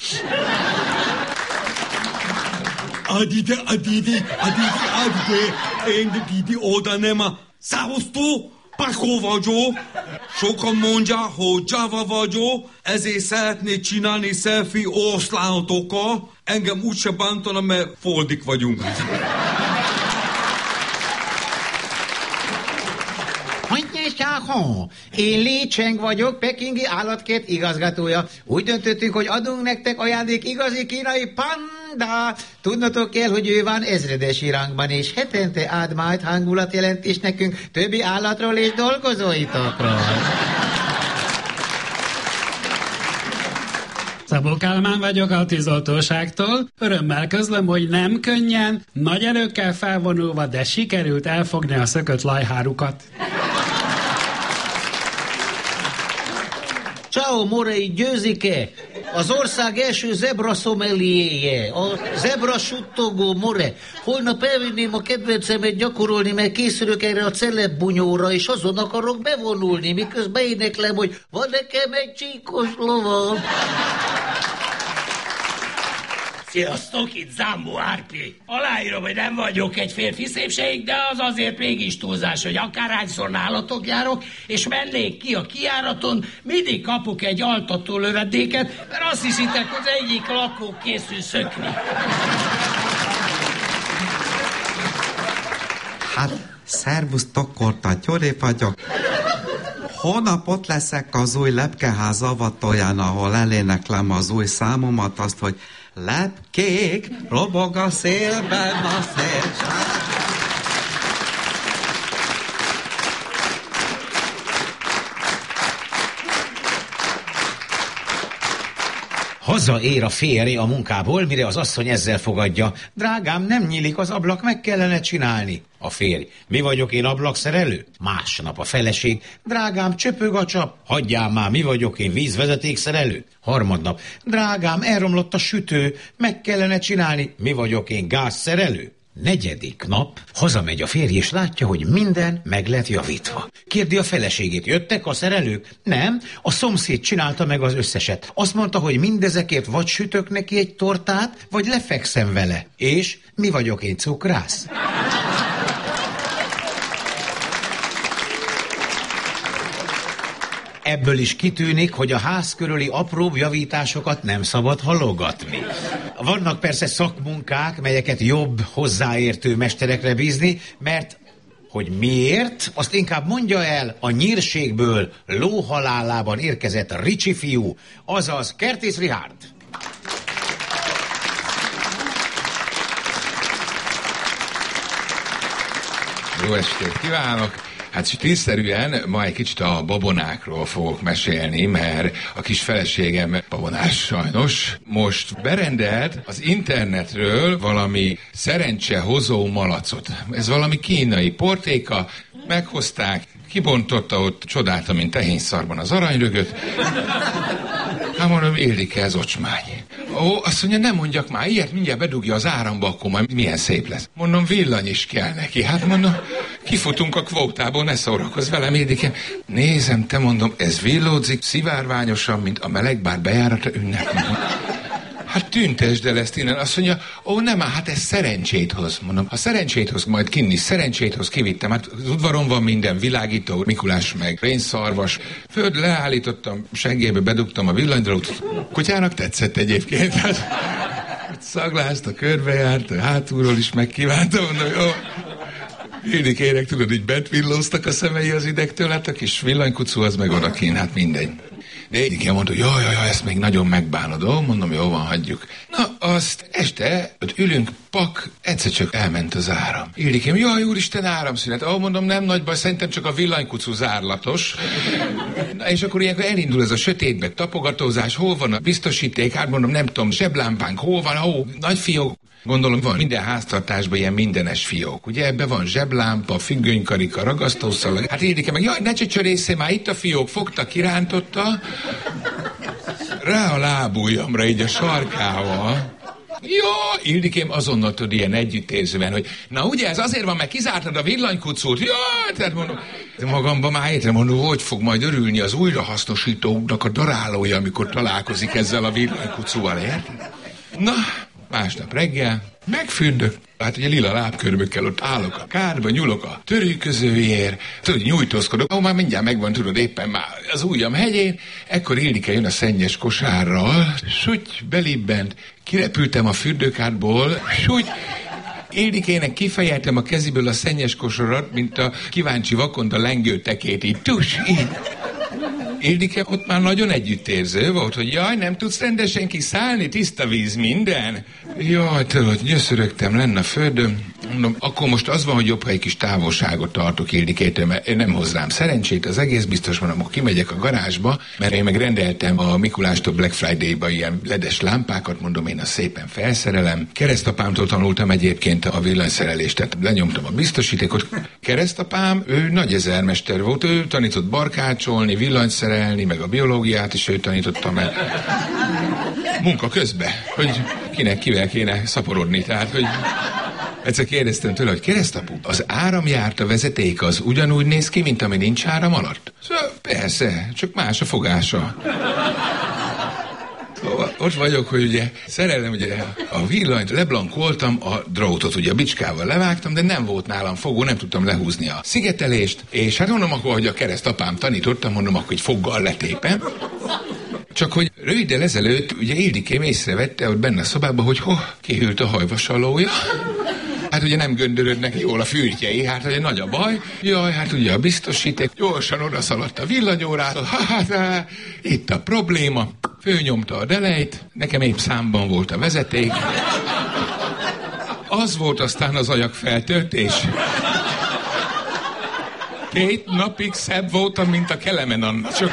Adide, adide, adide, adide, én didi oda nem a szávosztó, Pakó vagyok, sokan mondják, hogy Java vagyok, ezért szeretnék csinálni selfie oszlánatokkal. Engem úgyse bántana, mert foldik vagyunk. Hogy néz ki a ha, én Li Cheng vagyok, pekingi állatkert igazgatója. Úgy döntöttünk, hogy adunk nektek ajándék igazi kínai panda. Tudnotok kell, hogy ő van ezredesi rangban, és hetente ad majd hangulatjelentést nekünk többi állatról és dolgozóitokról. Szabó Kálmán vagyok a tűzoltóságtól. Örömmel közlöm, hogy nem könnyen, nagy erőkkel felvonulva, de sikerült elfogni a szökött lajhárukat. Ciao, Morei Győzike, az ország első zebra szomeliéje, a zebra suttogó More. Holnap elvinném a kedvencemet gyakorolni, mert készülök erre a celeb bunyóra, és azon akarok bevonulni, miközben éneklem, hogy van nekem egy csíkos lovam. Sziasztok, itt Zambó Árpi. Aláírom, hogy nem vagyok egy férfi szépség, de az azért mégis túlzás, hogy akárhányszor nálatok járok, és mennék ki a kiáraton, mindig kapok egy altató lövedéket, mert azt hiszitek, hogy egyik lakó készül szökni. Hát, szervusz, Tokorta, Gyuri vagyok. Holnap ott leszek az új lepkeház avatóján, ahol eléneklem az új számomat, azt, hogy lepkék, robog a szélben a szél. Hazaér a férj a munkából, mire az asszony ezzel fogadja. Drágám, nem nyílik az ablak, meg kellene csinálni. A férj. Mi vagyok én ablakszerelő? Másnap a feleség. Drágám, csöpög a csap. Hagyjál már, mi vagyok én vízvezetékszerelő? Harmadnap. Drágám, elromlott a sütő. Meg kellene csinálni. Mi vagyok én gázszerelő? Negyedik nap hazamegy a férj, és látja, hogy minden meg lett javítva. Kérdi a feleségét, jöttek a szerelők? Nem, a szomszéd csinálta meg az összeset. Azt mondta, hogy mindezekért vagy sütök neki egy tortát, vagy lefekszem vele. És mi vagyok én cukrász? Ebből is kitűnik, hogy a ház körüli apróbb javításokat nem szabad halogatni. Vannak persze szakmunkák, melyeket jobb hozzáértő mesterekre bízni, mert hogy miért, azt inkább mondja el a nyírségből lóhalálában érkezett Ricsi fiú, azaz Kertész Rihárd. Jó estét kívánok! Hát stílszerűen ma egy kicsit a babonákról fogok mesélni, mert a kis feleségem babonás sajnos. Most berendelt az internetről valami szerencsehozó malacot. Ez valami kínai portéka, meghozták, kibontotta ott, csodálta, mint tehényszarban az aranyrögöt. Hát mondom, élik ez ocsmány. Ó, azt mondja, nem mondjak már ilyet, mindjárt bedugja az áramba, akkor majd milyen szép lesz. Mondom, villany is kell neki. Hát mondom, kifutunk a kvótából, ne szórakozz velem, Édike. Nézem, te mondom, ez villódzik szivárványosan, mint a melegbár bejárata ünnep. Hát tüntesd el ezt innen. Azt mondja, ó nem, hát ez szerencsét hoz. Mondom, ha szerencsét hoz, majd kinni, szerencsét hoz, kivittem. Hát az udvaron van minden, világító, Mikulás meg, rénszarvas. Föld leállítottam, seggébe bedugtam a villanydrót. Kutyának tetszett egyébként. Hát, szaglázta, körbejárt, hátulról is megkívánta, mondom, jó. Érik tudod, így bent villóztak a szemei az idegtől, hát a kis villanykucú az meg odakén, hát mindegy. Igen, mondta, hogy jaj, jaj, ezt még nagyon megbánod. Mondom, jó van, hagyjuk. Na, azt este, ott ülünk, pak, egyszer csak elment az áram. Ildikém, jaj, úristen, áramszünet. Ó, mondom, nem nagy baj, szerintem csak a villanykucú zárlatos. Na, és akkor ilyenkor elindul ez a sötétbe tapogatózás, hol van a biztosíték, hát mondom, nem tudom, zseblámpánk, hol van, ó, nagy fiók, Gondolom van minden háztartásban ilyen mindenes fiók. Ugye ebben van zseblámpa, függönykarika, ragasztószalag. Hát Édike meg, jaj, ne csöcserészé már itt a fiók, fogta, kirántotta, rá a lábujjamra, így a sarkával. Jó, Ildikém azonnal tud ilyen együttérzően, hogy na ugye ez azért van, mert kizártad a villanykucút. Jó, tehát mondom, magamban már érte mondom, hogy fog majd örülni az újrahasznosítóknak a darálója, amikor találkozik ezzel a villanykucúval, érted? Na, Másnap reggel megfürdök, hát ugye lila lábkörmökkel ott állok a kárba, nyúlok a törőközőjér, tudod, nyújtózkodok, ahol már mindjárt megvan, tudod, éppen már az ujjam hegyén, ekkor Ildike jön a szennyes kosárral, súgy belibbent, kirepültem a fürdőkádból, súgy Ildikének kifejeltem a keziből a szennyes kosarat, mint a kíváncsi vakond a lengő tekét, így tus, így. Ildike ott már nagyon együttérző volt, hogy jaj, nem tudsz rendesen kiszállni, tiszta víz, minden. Jaj, tudod, nyöszörögtem lenne a földön. Mondom, akkor most az van, hogy jobb, ha egy kis távolságot tartok Ildikétől, mert én nem hozzám szerencsét, az egész biztos van, akkor kimegyek a garázsba, mert én meg rendeltem a Mikulástól Black Friday-ba ilyen ledes lámpákat, mondom, én a szépen felszerelem. Keresztapámtól tanultam egyébként a villanyszerelést, tehát lenyomtam a biztosítékot. Keresztapám, ő nagy ezermester volt, ő tanított barkácsolni, villanyszerelni, meg a biológiát is ő tanította meg. Munka közben, hogy kinek kivel kéne szaporodni, tehát hogy Egyszer kérdeztem tőle, hogy keresztapu, az áramjárt a vezeték az ugyanúgy néz ki, mint ami nincs áram alatt? Szóval persze, csak más a fogása. Ott vagyok, hogy ugye szerelem ugye a villanyt, leblankoltam a drótot, ugye a bicskával levágtam, de nem volt nálam fogó, nem tudtam lehúzni a szigetelést, és hát mondom akkor, hogy a keresztapám tanítottam, mondom akkor, hogy foggal letépem. Csak hogy röviddel ezelőtt ugye Ildikém észrevette ott benne a szobában, hogy ho, kihűlt a hajvasalója. Hát ugye nem göndörödnek jól a fürtjei, hát ugye nagy a baj. Jaj, hát ugye a biztosíték gyorsan odaszaladt a villanyórától. Hát, hát, itt a probléma. Főnyomta a delejt, nekem épp számban volt a vezeték. Az volt aztán az ajak feltöltés. Két napig szebb voltam, mint a Kelemen Anna. Csak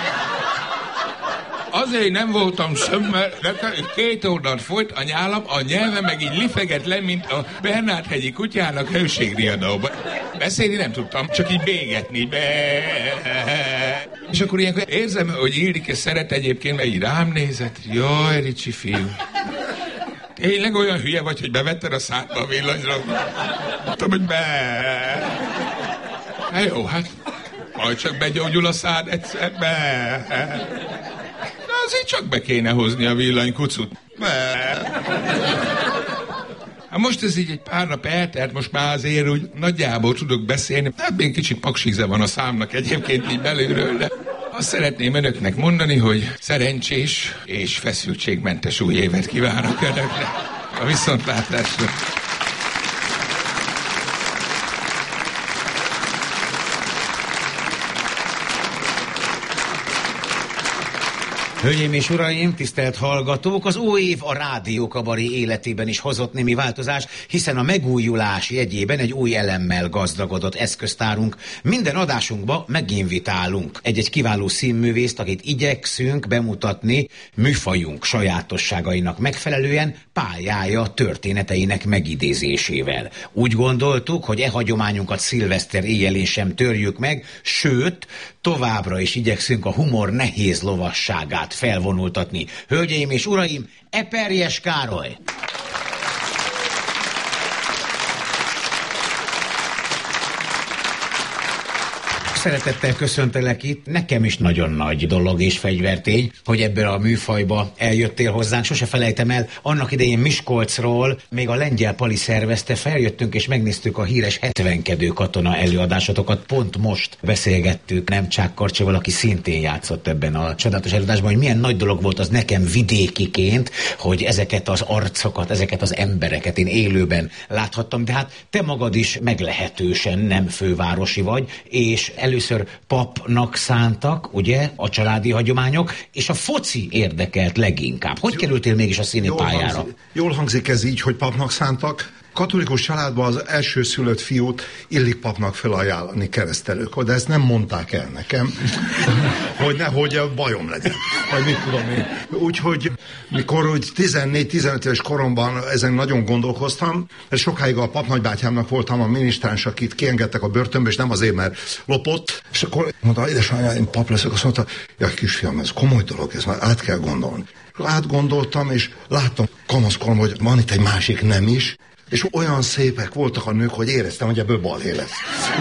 azért nem voltam sem, mert nekem két oldalt folyt a nyálam, a nyelve meg így lifegett le, mint a Bernát-hegyi kutyának hőségriadóban. Beszélni nem tudtam, csak így bégetni. Be. És akkor ilyenkor érzem, hogy Ildike szeret egyébként, mert így rám nézett. Jaj, Ricsi fiú. Tényleg olyan hülye vagy, hogy bevetted a szádba a villanyra? Mondtam, hogy be. Hát jó, hát majd csak begyógyul a szád egyszer, be. Azért csak be kéne hozni a villanykucut. Hát most ez így egy pár nap eltelt, most már azért úgy nagyjából tudok beszélni. Hát még kicsit paksíze van a számnak egyébként így belülről, de azt szeretném önöknek mondani, hogy szerencsés és feszültségmentes új évet kívánok önöknek. A viszontlátásra. Hölgyeim és uraim, tisztelt hallgatók, az új év a rádiókabari életében is hozott némi változás, hiszen a megújulás jegyében egy új elemmel gazdagodott eszköztárunk. Minden adásunkba meginvitálunk egy-egy kiváló színművészt, akit igyekszünk bemutatni műfajunk sajátosságainak megfelelően pályája történeteinek megidézésével. Úgy gondoltuk, hogy e hagyományunkat szilveszter éjjelén sem törjük meg, sőt, továbbra is igyekszünk a humor nehéz lovasságát felvonultatni. Hölgyeim és uraim, Eperjes Károly! Szeretettel köszöntelek itt. Nekem is nagyon nagy dolog és fegyvertény, hogy ebből a műfajba eljöttél hozzánk. Sose felejtem el, annak idején Miskolcról még a lengyel pali szervezte, feljöttünk és megnéztük a híres 70 katona előadásotokat. Pont most beszélgettük nem csak Karcsival, aki szintén játszott ebben a csodálatos előadásban, hogy milyen nagy dolog volt az nekem vidékiként, hogy ezeket az arcokat, ezeket az embereket én élőben láthattam, de hát te magad is meglehetősen nem fővárosi vagy, és először papnak szántak, ugye, a családi hagyományok, és a foci érdekelt leginkább. Hogy kerültél mégis a színi Jól pályára? hangzik, jól hangzik ez így, hogy papnak szántak. Katolikus családban az első szülött fiút illik papnak felajánlani keresztelők, de ezt nem mondták el nekem, hogy nehogy bajom legyen, vagy mit tudom én. Úgyhogy mikor úgy 14-15 éves koromban ezen nagyon gondolkoztam, mert sokáig a papnagybátyámnak voltam a minisztráns, akit kiengedtek a börtönbe, és nem azért, mert lopott, és akkor mondta, édesanyja, én pap leszek, azt mondta, ja kisfiam, ez komoly dolog, ez már át kell gondolni. Átgondoltam, és láttam kamaszkorom, hogy van itt egy másik nem is, és olyan szépek voltak a nők, hogy éreztem, hogy ebből balhé lesz.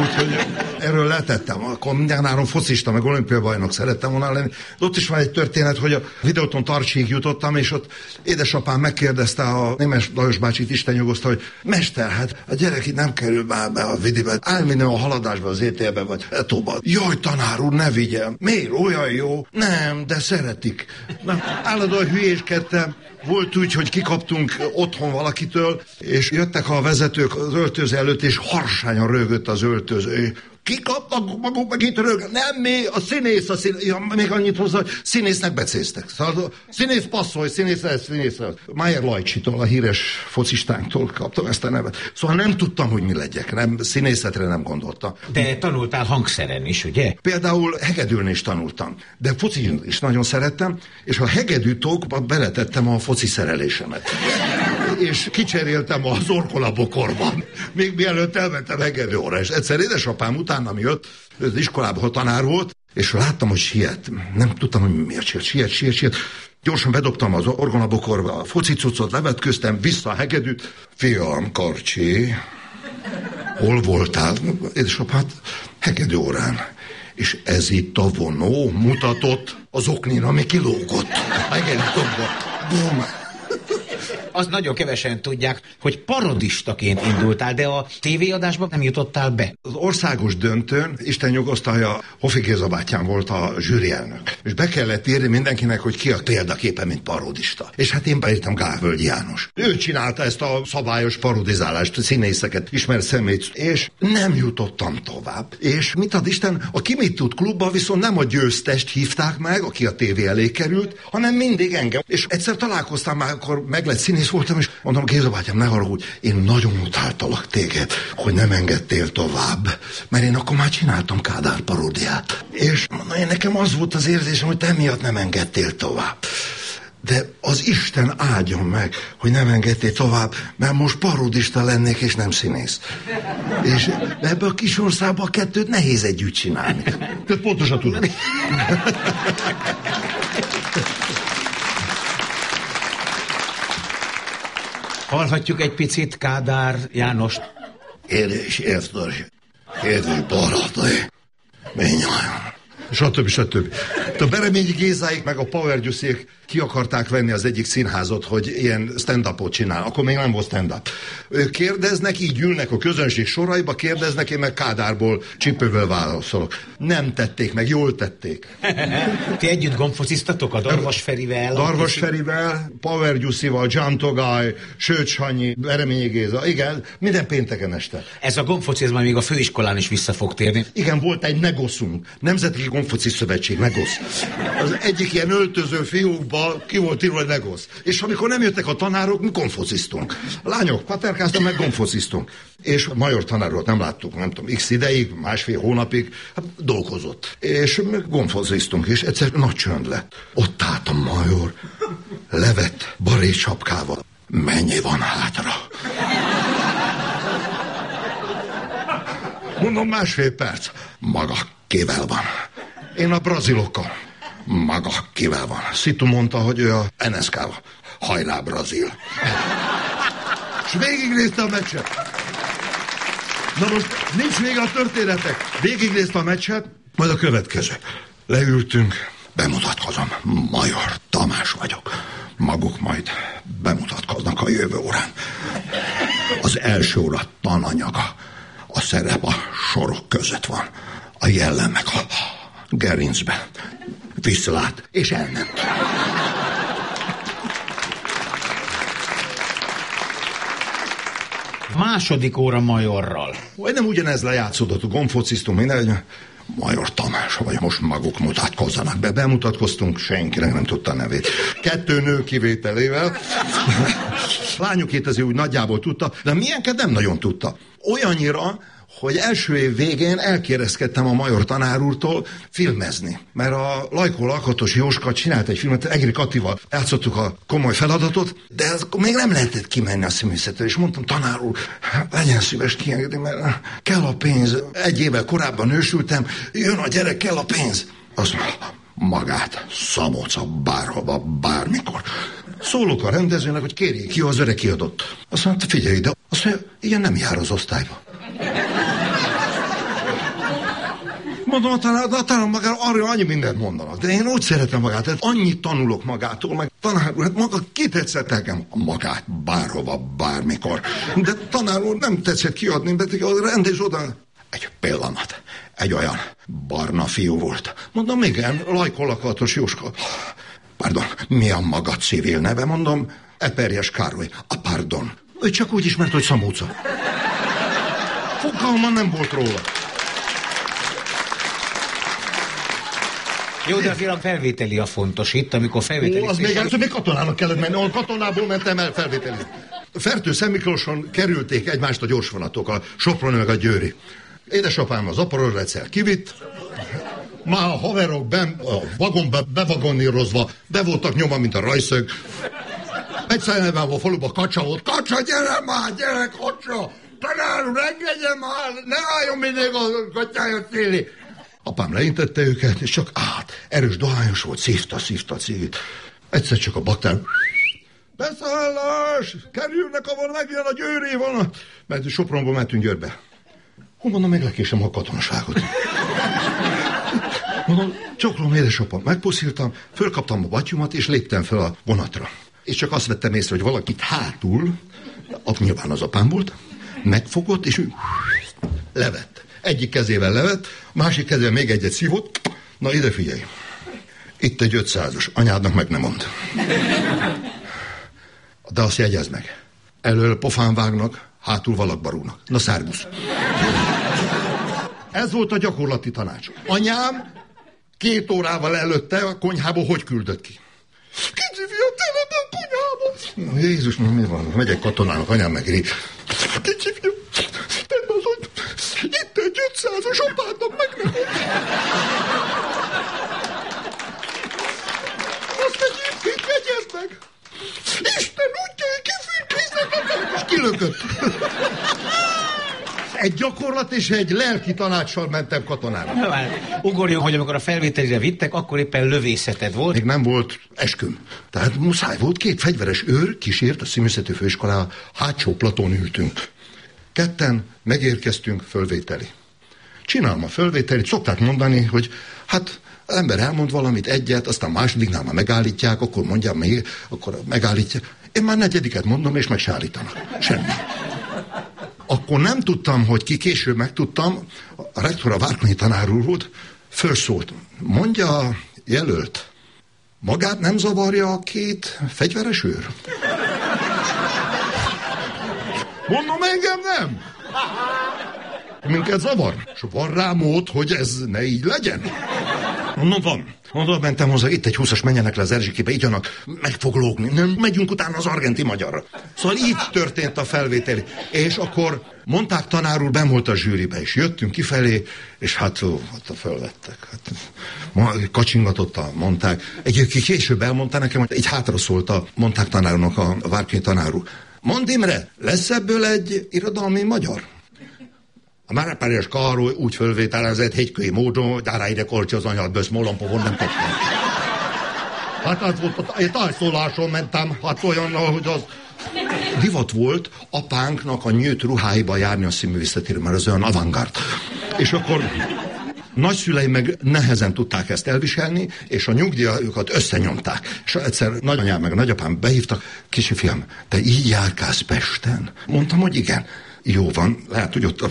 Úgyhogy erről letettem. Akkor mindenáron focista, meg olimpiai bajnok szerettem volna lenni. De ott is van egy történet, hogy a videóton Tartsig jutottam, és ott édesapám megkérdezte a némes Lajos bácsit, Isten nyugoszta, hogy Mester, hát a gyerek itt nem kerül már be a vidibe. Állj a haladásba, az ETL-be, vagy etóba. Jaj, tanár úr, ne vigyem. Miért? Olyan jó. Nem, de szeretik. Na, állandóan hülyéskedtem. Volt úgy, hogy kikaptunk otthon valakitől, és jöttek a vezetők az öltöző előtt, és harsányan rögött az öltöző. Kikapnak maguk meg itt rög. Nem mi, a színész, a színész. Ja, még annyit hozzá, színésznek becéztek. Szóval színész passzolj, színész ez, színész ez. Mayer Lajcsitól, a híres focistánktól kaptam ezt a nevet. Szóval nem tudtam, hogy mi legyek. Nem, színészetre nem gondoltam. De tanultál hangszeren is, ugye? Például hegedülni is tanultam. De foci is nagyon szerettem, és a hegedűtókba beletettem a foci szerelésemet. És kicseréltem az orkolabokorban. Még mielőtt elmentem hegedőóra. És egyszer édesapám utánam jött, az iskolában, ha tanár volt, és láttam, hogy siet. Nem tudtam, hogy miért siet, siet, siet, siet. Gyorsan bedobtam az orgonabokorba a focicucot, levetköztem, vissza a hegedűt. Fiam, Karcsi, hol voltál? Édesapám, hát hegedű órán. És ez itt a vonó mutatott az oknin, ami kilógott. Hegedű Bum! Azt nagyon kevesen tudják, hogy parodistaként indultál, de a tévéadásban nem jutottál be. Az országos döntőn, Isten nyugosztalja, Hofi Géza bátyám volt a zsűri elnök. És be kellett írni mindenkinek, hogy ki a példaképe, mint parodista. És hát én beírtam Gávölgy János. Ő csinálta ezt a szabályos parodizálást, színészeket, ismer szemét, és nem jutottam tovább. És mit ad Isten, a Ki mit tud klubba viszont nem a győztest hívták meg, aki a tévé elé került, hanem mindig engem. És egyszer találkoztam már, akkor meg lett színész voltam, és mondom, Géza bátyám, ne haragudj, én nagyon utáltalak téged, hogy nem engedtél tovább, mert én akkor már csináltam Kádár paródiát. És mondom, én nekem az volt az érzésem, hogy te miatt nem engedtél tovább. De az Isten áldjon meg, hogy nem engedtél tovább, mert most parodista lennék, és nem színész. És ebbe a kis országba a kettőt nehéz együtt csinálni. Te pontosan tudod. Hallhatjuk egy picit Kádár Jánost. Édes, érted, édes barátai, minnyáján. Stb. stb. A Bereményi Gézáik meg a Power Juice ki akarták venni az egyik színházat, hogy ilyen stand-upot csinál. Akkor még nem volt stand-up. Kérdeznek, így ülnek a közönség soraiba, kérdeznek, én meg Kádárból csipővel válaszolok. Nem tették meg, jól tették. Ti együtt gombfociztatok a Darvas Ferivel? Darvas Ferivel, Power Juice-val, John Togaj, Sőt Sanyi, Bereményi Géza. Igen, minden pénteken este. Ez a gombfocizma még a főiskolán is vissza fog térni. Igen, volt egy negoszunk. Nemzeti Gombfoci Szövetség, negosz. Az egyik ilyen öltöző fiúkba ki volt írva, hogy negosz. És amikor nem jöttek a tanárok, mi konfociztunk. A lányok paterkáztam, meg konfociztunk. És a major tanárot nem láttuk, nem tudom, x ideig, másfél hónapig, hát dolgozott. És gonfociztunk, és egyszer nagy csönd lett. Ott állt a major, levett baré sapkával. Mennyi van hátra? Mondom, másfél perc. Maga kivel van? Én a brazilokkal. Maga kivel van? Szitu mondta, hogy ő a NSK-val. Hajlá, Brazil. És végignézte a meccset. Na most nincs vége a történetek. Végignézte a meccset, majd a következő. Leültünk, bemutatkozom. Major Tamás vagyok. Maguk majd bemutatkoznak a jövő órán. Az első óra tananyaga. A szerep a sorok között van. A jellem meg a gerincbe. Viszlát, és elment. Második óra majorral. Vagy nem ugyanez lejátszódott, a gombfocisztunk, minden, Major Tamás, vagy most maguk mutatkozzanak be. Bemutatkoztunk, senkinek nem tudta a nevét. Kettő nő kivételével. Lányokét azért úgy nagyjából tudta, de milyenket nem nagyon tudta. Olyannyira, hogy első év végén elkérezkedtem a Major tanár úrtól filmezni. Mert a Lajkó Lakatos Jóska csinált egy filmet, Egri Katival játszottuk a komoly feladatot, de ez még nem lehetett kimenni a színművészetől, és mondtam, tanár úr, legyen szíves kiengedni, mert kell a pénz. Egy évvel korábban nősültem, jön a gyerek, kell a pénz. Azt mondja, magát, Szaboca, bárhova, bármikor. Szólok a rendezőnek, hogy kérjék ki az öreg kiadott. Azt mondta, figyelj ide, azt mondja, ilyen nem jár az osztályba. Mondom, a tanár, a tanár magára arra annyi mindent mondanak, de én úgy szeretem magát, tehát annyit tanulok magától, meg tanár úr, hát maga kitetszett nekem magát bárhova, bármikor. De tanár úr nem tetszett kiadni, de a rendés oda. Egy pillanat, egy olyan barna fiú volt. Mondom, igen, lajkolakatos Jóska. Pardon, mi a maga civil neve, mondom? Eperjes Károly. A pardon. Ő csak úgy ismert, hogy Szamóca. Fogalma nem volt róla. Jó, de azért a felvételi a fontos itt, amikor felvételi... Ó, az még először még katonának kellett menni, ahol katonából mentem el felvételi. Fertő Szemiklóson kerülték egymást a gyorsvonatok, a Soproni meg a Győri. Édesapám az aparorrecel kivitt, már a haverok ben, a vagonba bevagonírozva, be voltak nyoma, mint a rajszög. Egyszer a faluba kacsa volt. Kacsa, gyere már, gyere, kacsa! Tanár engedje már, ne álljon mindig a katyája téli. Apám leintette őket, és csak át. Erős dohányos volt, szívta, szívta cigit. Egyszer csak a baktár... Beszállás! Kerülnek, ahol megjön a győri vonat! Mert Sopronból mentünk Győrbe. Hol mondom, meglekésem a katonaságot. Mondom, csoklom édesapám, megpusziltam, fölkaptam a batyumat, és léptem fel a vonatra. És csak azt vettem észre, hogy valakit hátul, ott nyilván az apám volt, megfogott, és ő levett. Egyik kezével levett, másik kezével még egyet szívott. Na ide figyelj. Itt egy 500-as, anyádnak meg nem mond. De azt jegyez meg. Elől pofán vágnak, hátul valakbarúnak. Na szárgusz. Ez volt a gyakorlati tanács. Anyám két órával előtte a konyhából hogy küldött ki? Kicsi fiam, tényleg a konyhába. Jézus, mi van? Megyek katonának, anyám meg rég. Kicsi fiam, tedd itt 500-as apádnak meg nem Azt egyébként jegyezd meg. Isten útja, kifűtészek, és kilökött. Egy gyakorlat és egy lelki tanácssal mentem katonára. Na, már ugorjon, hogy amikor a felvételire vittek, akkor éppen lövészeted volt. Még nem volt esküm. Tehát muszáj volt, két fegyveres őr kísért a színművészeti főiskolára, hátsó platón ültünk. Ketten megérkeztünk fölvételi. Csinálom a fölvételit, szokták mondani, hogy hát ember elmond valamit, egyet, aztán másodiknál már megállítják, akkor mondjam még, akkor megállítják. Én már negyediket mondom, és meg se állítanak. Semmi. Akkor nem tudtam, hogy ki később megtudtam, a rektor a Várkonyi tanár úr volt, felszólt. Mondja a jelölt, magát nem zavarja a két fegyveres őr? Mondom, engem nem. Minket zavar. És van rá mód, hogy ez ne így legyen? Mondom, van. Mondom, mentem hozzá, itt egy húszas menjenek le az Erzsikébe, annak meg fog lógni. Nem, megyünk utána az argenti magyarra. Szóval így történt a felvételi. És akkor mondták tanár úr, ben a zsűribe, és jöttünk kifelé, és hát ó, a fölvettek. Hát, kacsingatottan mondták. Egyébként később elmondta nekem, hogy így hátra szólt a, mondták tanárnak a, a Várkény tanár úr. Mondd Imre, lesz ebből egy irodalmi magyar? A Márapáriás Károly úgy fölvételezett hegykői módon, dára ide kortja az anyát bősz, molompovon nem tettem. Hát az volt, egy tájszóláson mentem, hát olyan, hogy az... Divat volt apánknak a nyőt ruháiba járni a színművészetére, mert az olyan avantgárd. És akkor nagyszüleim meg nehezen tudták ezt elviselni, és a nyugdíjajukat összenyomták. És egyszer nagyanyám meg nagyapám behívtak, kicsi fiam, te így járkálsz Pesten? Mondtam, hogy igen. Jó van, lehet, hogy ott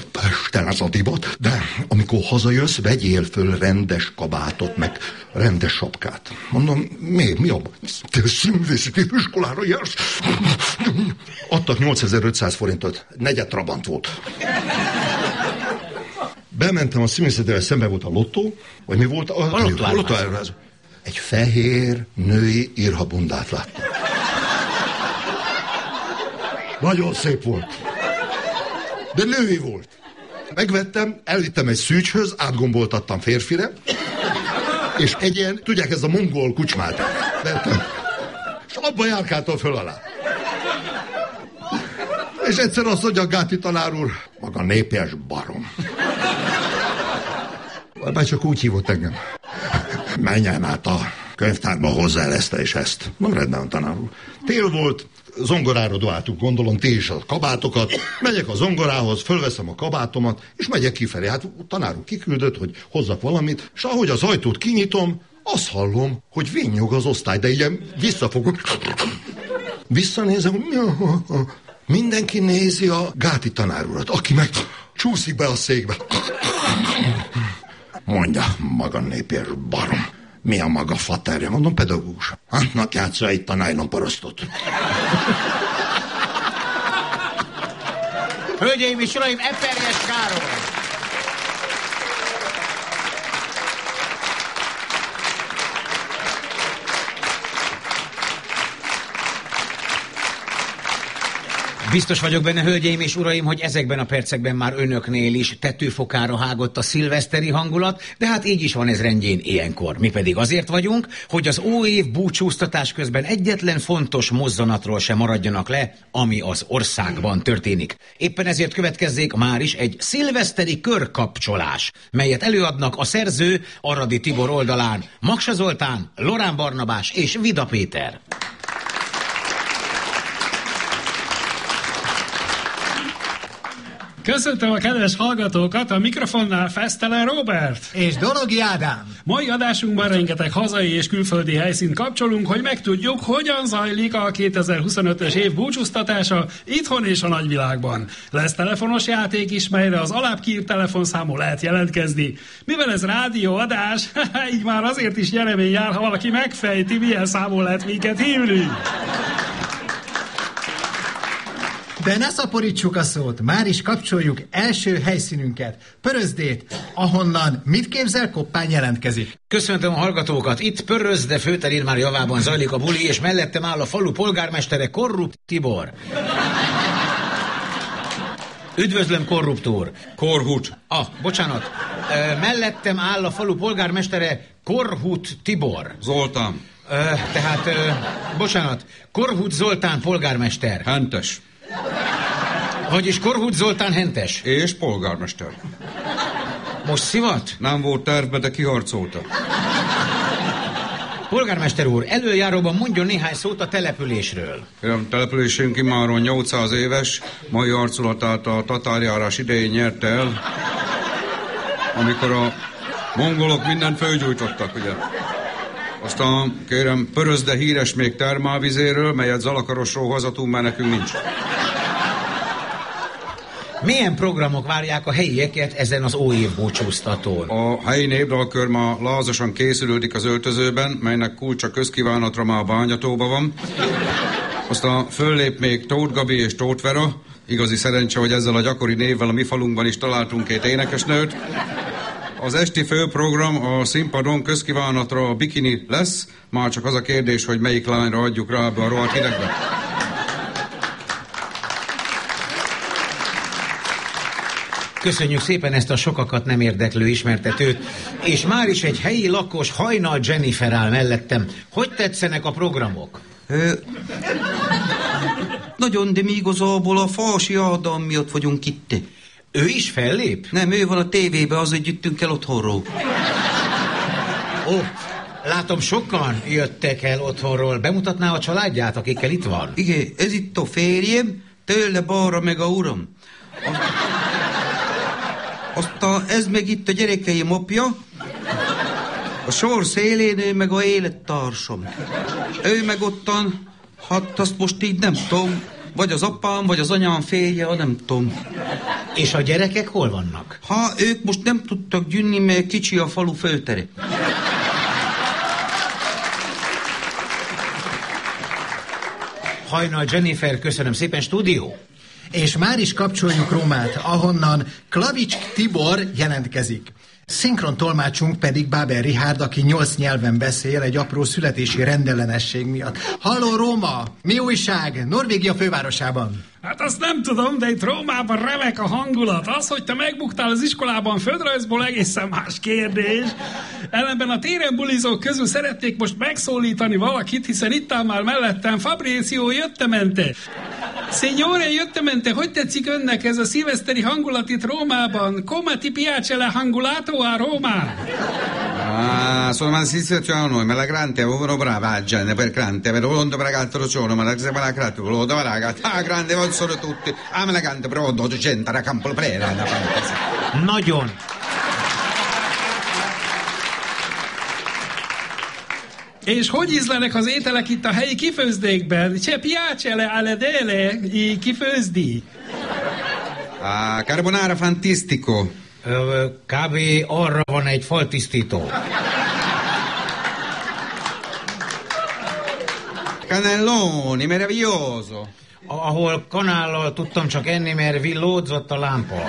az a divat, de amikor hazajössz, vegyél föl rendes kabátot, meg rendes sapkát. Mondom, mi, mi a Te színvészeti iskolára jársz? Adtak 8500 forintot, negyed trabant volt. Bementem a színvészetére, szembe volt a lottó, vagy mi volt? A, A lottó a lottó. Egy fehér női irhabundát láttam. Nagyon szép volt. De női volt. Megvettem, elvittem egy szűcshöz, átgomboltattam férfire, és egy ilyen, tudják, ez a mongol kucsmát. Vettem. És abba járkáltam föl alá. És egyszer azt mondja Gáti tanár úr, maga népes barom. Már csak úgy hívott engem. Menjen át a könyvtárba hozzá ezt és ezt. Nem rendben, tanár úr. Tél volt, zongorára doáltuk, gondolom, ti is a kabátokat. Megyek a zongorához, fölveszem a kabátomat, és megyek kifelé. Hát a tanár úr kiküldött, hogy hozzak valamit, és ahogy az ajtót kinyitom, azt hallom, hogy vinnyog az osztály, de ilyen visszafogok. Visszanézem, hogy. Mindenki nézi a Gáti tanár urat, aki meg csúszik be a székbe. Mondja, maga népér barom. Mi a maga faterja? Mondom, pedagógus. Annak játsza itt a nylon parasztot. Hölgyeim és uraim, Eperjes Károly! Biztos vagyok benne, hölgyeim és uraim, hogy ezekben a percekben már önöknél is tetőfokára hágott a szilveszteri hangulat, de hát így is van ez rendjén ilyenkor. Mi pedig azért vagyunk, hogy az új év búcsúztatás közben egyetlen fontos mozzanatról sem maradjanak le, ami az országban történik. Éppen ezért következzék már is egy szilveszteri körkapcsolás, melyet előadnak a szerző Aradi Tibor oldalán Maksa Zoltán, Lorán Barnabás és Vida Péter. Köszöntöm a kedves hallgatókat, a mikrofonnál Fesztelen Robert. És Dologi Ádám. Mai adásunkban rengeteg hazai és külföldi helyszínt kapcsolunk, hogy megtudjuk, hogyan zajlik a 2025-ös év búcsúztatása itthon és a nagyvilágban. Lesz telefonos játék is, melyre az alábbkírt telefonszámon lehet jelentkezni. Mivel ez rádióadás, így már azért is nyeremény jár, ha valaki megfejti, milyen számon lehet minket hívni. De ne szaporítsuk a szót, már is kapcsoljuk első helyszínünket, Pörözdét, ahonnan mit képzel Koppány jelentkezik. Köszöntöm a hallgatókat, itt Pörözde főterén már javában zajlik a buli, és mellettem áll a falu polgármestere Korrupt Tibor. Üdvözlöm, korrupt úr. Korhut. Ah, bocsánat. Ö, mellettem áll a falu polgármestere Korhut Tibor. Zoltán. Ö, tehát, ö, bocsánat, Korhut Zoltán polgármester. Hentes. Vagyis Korhut Zoltán Hentes. És polgármester. Most szivat? Nem volt tervbe, de kiharcolta. Polgármester úr, előjáróban mondjon néhány szót a településről. A településünk immáron 800 éves, mai arculatát a tatárjárás idején nyerte el, amikor a mongolok mindent fölgyújtottak, ugye. Aztán kérem, pörözde híres még termálvizéről, melyet Zalakarosról hozatunk, mert nekünk nincs. Milyen programok várják a helyieket ezen az új év búcsúztatón? A helyi népdalkör ma lázasan készülődik az öltözőben, melynek kulcsa közkívánatra már a bányatóba van. Aztán föllép még Tóth Gabi és Tóth Vera. Igazi szerencse, hogy ezzel a gyakori névvel a mi falunkban is találtunk két énekesnőt. Az esti főprogram a színpadon közkívánatra a bikini lesz, már csak az a kérdés, hogy melyik lányra adjuk rá be a rohadt hidegbe. Köszönjük szépen ezt a sokakat nem érdeklő ismertetőt, és már is egy helyi lakos hajnal Jennifer áll mellettem. Hogy tetszenek a programok? Ö, nagyon, de mi igazából a Falsi Ádám miatt vagyunk itt. Ő is fellép? Nem, ő van a tévébe, az együttünk el otthonról. Ó, látom sokan jöttek el otthonról. Bemutatná a családját, akikkel itt van? Igen, ez itt a férjem, tőle balra meg a uram. Aztán ez meg itt a gyerekeim apja, a sor szélén ő meg a élettársam. Ő meg ottan, hát azt most így nem tudom, vagy az apám, vagy az anyám férje, nem tudom. És a gyerekek hol vannak? Ha, ők most nem tudtak gyűnni, mert kicsi a falu főtere. Hajnal Jennifer, köszönöm szépen, stúdió. És már is kapcsoljuk Rómát, ahonnan Klavics Tibor jelentkezik. Szinkron tolmácsunk pedig Báber Richard, aki nyolc nyelven beszél egy apró születési rendellenesség miatt. Halló Róma! Mi újság? Norvégia fővárosában. Hát azt nem tudom, de itt Rómában remek a hangulat. Az, hogy te megbuktál az iskolában földrajzból egészen más kérdés. Ellenben a téren bulizók közül szeretnék most megszólítani valakit, hiszen itt áll már mellettem Fabrizio Jöttemente. Signore Jöttemente, hogy tetszik önnek ez a szilveszteri hangulat itt Rómában? Come ti piace la hangulato a Roma? Ah, sono una situazione, me la grande, avevo brava, gente, per grande, per un per l'altro giorno, la me la grande, ragazzi, ah, grande, sponsor tutti. Ah, me la canta però 200 era campo prera da fantasia. No, Gion. És hogy ízlenek az ételek itt a helyi kifőzdékben? Cse piacele ale dele kifőzdi? A carbonara fantastico. Kb. arra van egy faltisztító. Cannelloni, meraviglioso. Ahol kanállal tudtam csak enni, mert villódzott a lámpa.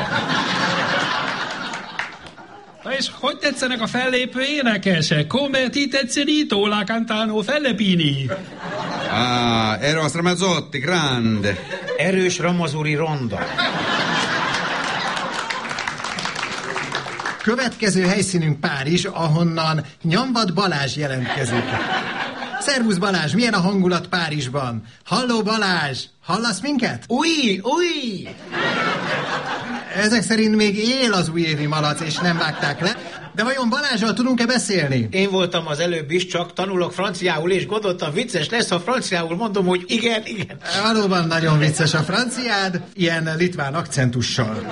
Na és hogy tetszenek a fellépő énekesek? Come ti tetszerito la cantano Fellepini? Ah, Eros Ramazzotti, grande. Erős ramazuri ronda. Következő helyszínünk Párizs, ahonnan Nyomvad Balázs jelentkezik. Szervusz Balázs, milyen a hangulat Párizsban? Halló Balázs, hallasz minket? Új, új! Ezek szerint még él az újévi malac, és nem vágták le. De vajon Balázsral tudunk-e beszélni? Én voltam az előbb is, csak tanulok franciául, és gondoltam, vicces lesz, ha franciául mondom, hogy igen, igen. Valóban nagyon vicces a franciád, ilyen litván akcentussal.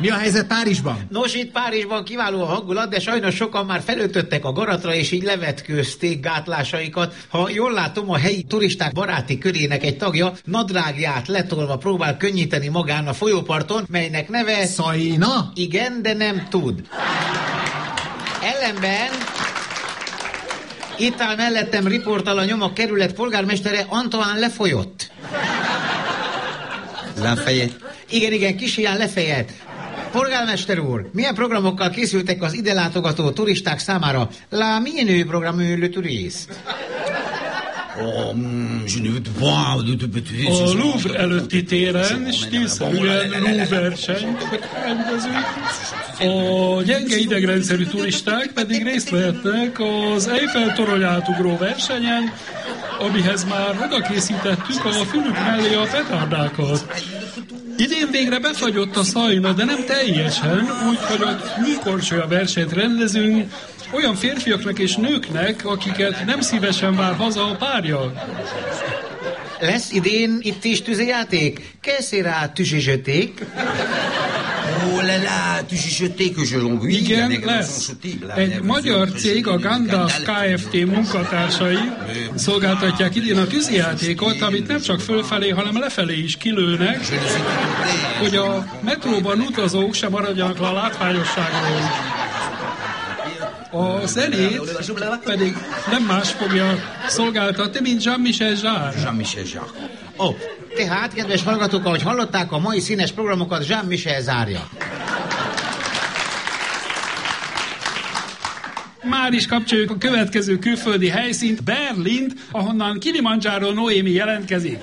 Mi a helyzet Párizsban? Nos, itt Párizsban kiváló a hangulat, de sajnos sokan már felöltöttek a garatra, és így levetkőzték gátlásaikat. Ha jól látom, a helyi turisták baráti körének egy tagja nadrágját letolva próbál könnyíteni magán a folyóparton, melynek neve... Szaina? Igen, de nem tud. Ellenben itt áll mellettem riportal a nyoma kerület polgármestere Antoine lefolyott. Lafayette. Igen, igen, kis hián lefejelt. Polgármester úr, milyen programokkal készültek az ide látogató turisták számára? La mienő program le touriste. A Louvre előtti téren stílszerűen lóversenyt rendezünk. A gyenge idegrendszerű turisták pedig részt vehetnek az Eiffel torony átugró versenyen, amihez már oda készítettük a fülük mellé a petárdákat. Idén végre befagyott a szajna, de nem teljesen, úgyhogy a műkorcsolya versenyt rendezünk, olyan férfiaknak és nőknek, akiket nem szívesen vár haza a párja. Lesz idén itt is tűzijáték? Keszérá tűzsizsöték? Oh là là, oui, Igen, lesz. Egy magyar cég, a Gandalf Kft. munkatársai szolgáltatják idén a tűzijátékot, amit nem csak fölfelé, hanem lefelé is kilőnek, hogy a metróban utazók sem maradjanak le a látványosságról. A zenét pedig nem más fogja szolgáltatni, mint Jean-Michel Jarre. Jean-Michel Jarre. Ó, oh, tehát, kedves hallgatók, ahogy hallották, a mai színes programokat Jean-Michel zárja. Már is kapcsoljuk a következő külföldi helyszínt, Berlint, ahonnan Kilimanjaro Noémi jelentkezik.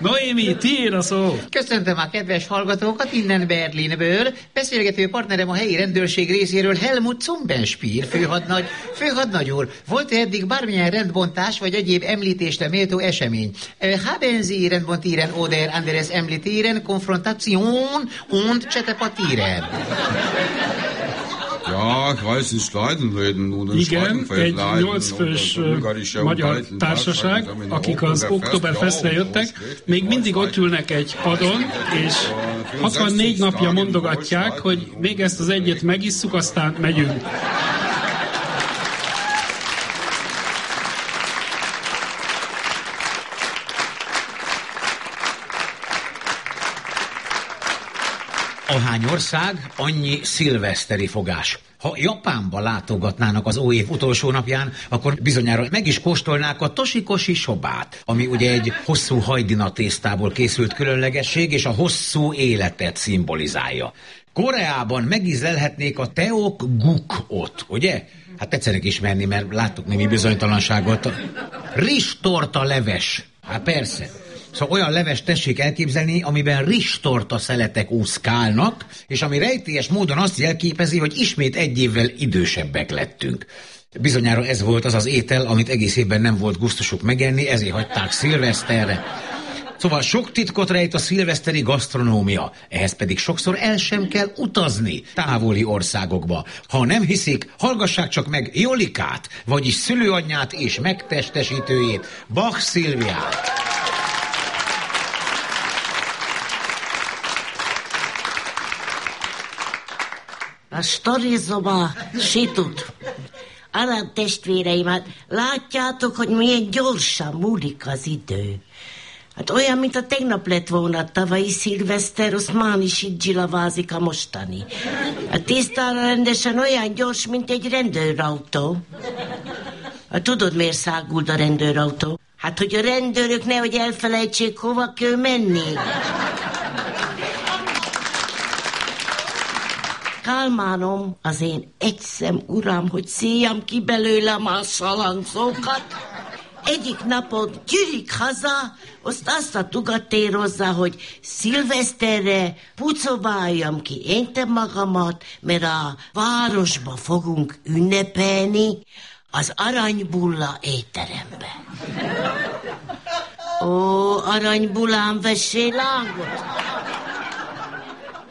Noémi, tiéd a szó. Köszöntöm a kedves hallgatókat innen Berlinből. Beszélgető partnerem a helyi rendőrség részéről Helmut Zumbenspiel, főhadnagy. Főhadnagy úr, volt -e eddig bármilyen rendbontás vagy egyéb említésre méltó esemény? Haben Sie rendbontieren oder anderes említéren Konfrontation und Csetepatieren? Ja, nicht, Leidenreden oder Igen, egy nyolcfős magyar társaság, akik az Oktoberfestre jöttek, még mindig ott ülnek egy padon, és 64 napja mondogatják, hogy még ezt az egyet megisszuk, aztán megyünk. Ahány ország, annyi szilveszteri fogás. Ha Japánba látogatnának az új év utolsó napján, akkor bizonyára meg is kóstolnák a toshikoshi sobát, ami ugye egy hosszú hajdina tésztából készült különlegesség, és a hosszú életet szimbolizálja. Koreában megízlelhetnék a teok gukot, ugye? Hát tetszenek ismerni, mert láttuk némi bizonytalanságot. Ristorta leves. Hát persze. Szóval olyan leves tessék elképzelni, amiben ristorta szeletek úszkálnak, és ami rejtélyes módon azt jelképezi, hogy ismét egy évvel idősebbek lettünk. Bizonyára ez volt az az étel, amit egész évben nem volt gusztusuk megenni, ezért hagyták szilveszterre. Szóval sok titkot rejt a szilveszteri gasztronómia, ehhez pedig sokszor el sem kell utazni távoli országokba. Ha nem hiszik, hallgassák csak meg Jolikát, vagyis szülőanyját és megtestesítőjét, Bach Szilviát. A sztorizoba situt. Arab testvéreim, hát látjátok, hogy milyen gyorsan múlik az idő. Hát olyan, mint a tegnap lett volna a tavalyi szilveszter, már is így zsilavázik a mostani. A tisztára rendesen olyan gyors, mint egy rendőrautó. Hát tudod, miért száguld a rendőrautó? Hát, hogy a rendőrök nehogy elfelejtsék, hova kell menni. Kálmánom, az én egyszem uram, hogy szíjam ki belőlem a szalangzókat. Egyik napon gyűlik haza, azt azt a tugatérozza, hogy szilveszterre pucováljam ki én te magamat, mert a városba fogunk ünnepelni az aranybulla étterembe. Ó, aranybulám, vessé lángot!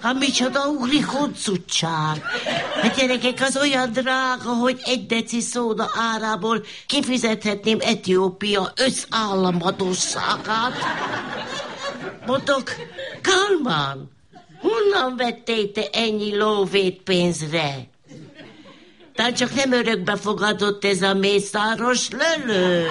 Ha micsoda ugri honcutság. A gyerekek az olyan drága, hogy egy deci szóda árából kifizethetném Etiópia összállamadóságát. Mondok, Kalmán, honnan vettél te ennyi lóvét pénzre? Tehát csak nem örökbe fogadott ez a mészáros lölő.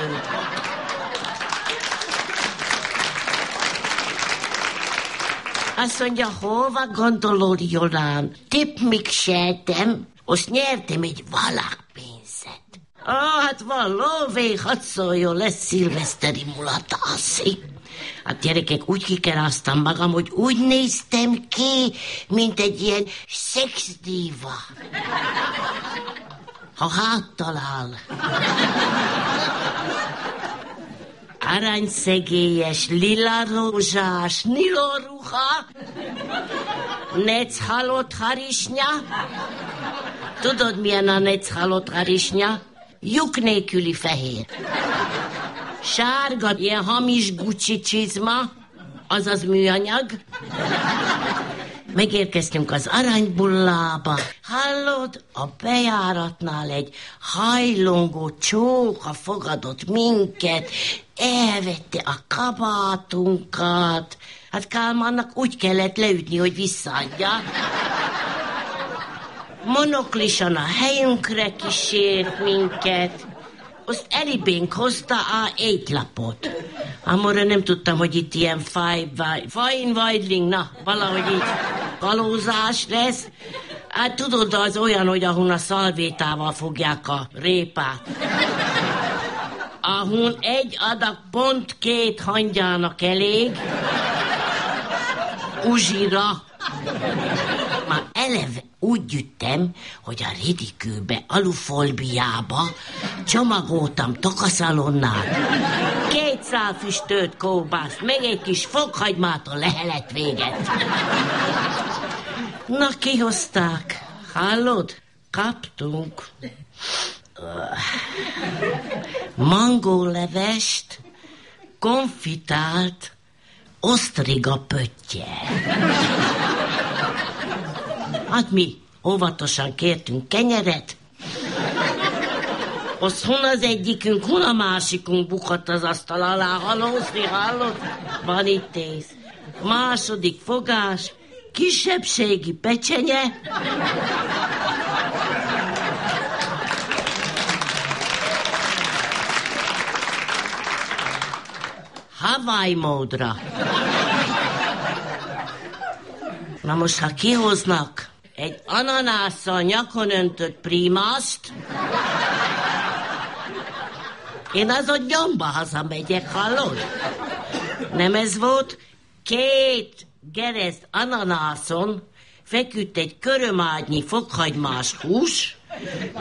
Azt mondja, hova gondolod, Jolán? Tipp még sejtem, azt nyertem egy valákpénzet. Ah, hát van lóvé, hadd szóljon, lesz szilveszteri mulatászi. Hát gyerekek, úgy kikeráztam magam, hogy úgy néztem ki, mint egy ilyen szexdíva. Ha háttalál. Aranyszegélyes, lila rózsás, niloruha, nec harisnya. Tudod, milyen a nec harisnya? Lyuk nélküli fehér. Sárga, ilyen hamis Gucci csizma, azaz műanyag. Megérkeztünk az aranybullába. Hallod, a bejáratnál egy hajlongó csóka fogadott minket, elvette a kabátunkat. Hát Kálmánnak úgy kellett leütni, hogy visszaadja. Monoklisan a helyünkre kísért minket. Azt elibénk hozta a étlapot. Amorra nem tudtam, hogy itt ilyen faj, fajn vajdling, na, valahogy így kalózás lesz. Hát tudod, az olyan, hogy ahol a szalvétával fogják a répát. Ahol egy adag pont két hangyának elég, uzsira. Már eleve úgy gyűjtem, hogy a ridikőbe, alufolbiába csomagoltam tokaszalonnál. Két szál füstölt kóbászt, meg egy kis fokhagymát a lehelet véget. Na, kihozták. Hallod? Kaptunk. Mangólevest, konfitált, osztriga pöttye. Hát mi óvatosan kértünk kenyeret, az hon az egyikünk, hon a másikunk bukott az asztal alá halózni, hallod? Van itt ész. Második fogás, kisebbségi pecsenye. Hawaii módra. Na most, ha kihoznak egy ananásszal nyakon öntött primaszt, én azon nyomba hazamegyek, hallod? Nem ez volt? Két gereszt ananászon feküdt egy körömádnyi fokhagymás hús,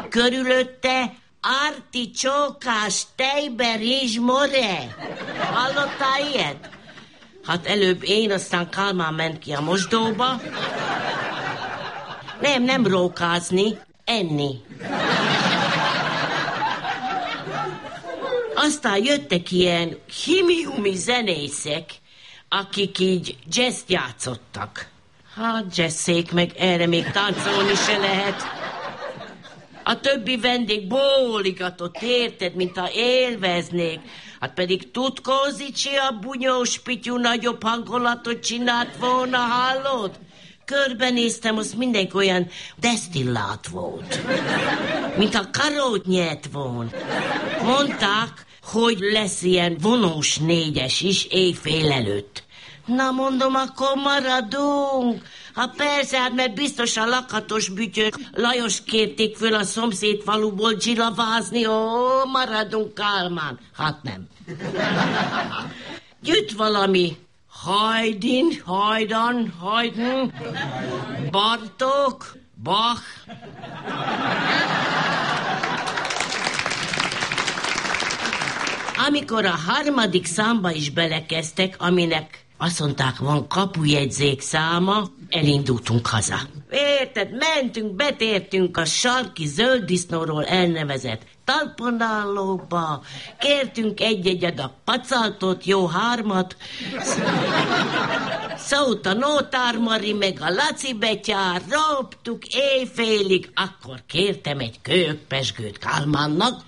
körülötte articsókás tejbe rizsmore. Hallottál ilyet? Hát előbb én, aztán Kálmán ment ki a mosdóba. Nem, nem rókázni, enni. Aztán jöttek ilyen himiumi zenészek, akik így jazz játszottak. Hát jazzék meg, erre még táncolni se lehet. A többi vendég bóligatott, érted, mint ha élveznék. Hát pedig Tutkózicsi a bunyós pityú nagyobb hangolatot csinált volna, hallod? Körbenéztem, az mindenki olyan desztillát volt. Mint a karót nyert volna. Mondták, hogy lesz ilyen vonós négyes is éjfél előtt. Na mondom, akkor maradunk. Ha persze, hát mert a lakatos bütyök Lajos kérték föl a szomszéd faluból csilavázni, ó, maradunk Kálmán. Hát nem. Gyűjt valami Hajdin, Hajdan, Hajdn, Bartók, Bach. Amikor a harmadik számba is belekezdtek, aminek azt mondták, van kapujegyzék száma, elindultunk haza. Érted, mentünk, betértünk a sarki zöld disznóról elnevezett talponállóba, kértünk egy-egy adag pacaltot, jó hármat, szólt a Nótár Mari, meg a Laci betyár, roptuk éjfélig, akkor kértem egy kölyökpesgőt Kálmánnak,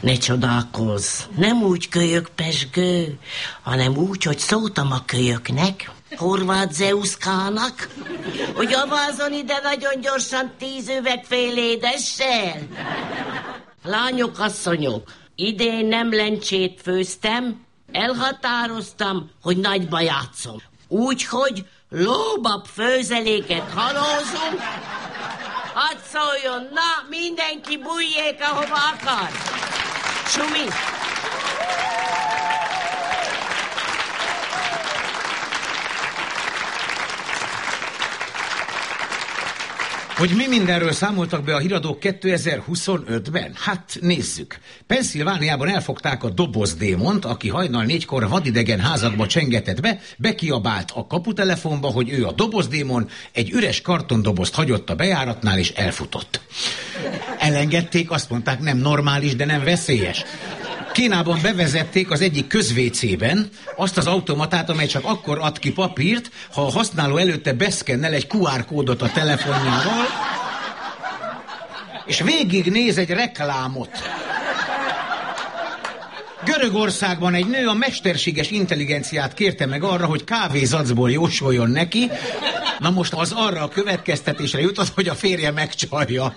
ne csodálkozz, nem úgy kölyök pesgő, hanem úgy, hogy szóltam a kölyöknek, Horváth Zeuszkának, hogy avázon ide nagyon gyorsan tíz üveg fél édessel. Lányok, asszonyok, idén nem lencsét főztem, elhatároztam, hogy nagyba játszom. Úgyhogy lóbab főzeléket halózunk, hadd szóljon, na, mindenki bújjék, ahova akar. Sumi! Hogy mi mindenről számoltak be a híradók 2025-ben? Hát nézzük. Pennsylvániában elfogták a dobozdémont, aki hajnal négykor vadidegen házakba csengetett be, bekiabált a kaputelefonba, hogy ő a dobozdémon, egy üres kartondobozt hagyott a bejáratnál és elfutott. Elengedték, azt mondták nem normális, de nem veszélyes. Kínában bevezették az egyik közvécében azt az automatát, amely csak akkor ad ki papírt, ha a használó előtte beszkennel egy QR kódot a telefonjával, és végig néz egy reklámot. Görögországban egy nő a mesterséges intelligenciát kérte meg arra, hogy kávézacból jósoljon neki. Na most az arra a következtetésre jutott, hogy a férje megcsalja.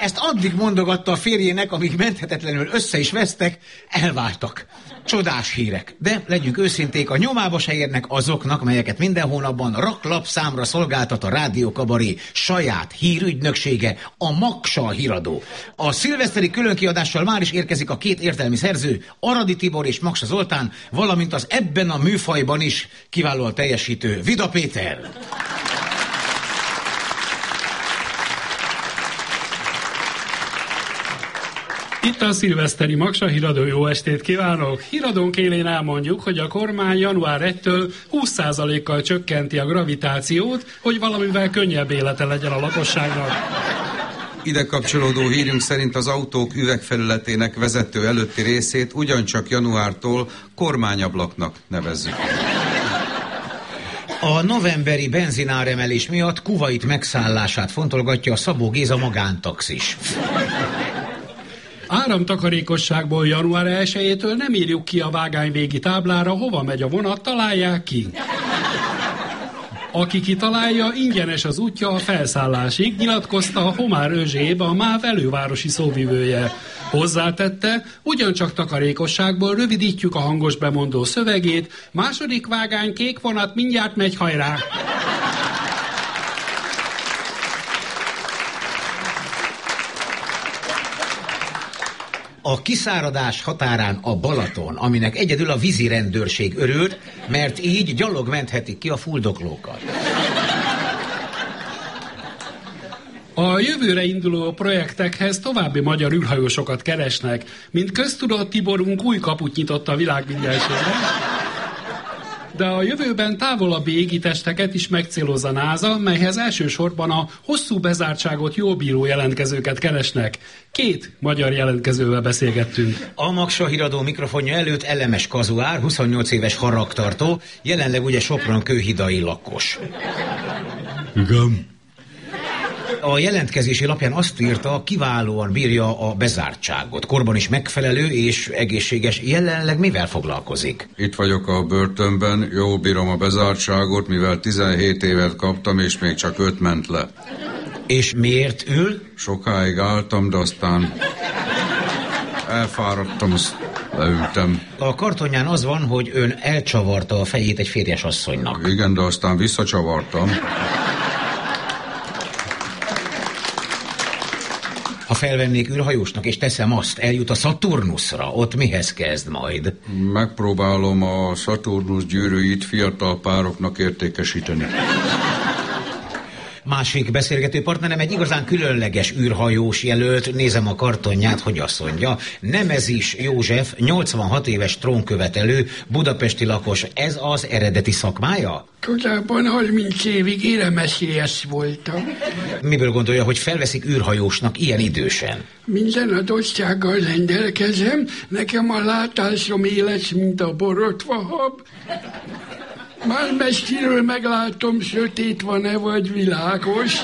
Ezt addig mondogatta a férjének, amíg menthetetlenül össze is vesztek, elváltak. Csodás hírek. De legyünk őszinték, a nyomába se érnek azoknak, melyeket minden hónapban raklap számra szolgáltat a rádiókabaré saját hírügynöksége, a Maksa híradó. A szilveszteri különkiadással már is érkezik a két értelmi szerző, Aradi Tibor és Maksa Zoltán, valamint az ebben a műfajban is kiválóan teljesítő Vida Péter. Itt a szilveszteri Maksa híradó, jó estét kívánok! Híradónk élén elmondjuk, hogy a kormány január 1-től 20%-kal csökkenti a gravitációt, hogy valamivel könnyebb élete legyen a lakosságnak. Ide kapcsolódó hírünk szerint az autók üvegfelületének vezető előtti részét ugyancsak januártól kormányablaknak nevezzük. A novemberi benzináremelés miatt Kuwait megszállását fontolgatja a Szabó Géza magántaxis. Áramtakarékosságból január 1-től nem írjuk ki a vágányvégi táblára, hova megy a vonat, találják ki. Aki kitalálja, ingyenes az útja a felszállásig, nyilatkozta a Homár Özséb, a MÁV elővárosi szóvivője. Hozzátette, ugyancsak takarékosságból rövidítjük a hangos bemondó szövegét, második vágány kék vonat mindjárt megy hajrá. A kiszáradás határán a Balaton, aminek egyedül a vízi rendőrség örült, mert így gyalog menthetik ki a fuldoklókat. A jövőre induló projektekhez további magyar űrhajósokat keresnek, mint köztudott Tiborunk új kaput nyitott a világ mindenségre de a jövőben távolabbi égitesteket is megcélozza a NASA, melyhez elsősorban a hosszú bezártságot jó bíró jelentkezőket keresnek. Két magyar jelentkezővel beszélgettünk. A Maksa híradó mikrofonja előtt Elemes Kazuár, 28 éves haragtartó, jelenleg ugye Sopron kőhidai lakos. Igen. A jelentkezési lapján azt írta, kiválóan bírja a bezártságot. Korban is megfelelő és egészséges. Jelenleg mivel foglalkozik? Itt vagyok a börtönben, jó bírom a bezártságot, mivel 17 évet kaptam, és még csak 5 ment le. És miért ül? Sokáig álltam, de aztán elfáradtam, azt Leültem. A kartonján az van, hogy ön elcsavarta a fejét egy férjes asszonynak. Igen, de aztán visszacsavartam. Felvennék űrhajósnak, és teszem azt, eljut a Saturnusra, ott mihez kezd majd? Megpróbálom a Saturnus gyűrűit fiatal pároknak értékesíteni. Másik beszélgető partnerem egy igazán különleges űrhajós jelölt, nézem a kartonját, hogy azt mondja. Nemezis József, 86 éves trónkövetelő, budapesti lakos, ez az eredeti szakmája? Korábban 30 évig éremesélyes voltam. Miből gondolja, hogy felveszik űrhajósnak ilyen idősen? Minden adottsággal rendelkezem, nekem a látásom éles, mint a borotva hab. Már messziről meglátom, sötét van-e vagy világos.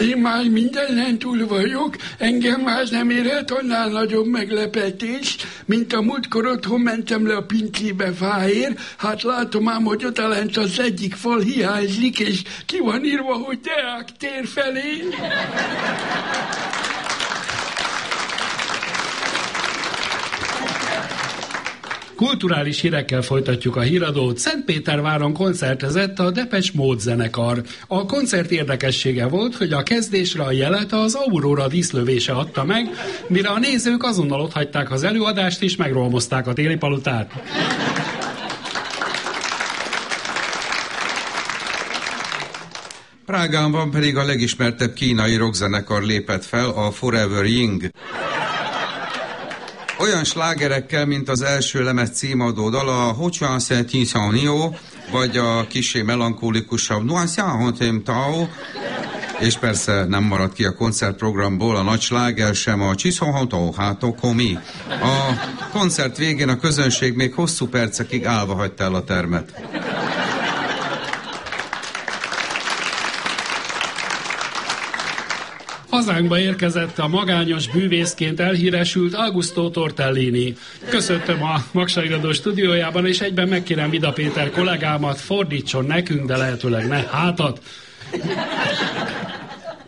Én már mindenen túl vagyok, engem már nem érhet annál nagyobb meglepetés, mint a múltkor otthon mentem le a pincébe fáért, hát látom ám, hogy ott lent az egyik fal hiányzik, és ki van írva, hogy Deák tér felé. Kulturális hírekkel folytatjuk a híradót. Szentpéterváron koncertezett a Depes Mód zenekar. A koncert érdekessége volt, hogy a kezdésre a jelet az Aurora díszlövése adta meg, mire a nézők azonnal otthagyták az előadást és megrolmozták a téli palotát. Prágában pedig a legismertebb kínai rockzenekar lépett fel, a Forever Ying. Olyan slágerekkel, mint az első lemez címadó dal, a Ho Chuan Se Ti Xiao Nio, vagy a kisé melankolikusabb Nuan Xiao Tem Tao, és persze nem maradt ki a koncertprogramból a nagy sláger sem a Csiszonható Hátó Komi. A koncert végén a közönség még hosszú percekig állva hagyta el a termet. Hazánkba érkezett a magányos bűvészként elhíresült Augusto Tortellini. Köszöntöm a Magsairadó stúdiójában, és egyben megkérem Vida Péter kollégámat, fordítson nekünk, de lehetőleg ne hátat.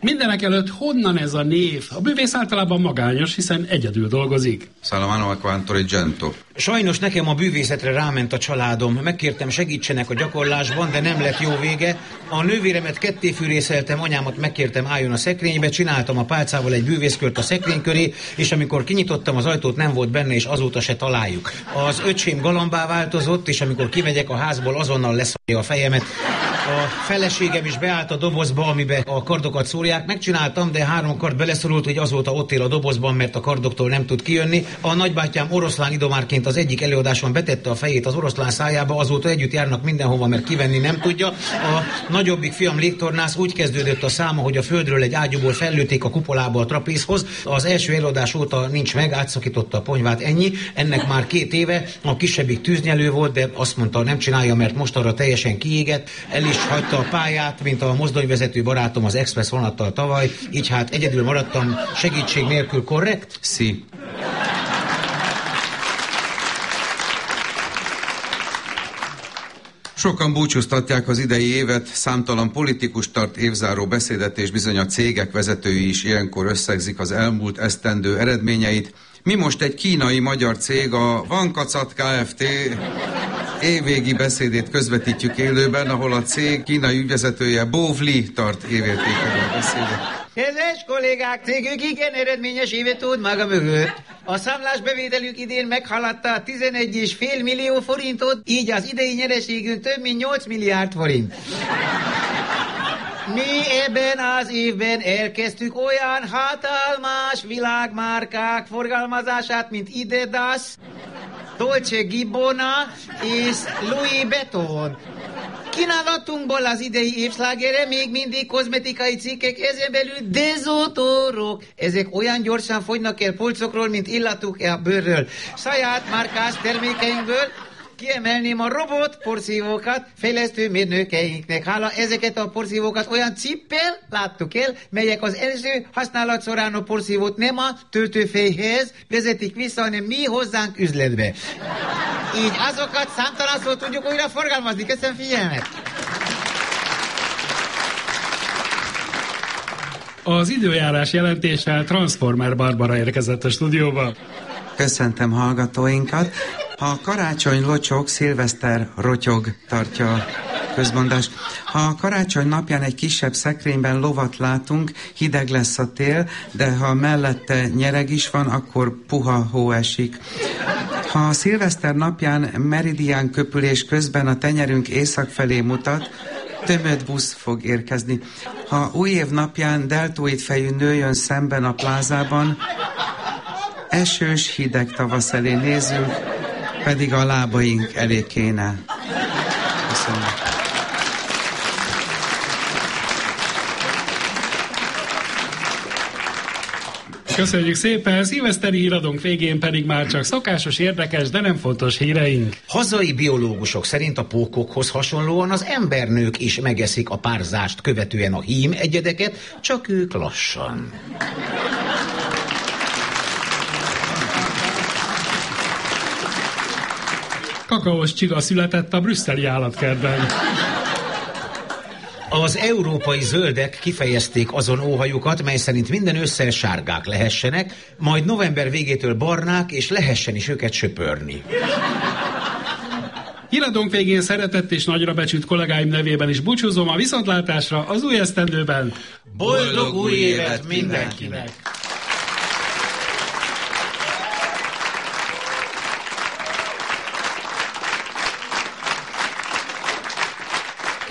Mindenek előtt honnan ez a név? A bűvész általában magányos, hiszen egyedül dolgozik. Salamano a Quantorigento. Sajnos nekem a bűvészetre ráment a családom. Megkértem segítsenek a gyakorlásban, de nem lett jó vége. A nővéremet ketté fűrészeltem, anyámat megkértem álljon a szekrénybe, csináltam a pálcával egy bűvészkört a szekrény köré, és amikor kinyitottam az ajtót, nem volt benne, és azóta se találjuk. Az öcsém galambá változott, és amikor kimegyek a házból, azonnal leszarja a fejemet. A feleségem is beállt a dobozba, amibe a kardokat szórják. Megcsináltam, de három kard beleszorult, hogy azóta ott él a dobozban, mert a kardoktól nem tud kijönni. A nagybátyám oroszlán idomárként az egyik előadáson betette a fejét az oroszlán szájába, azóta együtt járnak mindenhova, mert kivenni nem tudja. A nagyobbik fiam légtornász úgy kezdődött a száma, hogy a földről egy ágyúból fellőtték a kupolába a trapézhoz. Az első előadás óta nincs meg, átszakította a ponyvát, ennyi. Ennek már két éve. A kisebbik tűznyelő volt, de azt mondta, nem csinálja, mert most arra teljesen kiégett. El is hagyta a pályát, mint a mozdonyvezető barátom az express vonattal tavaly, így hát egyedül maradtam, segítség nélkül korrekt? Si. Sokan búcsúztatják az idei évet, számtalan politikus tart évzáró beszédet, és bizony a cégek vezetői is ilyenkor összegzik az elmúlt esztendő eredményeit. Mi most egy kínai-magyar cég, a Vankacat Kft. évvégi beszédét közvetítjük élőben, ahol a cég kínai ügyvezetője Bovli tart évértékelő beszédet. Kedves kollégák, cégük igen eredményes évet tud maga mögött. A számlásbevételük idén meghaladta a 11,5 millió forintot, így az idei nyereségünk több mint 8 milliárd forint. Mi ebben az évben elkezdtük olyan hatalmas világmárkák forgalmazását, mint Idedas, Dolce Gabbana és Louis Vuitton. Kínálatunkból az idei évszlágere még mindig kozmetikai cikkek, ezen belül dezótorok. Ezek olyan gyorsan fogynak el polcokról, mint illatuk a bőrről. Saját márkás termékeinkből kiemelném a robot porszívókat fejlesztő mérnökeinknek. Hála ezeket a porszívókat olyan cippel láttuk el, melyek az első használat során a porszívót nem a töltőfejhez vezetik vissza, hanem mi hozzánk üzletbe. Így azokat számtalanszor tudjuk újra forgalmazni. Köszönöm figyelmet! Az időjárás jelentéssel Transformer Barbara érkezett a stúdióba. Köszöntöm hallgatóinkat. Ha karácsony locsog, szilveszter rotyog, tartja a közmondás. Ha a karácsony napján egy kisebb szekrényben lovat látunk, hideg lesz a tél, de ha mellette nyereg is van, akkor puha hó esik. Ha a szilveszter napján meridián köpülés közben a tenyerünk észak felé mutat, tömött busz fog érkezni. Ha új év napján deltoid fejű nő szemben a plázában, esős, hideg tavasz elé nézünk, pedig a lábaink elé kéne. Köszönöm. Köszönjük szépen, szilveszteri híradónk végén pedig már csak szokásos, érdekes, de nem fontos híreink. Hazai biológusok szerint a pókokhoz hasonlóan az embernők is megeszik a párzást követően a hím egyedeket, csak ők lassan. Kakaós csiga született a brüsszeli állatkertben. Az európai zöldek kifejezték azon óhajukat, mely szerint minden ősszel sárgák lehessenek, majd november végétől barnák, és lehessen is őket söpörni. Híradónk végén szeretett és nagyra becsült kollégáim nevében is búcsúzom a viszontlátásra az új esztendőben. Boldog új évet mindenkinek!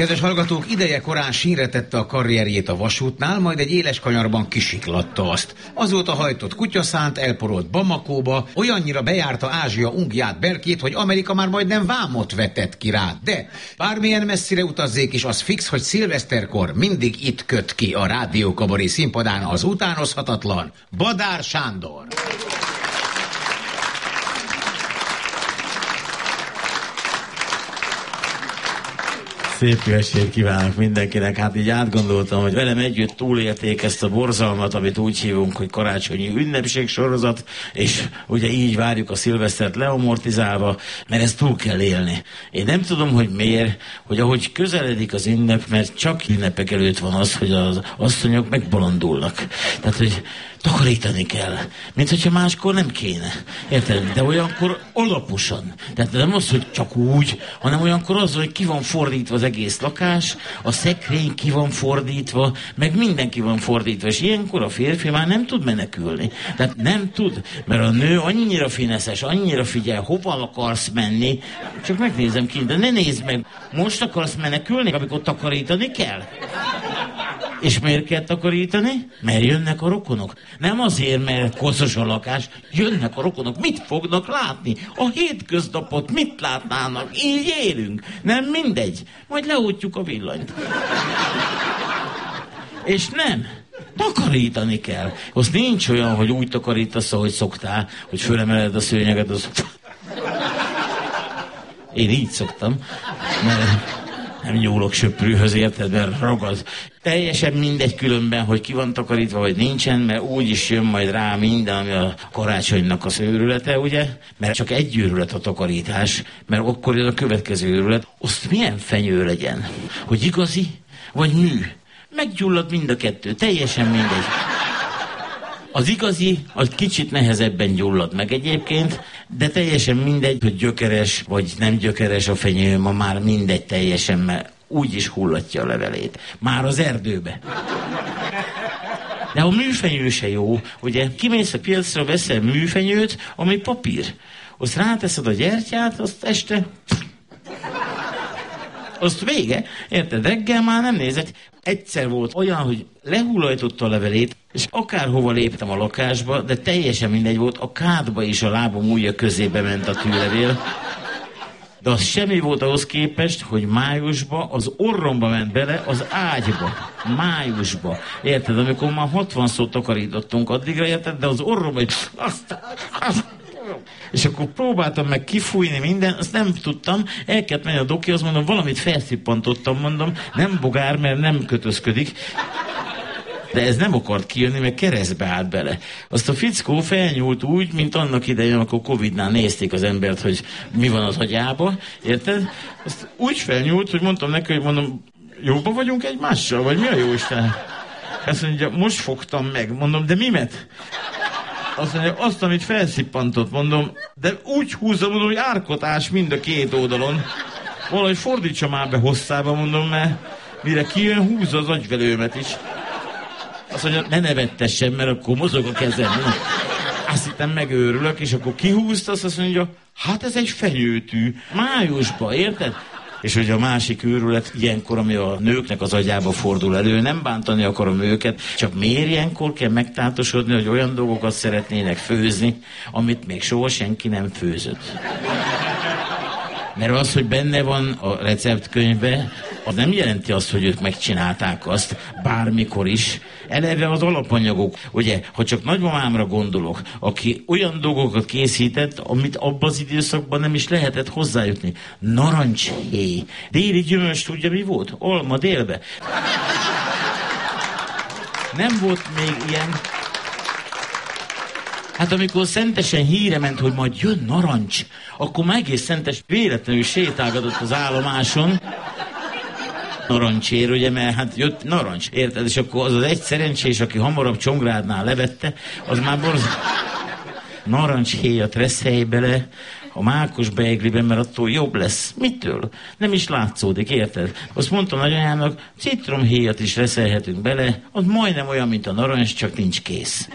Kedves hallgatók, ideje korán sínre tette a karrierjét a vasútnál, majd egy éles kanyarban kisiklatta azt. Azóta hajtott kutyaszánt, elporolt Bamakóba, olyannyira bejárta Ázsia ungját, berkét, hogy Amerika már majdnem vámot vetett ki rá. De bármilyen messzire utazzék is, az fix, hogy szilveszterkor mindig itt köt ki a rádiókabaré színpadán az utánozhatatlan Badár Sándor. Szép jó estét kívánok mindenkinek. Hát így átgondoltam, hogy velem együtt túlélték ezt a borzalmat, amit úgy hívunk, hogy karácsonyi ünnepség sorozat, és ugye így várjuk a szilvesztert leamortizálva, mert ezt túl kell élni. Én nem tudom, hogy miért, hogy ahogy közeledik az ünnep, mert csak ünnepek előtt van az, hogy az asszonyok megbolondulnak. Tehát, hogy takarítani kell. Mint hogyha máskor nem kéne. Érted? De olyankor alaposan. Tehát nem az, hogy csak úgy, hanem olyankor az, hogy ki van fordítva az egész lakás, a szekrény ki van fordítva, meg mindenki van fordítva, és ilyenkor a férfi már nem tud menekülni. Tehát nem tud, mert a nő annyira fineszes, annyira figyel, hova akarsz menni, csak megnézem ki, de ne nézd meg, most akarsz menekülni, amikor takarítani kell? És miért kell takarítani? Mert jönnek a rokonok. Nem azért, mert koszos a lakás, jönnek a rokonok. Mit fognak látni? A hétköznapot mit látnának? Így élünk. Nem mindegy. Majd leútjuk a villanyt. És nem. Takarítani kell. Az nincs olyan, hogy úgy takarítasz, ahogy szoktál, hogy fölemeled a szőnyeget, az... Én így szoktam. Mert nem nyúlok söprűhöz, érted, mert ragad. Teljesen mindegy különben, hogy ki van takarítva, vagy nincsen, mert úgy is jön majd rá minden, ami a karácsonynak az őrülete, ugye? Mert csak egy őrület a takarítás, mert akkor jön a következő őrület. Azt milyen fenyő legyen? Hogy igazi, vagy mű? Meggyullad mind a kettő, teljesen mindegy. Az igazi, az kicsit nehezebben gyullad meg egyébként, de teljesen mindegy, hogy gyökeres vagy nem gyökeres a fenyő, ma már mindegy teljesen, mert úgy is hullatja a levelét. Már az erdőbe. De a műfenyő se jó, ugye kimész a piacra, veszel műfenyőt, ami papír. Azt ráteszed a gyertyát, azt este azt vége, érted? Reggel már nem nézett. Egyszer volt olyan, hogy lehullajtotta a levelét, és akárhova léptem a lakásba, de teljesen mindegy volt, a kádba is a lábam ujja közébe ment a tűlevél. De az semmi volt ahhoz képest, hogy májusba az orromba ment bele az ágyba. Májusba. Érted? Amikor már 60 szót takarítottunk addigra, érted? De az orromba, azt, azt, és akkor próbáltam meg kifújni minden, azt nem tudtam, el kellett menni a doki, azt mondom, valamit felszippantottam, mondom, nem bogár, mert nem kötözködik. De ez nem akart kijönni, mert keresztbe állt bele. Azt a fickó felnyúlt úgy, mint annak idején, amikor Covid-nál nézték az embert, hogy mi van az agyába, érted? Azt úgy felnyúlt, hogy mondtam neki, hogy mondom, jóban vagyunk egymással, vagy mi a jó Isten? Azt mondja, most fogtam meg. Mondom, de mimet? Azt mondja, azt, amit felszippantott, mondom, de úgy húzza, mondom, hogy árkotás mind a két oldalon. Valahogy fordítsa már be hosszába, mondom, mert mire kijön, húzza az agyvelőmet is. Azt mondja, ne nevettessen, mert akkor mozog a kezem. Azt hittem megőrülök, és akkor kihúzta, azt mondja, hát ez egy fenyőtű, májusba, érted? És hogy a másik őrület ilyenkor, ami a nőknek az agyába fordul elő, nem bántani akarom őket, csak miért ilyenkor kell megtátosodni, hogy olyan dolgokat szeretnének főzni, amit még soha senki nem főzött. Mert az, hogy benne van a receptkönyvbe, az nem jelenti azt, hogy ők megcsinálták azt bármikor is. Eleve az alapanyagok, ugye, ha csak nagymamámra gondolok, aki olyan dolgokat készített, amit abban az időszakban nem is lehetett hozzájutni. Narancshéj. Déli gyümölcs tudja mi volt? Alma délbe. Nem volt még ilyen Hát amikor szentesen híre ment, hogy majd jön narancs, akkor már egész szentes véletlenül sétálgatott az állomáson, narancsér, ugye, mert hát jött narancs, érted? És akkor az az egy szerencsés, aki hamarabb Csongrádnál levette, az már borz... Narancshéjat reszhely bele, a mákos beigliben, mert attól jobb lesz. Mitől? Nem is látszódik, érted? Azt mondta nagyanyámnak, citromhéjat is reszelhetünk bele, az majdnem olyan, mint a narancs, csak nincs kész.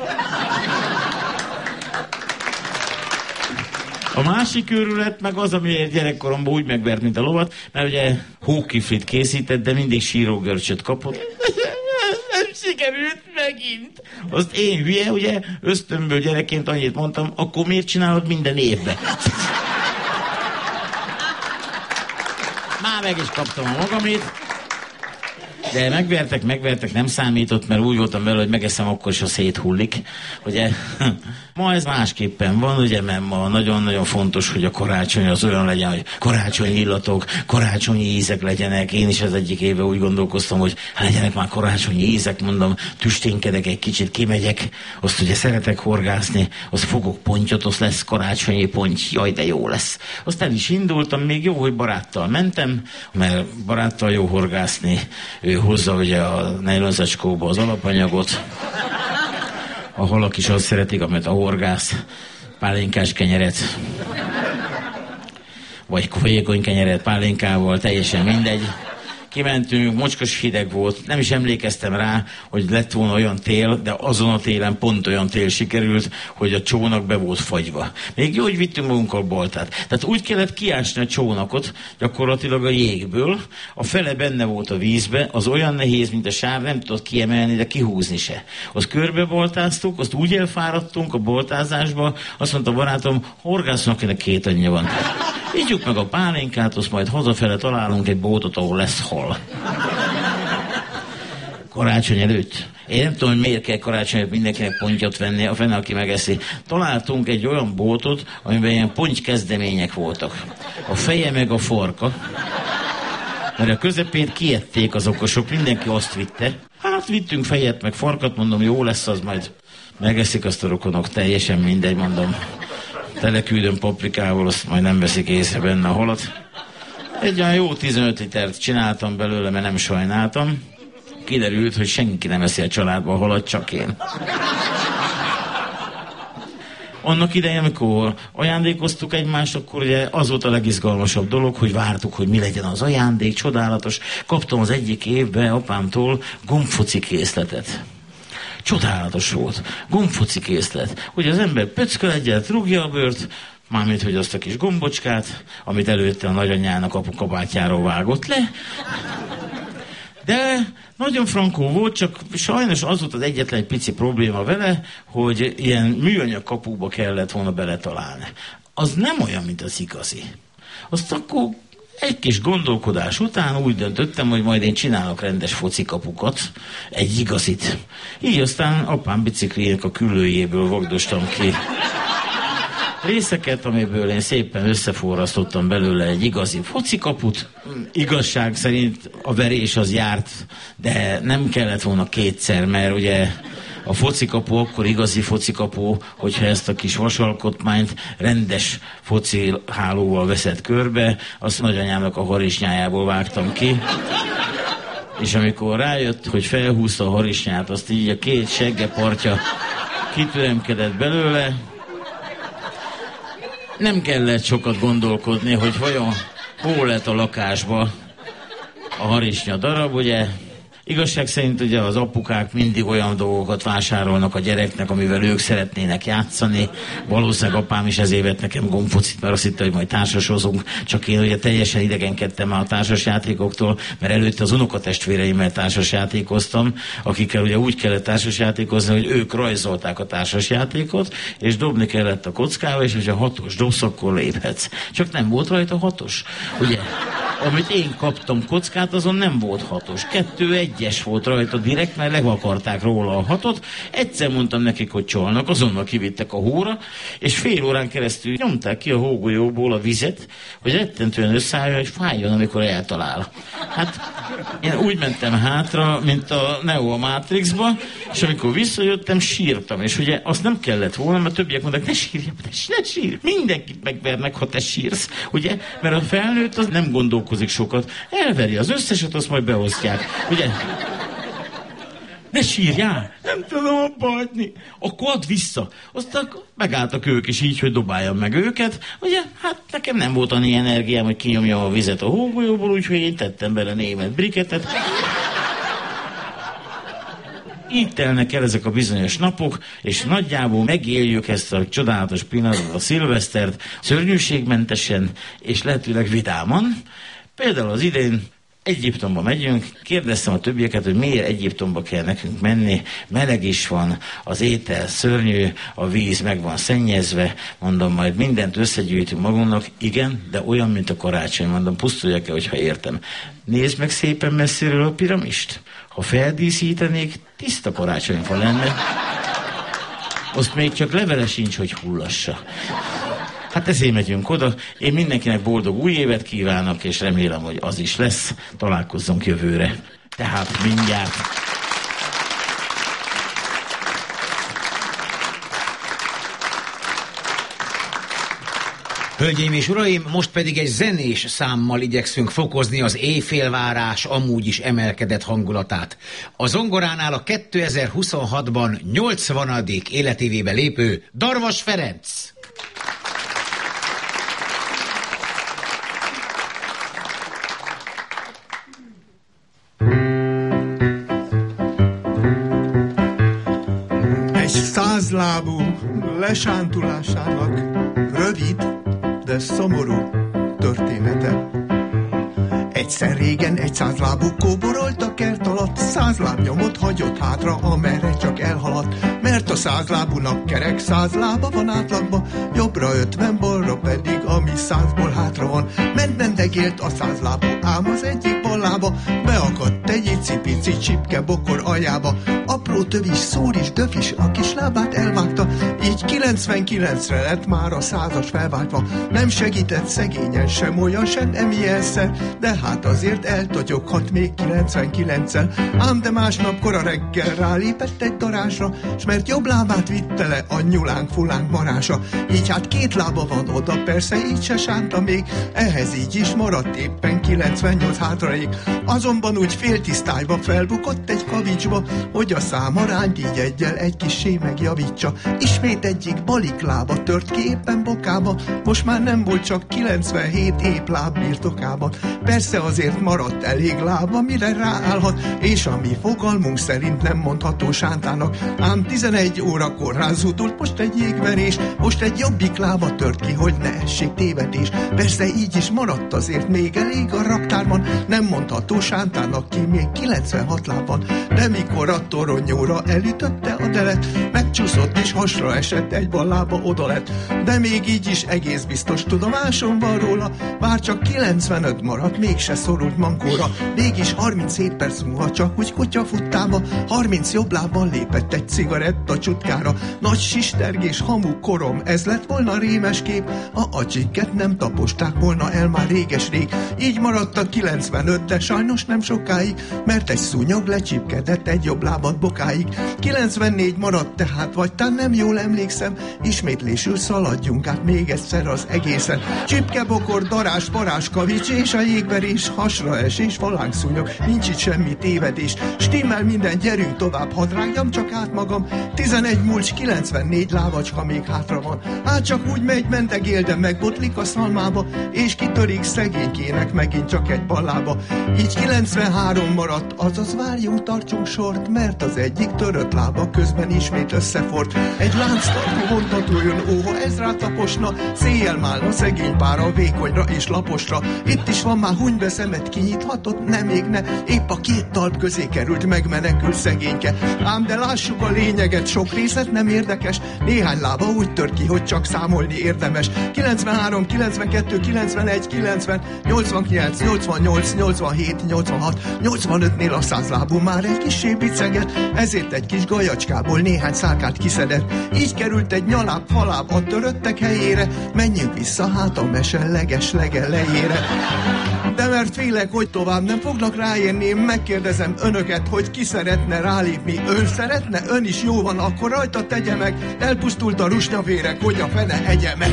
A másik őrület meg az, amiért gyerekkoromban úgy megvert, mint a lovat, mert ugye hókiflit készített, de mindig sírógörcsöt kapott. Nem sikerült megint. Azt én hülye, ugye, ösztönből gyerekként annyit mondtam, akkor miért csinálod minden évben? Már meg is kaptam a magamét. De megvertek, megvertek, nem számított, mert úgy voltam vele, hogy megeszem akkor is, ha széthullik. Ugye, ma ez másképpen van, ugye, mert ma nagyon-nagyon fontos, hogy a karácsony az olyan legyen, hogy karácsonyi illatok, karácsonyi ízek legyenek. Én is az egyik éve úgy gondolkoztam, hogy hát legyenek már karácsonyi ízek, mondom, tüsténkedek egy kicsit, kimegyek, azt ugye szeretek horgászni, azt fogok pontyot, az lesz karácsonyi ponty, jaj, de jó lesz. Azt el is indultam, még jó, hogy baráttal mentem, mert baráttal jó horgászni, ő hozza ugye a nejlonzacskóba az alapanyagot. A halak is azt szeretik, amit a horgász, pálinkás kenyeret, vagy folyékony kenyeret pálinkával, teljesen mindegy kimentünk, mocskos hideg volt, nem is emlékeztem rá, hogy lett volna olyan tél, de azon a télen pont olyan tél sikerült, hogy a csónak be volt fagyva. Még jó, hogy vittünk magunkkal baltát. Tehát úgy kellett kiásni a csónakot, gyakorlatilag a jégből, a fele benne volt a vízbe, az olyan nehéz, mint a sár, nem tudott kiemelni, de kihúzni se. Azt körbe boltáztuk, azt úgy elfáradtunk a boltázásba, azt mondta barátom, horgásznak ennek két anyja van. Ígyjuk meg a pálinkát, azt majd hazafele találunk egy bótot, ahol lesz hol hol. Karácsony előtt. Én nem tudom, hogy miért kell karácsony előtt mindenkinek pontyot venni, a fene, aki megeszi. Találtunk egy olyan bótot, amiben ilyen ponty kezdemények voltak. A feje meg a forka. Mert a közepét kiették az okosok, mindenki azt vitte. Hát vittünk fejet, meg farkat, mondom, jó lesz az majd. Megeszik azt a rokonok, teljesen mindegy, mondom. Teleküldöm paprikával, azt majd nem veszik észre benne a halat. Egy olyan jó 15 litert csináltam belőle, mert nem sajnáltam. Kiderült, hogy senki nem eszi a családba halat, csak én. Annak idején, amikor ajándékoztuk egymást, akkor ugye az volt a legizgalmasabb dolog, hogy vártuk, hogy mi legyen az ajándék, csodálatos. Kaptam az egyik évben apámtól gombfoci készletet. Csodálatos volt. Gombfoci készlet. Hogy az ember pöcköl egyet, rúgja a bőrt, Mármint, hogy azt a kis gombocskát, amit előtte a nagyanyjának apukabátjáról vágott le. De nagyon frankó volt, csak sajnos az volt az egyetlen egy pici probléma vele, hogy ilyen műanyag kapuba kellett volna beletalálni. Az nem olyan, mint az igazi. Azt akkor egy kis gondolkodás után úgy döntöttem, hogy majd én csinálok rendes focikapukat, egy igazit. Így aztán apám bicikliének a külőjéből vagdostam ki részeket, amiből én szépen összeforrasztottam belőle egy igazi focikaput. Igazság szerint a verés az járt, de nem kellett volna kétszer, mert ugye a focikapu akkor igazi focikapu, hogyha ezt a kis vasalkotmányt rendes foci hálóval veszed körbe, azt nagyanyámnak a harisnyájából vágtam ki. És amikor rájött, hogy felhúzta a harisnyát, azt így a két seggepartja kitüremkedett belőle. Nem kellett sokat gondolkodni, hogy vajon hol lett a lakásba a harisnya darab, ugye Igazság szerint ugye az apukák mindig olyan dolgokat vásárolnak a gyereknek, amivel ők szeretnének játszani. Valószínűleg apám is ezért vett nekem gombfocit, mert azt hitte, hogy majd társasozunk. Csak én ugye teljesen idegenkedtem a társasjátékoktól, mert előtte az unokatestvéreimmel társasjátékoztam, akikkel ugye úgy kellett társasjátékozni, hogy ők rajzolták a társasjátékot, és dobni kellett a kockába, és hogyha hatos dobsz, akkor léphetsz. Csak nem volt rajta hatos. Ugye? Amit én kaptam kockát, azon nem volt hatos. Kettő egyes volt rajta direkt, mert levakarták róla a hatot. Egyszer mondtam nekik, hogy csalnak, azonnal kivittek a hóra, és fél órán keresztül nyomták ki a hógolyóból a vizet, hogy rettentően összeállja, hogy fájjon, amikor eltalál. Hát én úgy mentem hátra, mint a Neo a Matrixba, és amikor visszajöttem, sírtam, és ugye azt nem kellett volna, mert többiek mondták, ne sírj, ne, ne sírj, mindenkit megvernek, ha te sírsz, ugye? Mert a felnőtt az nem gondolkozik sokat, elveri az összeset, azt majd beosztják, ugye? Ne sírjál! Nem tudom abba hagyni. Akkor add vissza. Aztán megálltak ők is így, hogy dobáljam meg őket. Ugye, hát nekem nem volt annyi energiám, hogy kinyomjam a vizet a hógolyóból, úgyhogy én tettem bele német briketet. Így telnek el ezek a bizonyos napok, és nagyjából megéljük ezt a csodálatos pillanatot, a szilvesztert, szörnyűségmentesen, és lehetőleg vidáman. Például az idén Egyiptomba megyünk, kérdeztem a többieket, hogy miért Egyiptomba kell nekünk menni, meleg is van, az étel szörnyű, a víz meg van szennyezve, mondom, majd mindent összegyűjtünk magunknak, igen, de olyan, mint a karácsony, mondom, pusztuljak-e, hogyha értem. Nézd meg szépen messziről a piramist. Ha feldíszítenék, tiszta karácsonyfa lenne. Azt még csak levele sincs, hogy hullassa. Hát ezért megyünk oda. Én mindenkinek boldog új évet kívánok, és remélem, hogy az is lesz. Találkozzunk jövőre. Tehát mindjárt. Hölgyeim és uraim, most pedig egy zenés számmal igyekszünk fokozni az éjfélvárás amúgy is emelkedett hangulatát. A zongoránál a 2026-ban 80. életévébe lépő Darvas Ferenc. Százlábú lesántulásának rövid, de szomorú története. Egyszer régen egy százlábú kóborolt a kert alatt, száz lábnyomot hagyott hátra, amerre csak elhaladt. Mert a százlábúnak kerek száz lába van átlagban, jobbra ötven, balra pedig, ami százból hátra van. Ment mendegélt a százlábú, ám az egyik ballába beakadt egy icipici csipke bokor ajába. Apró tövis, szór is, döf is, a kis lábát elvágta, így 99-re lett már a százas felváltva. Nem segített szegényen sem olyan sem emilyenszer, de hát azért eltotyoghat még 99-el. Ám de másnap kora reggel rálépett egy darásra, s mert jobb lábát vitte le a nyulánk fulánk marása. Így hát két lába van oda, persze így se sánta még, ehhez így is maradt éppen 98 hátraék. Azonban úgy féltisztályba felbukott egy kavicsba, hogy a számarányt így egyel egy kis megjavítsa. Ismét egyik balik lába tört ki éppen bokába, most már nem volt csak 97 ép láb birtokában. Persze azért maradt elég lába, mire ráállhat, és ami fogalmunk szerint nem mondható sántának. Ám 11 órakor rázúdult most egy jégverés, most egy jobbik lába tört ki, hogy ne essék tévedés. Persze így is maradt azért még elég a raktárban, nem mondható sántának ki még 96 lábban. De mikor a toronyóra elütötte a delet, megcsúszott és hasra esett egy bal lába oda lett. De még így is egész biztos tudomásom van róla, bár csak 95 maradt, mégse szorult mankóra. Mégis 37 perc múlva csak úgy kutya futtába, 30 jobb lábbal lépett egy cigaretta csutkára. Nagy sistergés, hamu korom, ez lett volna rémes kép, a acsiket nem taposták volna el már réges-rég. Így maradt a 95, de sajnos nem sokáig, mert egy szúnyog lecsipkedett egy jobb lábat bokáig. 94 maradt tehát, vagy tán nem jól emlékszem, ismétlésül szaladjunk át még egyszer az egészen. Csipkebokor, darás, parás, kavics és a jégverés, hasra esés, falánkszúnyog, nincs itt semmi tévedés. Stimmel minden, gyerünk tovább, hadd rágjam csak át magam. 11 11 mulcs, 94 lábacska még hátra van. Hát csak úgy megy, mentegél, de megbotlik a szalmába, és kitörik szegénykének megint csak egy ballába. Így 93 maradt, azaz várjunk, tartsunk sort, mert az egyik törött lába közben ismét összefort. Egy lánctartó vontatuljon, óha ez rátaposna, széjjel málna szegény pára, vékonyra és laposra. Itt is van már hunybe szemet kinyithatott, nem égne, épp a két talp közé került, megmenekül szegényke. Ám de lássuk a lényeget, sok részlet nem érdekes, néhány lába úgy tör ki, hogy csak számolni érdemes. 93, 92, 91, 90, 89, 88, 87, 86, 85-nél a százlábú már egy kis biceget, ezért egy kis gajacskából néhány szálkát kiszedett. Így került egy nyaláb faláb a töröttek helyére, menjünk vissza hát a mese leges legelejére. De mert félek, hogy tovább nem fognak ráérni, megkérdezem önöket, hogy ki szeretne rálépni. Ön szeretne? Ön is jó van, akkor rajta tegye meg. Elpusztult a rusnyavérek, hogy a fene hegye meg.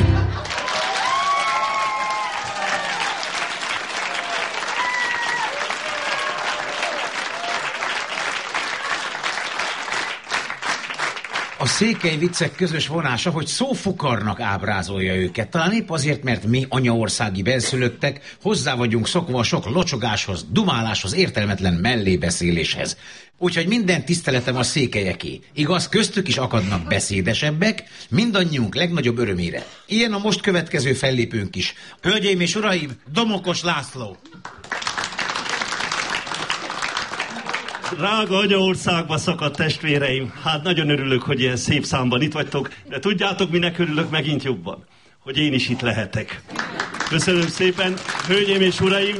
Székely viccek közös vonása, hogy szófukarnak ábrázolja őket. Talán épp azért, mert mi anyaországi benszülöttek hozzá vagyunk szokva a sok locsogáshoz, dumáláshoz, értelmetlen mellébeszéléshez. Úgyhogy minden tiszteletem a székelyeké. Igaz, köztük is akadnak beszédesebbek, mindannyiunk legnagyobb örömére. Ilyen a most következő fellépőnk is. Hölgyeim és uraim, Domokos László! Drága anyaországba szakadt testvéreim, hát nagyon örülök, hogy ilyen szép számban itt vagytok, de tudjátok, minek örülök megint jobban? Hogy én is itt lehetek. Köszönöm szépen, hölgyeim és uraim!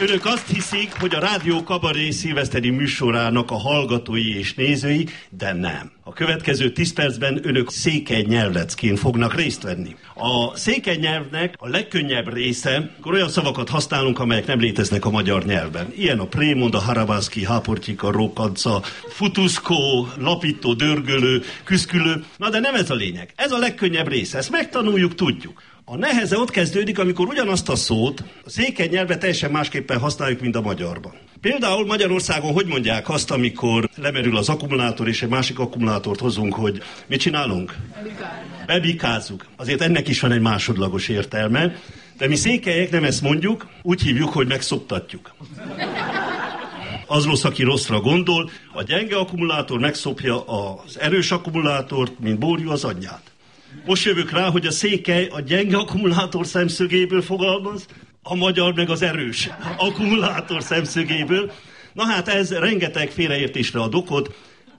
Önök azt hiszik, hogy a Rádió Kabaré szilveszteri műsorának a hallgatói és nézői, de nem. A következő 10 percben önök székely nyelvleckén fognak részt venni. A székely nyelvnek a legkönnyebb része, akkor olyan szavakat használunk, amelyek nem léteznek a magyar nyelvben. Ilyen a prémond, a harabászki, háportyika, rókadza, futuszkó, lapító, dörgölő, küszkülő. Na de nem ez a lényeg. Ez a legkönnyebb része. Ezt megtanuljuk, tudjuk. A neheze ott kezdődik, amikor ugyanazt a szót a székely nyelvben teljesen másképpen használjuk, mint a magyarban. Például Magyarországon hogy mondják azt, amikor lemerül az akkumulátor, és egy másik akkumulátort hozunk, hogy mit csinálunk? Bebikázzuk. Azért ennek is van egy másodlagos értelme, de mi székelyek nem ezt mondjuk, úgy hívjuk, hogy megszoptatjuk. Az rossz, aki rosszra gondol, a gyenge akkumulátor megszopja az erős akkumulátort, mint bórjú az anyját. Most jövök rá, hogy a székely a gyenge akkumulátor szemszögéből fogalmaz, a magyar meg az erős akkumulátor szemszögéből. Na hát ez rengeteg félreértésre ad okot.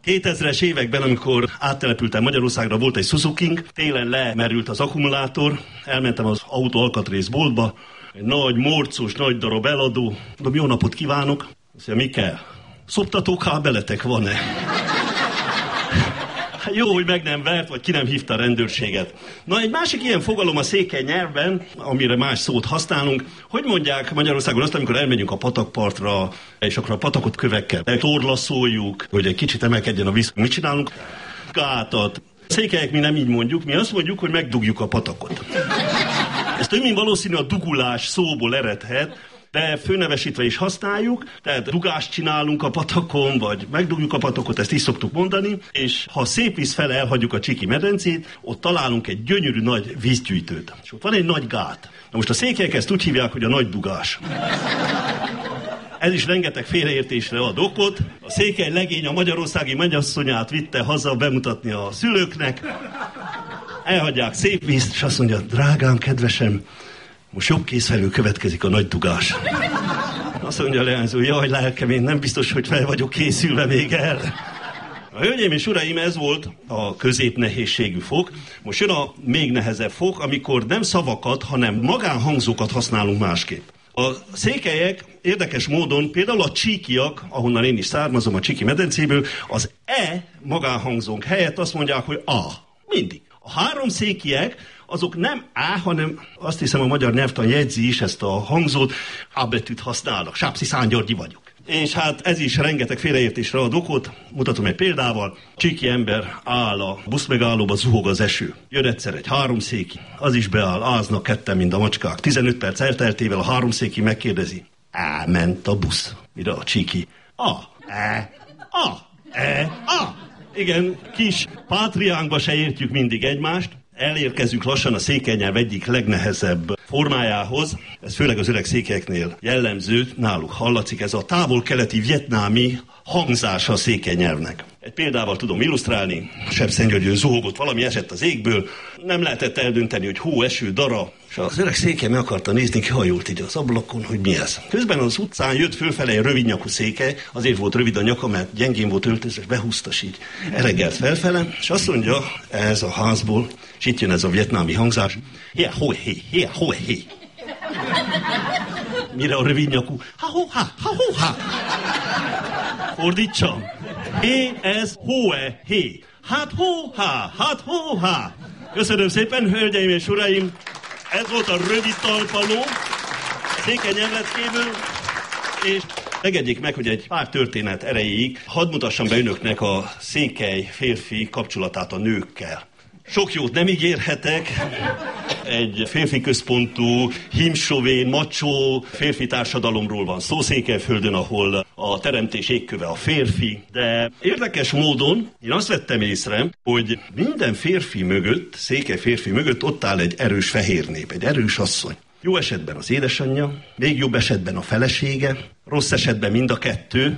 2000-es években, amikor áttelepültem Magyarországra, volt egy suzuki télen lemerült az akkumulátor, elmentem az autó alkatrészboltba, egy nagy, morcos, nagy darab eladó. Mondom, jó napot kívánok! Azt mondja, mi kell? Szoptató kábeletek van-e? Jó, hogy meg nem vert, vagy ki nem hívta a rendőrséget. Na, egy másik ilyen fogalom a székely nyelvben, amire más szót használunk, hogy mondják Magyarországon azt, amikor elmegyünk a patakpartra, és akkor a patakot kövekkel torlaszoljuk, hogy egy kicsit emelkedjen a víz. Mit csinálunk? Gátat. Székelyek mi nem így mondjuk, mi azt mondjuk, hogy megdugjuk a patakot. Ez több mint valószínű a dugulás szóból eredhet, de főnevesítve is használjuk, tehát dugást csinálunk a patakon, vagy megdugjuk a patakot, ezt is szoktuk mondani, és ha szép víz fele elhagyjuk a Csiki medencét, ott találunk egy gyönyörű nagy vízgyűjtőt. És ott van egy nagy gát. Na most a székelyek ezt úgy hívják, hogy a nagy dugás. Ez is rengeteg félreértésre ad okot. A székely legény a magyarországi mennyasszonyát vitte haza bemutatni a szülőknek. Elhagyják szép vízt, és azt mondja, drágám, kedvesem, most jobb készfelől következik a nagy dugás. Azt mondja a leányzó, jaj, lelkem, én nem biztos, hogy fel vagyok készülve még erre. A hölgyeim és uraim, ez volt a középnehézségű fok. Most jön a még nehezebb fok, amikor nem szavakat, hanem magánhangzókat használunk másképp. A székelyek érdekes módon, például a csíkiak, ahonnan én is származom a csíki medencéből, az E magánhangzónk helyett azt mondják, hogy A. Mindig. A három székiek azok nem A, hanem azt hiszem a magyar nyelvtan jegyzi is ezt a hangzót, A betűt használnak. Sápszi Szángyörgyi vagyok. És hát ez is rengeteg félreértésre ad okot. Mutatom egy példával. Csiki ember áll a buszmegállóba, zuhog az eső. Jön egyszer egy háromszéki, az is beáll, áznak ketten, mint a macskák. 15 perc elteltével a háromszéki megkérdezi. Elment a busz. Mire a csiki? A, e, a, e, a. Igen, kis pátriánkba se értjük mindig egymást, elérkezünk lassan a székenyelv egyik legnehezebb formájához. Ez főleg az öreg székeknél jellemző, náluk hallatszik, ez a távol-keleti vietnámi hangzása a székenyelvnek. Egy példával tudom illusztrálni, Sepszentgyörgyön zuhogott, valami esett az égből, nem lehetett eldönteni, hogy hó, eső, dara, és az öreg székely meg akarta nézni, kihajolt így az ablakon, hogy mi ez. Közben az utcán jött fölfele egy rövid nyakú székely, azért volt rövid a nyaka, mert gyengén volt öltözve, és behúztas így. Eregelt felfele, és azt mondja, ez a házból, és itt jön ez a vietnámi hangzás, hé, ho, hé, hé, ho, hé. Mire a rövid nyakú, ha, ho, ha, ha, ho, ha. Fordítsam. Hé, ez, ho-e, hé. Hát, ho, ha, hát, ho, ha. Köszönöm szépen, hölgyeim és uraim. Ez volt a rövid talpaló, székely nyelveckéből, és Megegyék meg, hogy egy pár történet erejéig hadd mutassam be önöknek a székely férfi kapcsolatát a nőkkel. Sok jót nem ígérhetek. Egy férfi központú, himsovén, macsó férfi társadalomról van szó Székelyföldön, ahol a teremtés égköve a férfi. De érdekes módon én azt vettem észre, hogy minden férfi mögött, székely férfi mögött ott áll egy erős fehér nép, egy erős asszony. Jó esetben az édesanyja, még jobb esetben a felesége, rossz esetben mind a kettő,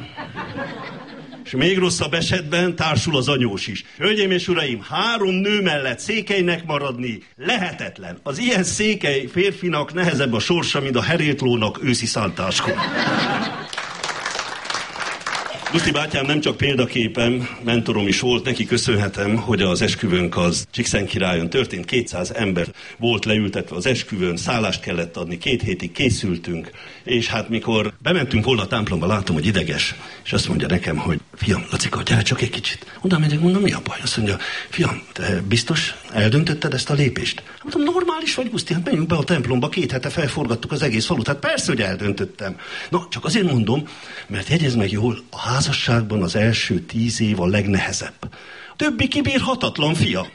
és még rosszabb esetben társul az anyós is. Hölgyeim és uraim, három nő mellett székelynek maradni lehetetlen. Az ilyen székely férfinak nehezebb a sorsa, mint a herétlónak őszi szántáskor. Guszti bátyám nem csak példaképem, mentorom is volt, neki köszönhetem, hogy az esküvőnk az Csíkszen királyon történt, 200 ember volt leültetve az esküvőn, szállást kellett adni, két hétig készültünk, és hát mikor bementünk volna a templomba, látom, hogy ideges, és azt mondja nekem, hogy fiam, Lacika, gyere csak egy kicsit. Oda megyek, mondom, mi a baj? Azt mondja, fiam, te biztos eldöntötted ezt a lépést? Mondom, normális vagy, Guszti, hát menjünk be a templomba, két hete felforgattuk az egész falut, hát persze, hogy eldöntöttem. Na, csak azért mondom, mert jegyez meg jól, a házasságban az első tíz év a legnehezebb. Többi kibírhatatlan, fia.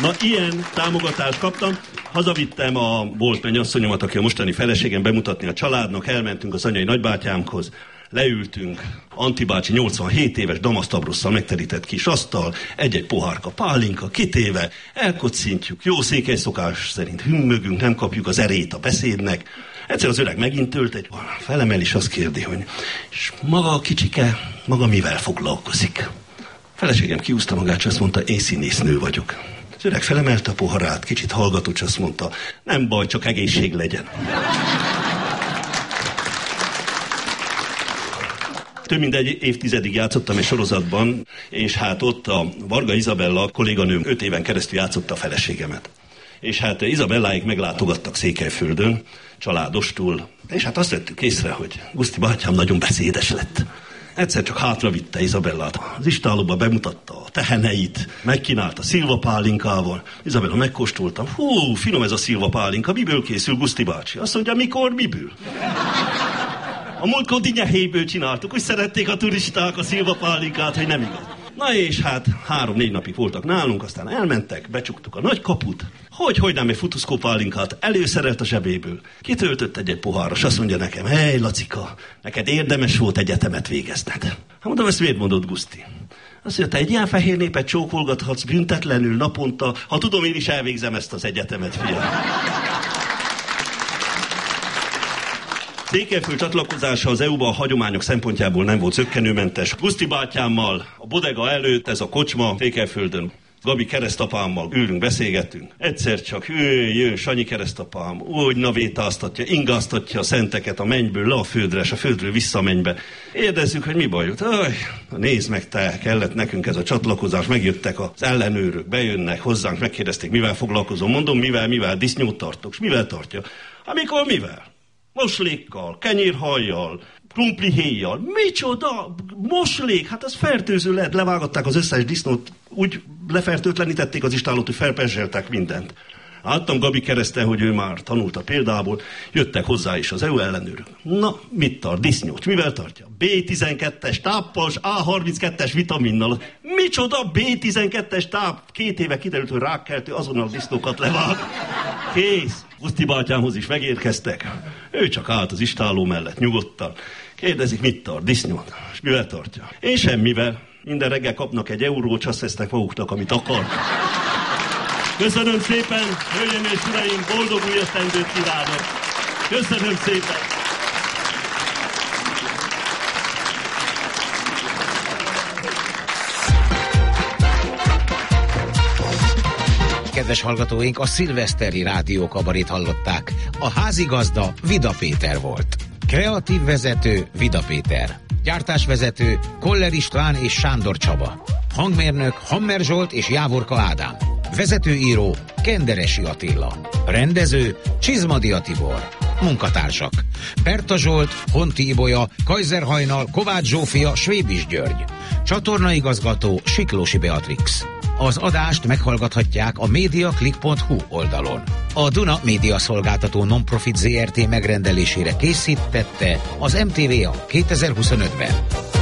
Na, ilyen támogatást kaptam. Hazavittem a volt mennyasszonyomat, aki a mostani feleségem bemutatni a családnak, elmentünk az anyai nagybátyámhoz, leültünk, Antibácsi 87 éves damasztabrosszal megterített kis asztal, egy-egy pohárka pálinka, kitéve, elkocintjuk, jó székely szokás szerint hümmögünk, nem kapjuk az erét a beszédnek. Egyszer az öreg megint tölt egy, felemel és azt kérdi, hogy és maga a kicsike, maga mivel foglalkozik? Feleségem kiúzta magát, és azt mondta, én színésznő vagyok. Az öreg felemelte a poharát, kicsit hallgatott, és azt mondta, nem baj, csak egészség legyen. Több mint egy évtizedig játszottam egy sorozatban, és hát ott a Varga Izabella kolléganőm öt éven keresztül játszotta a feleségemet. És hát Izabelláik meglátogattak Székelyföldön, családostul, és hát azt vettük észre, hogy Guszti bátyám nagyon beszédes lett. Egyszer csak hátra vitte Izabellát. Az istálóba bemutatta a teheneit, megkínálta szilvapálinkával. Izabella megkóstolta. Hú, finom ez a szilvapálinka, miből készül Guszti bácsi? Azt mondja, mikor, miből? A múltkor dinyehéből csináltuk, úgy szerették a turisták a szilvapálinkát, hogy nem igaz. Na és hát három-négy napig voltak nálunk, aztán elmentek, becsuktuk a nagy kaput. Hogy, hogy nem egy futuszkópálinkát előszerelt a zsebéből. Kitöltött egy-egy pohárra, és azt mondja nekem, hely Lacika, neked érdemes volt egyetemet végezned. Hát mondom, ezt miért mondod, Guszti? Azt mondja, te egy ilyen fehér népet csókolgathatsz büntetlenül naponta, ha tudom, én is elvégzem ezt az egyetemet, fiam. Székelyföld csatlakozása az EU-ba a hagyományok szempontjából nem volt zöggenőmentes. Guszti bátyámmal a bodega előtt, ez a kocsma Székelyföldön. Gabi keresztapámmal ülünk, beszélgetünk. Egyszer csak ő jön, Sanyi keresztapám, úgy navétáztatja, ingáztatja a szenteket a mennyből le a földre, és a földről vissza a mennybe. Érdezzük, hogy mi bajut. Aj, nézd meg te, kellett nekünk ez a csatlakozás, megjöttek az ellenőrök, bejönnek hozzánk, megkérdezték, mivel foglalkozom. Mondom, mivel, mivel, disznyót tartok. És mivel tartja? Amikor mivel? Moslékkal, kenyérhajjal, krumplihéjjal. Micsoda? Moslék? Hát az fertőző lehet. Levágatták az összes disznót, úgy lefertőtlenítették az istálót, hogy felpezseltek mindent. Láttam Gabi keresztel, hogy ő már tanult a példából, jöttek hozzá is az EU ellenőrök. Na, mit tart? Disznót. Mivel tartja? B12-es táppal, A32-es vitaminnal. Micsoda B12-es táp? Két éve kiderült, hogy rákkeltő, azonnal disznókat levág. Kész. Guszti bátyámhoz is megérkeztek. Ő csak állt az istáló mellett nyugodtan. Kérdezik, mit tart, disznót, és mivel tartja. Én semmivel. Minden reggel kapnak egy eurót, azt vesznek maguknak, amit akar. Köszönöm szépen, hölgyeim és uraim, boldog új kívánok. Köszönöm szépen. Kedves hallgatóink, a szilveszteri rádiókabarét hallották. A házigazda Vida Péter volt. Kreatív vezető Vida Péter. Gyártásvezető Koller István és Sándor Csaba. Hangmérnök Hammer Zsolt és Jávorka Ádám. Vezetőíró Kenderesi Attila. Rendező Csizmadia Tibor. Munkatársak Berta Zsolt, Honti Ibolya, Kajzer Hajnal, Kovács Zsófia, Svébis György. Csatornaigazgató Siklósi Beatrix. Az adást meghallgathatják a mediaclick.hu oldalon. A Duna Média Szolgáltató Nonprofit ZRT megrendelésére készítette az MTVA 2025-ben.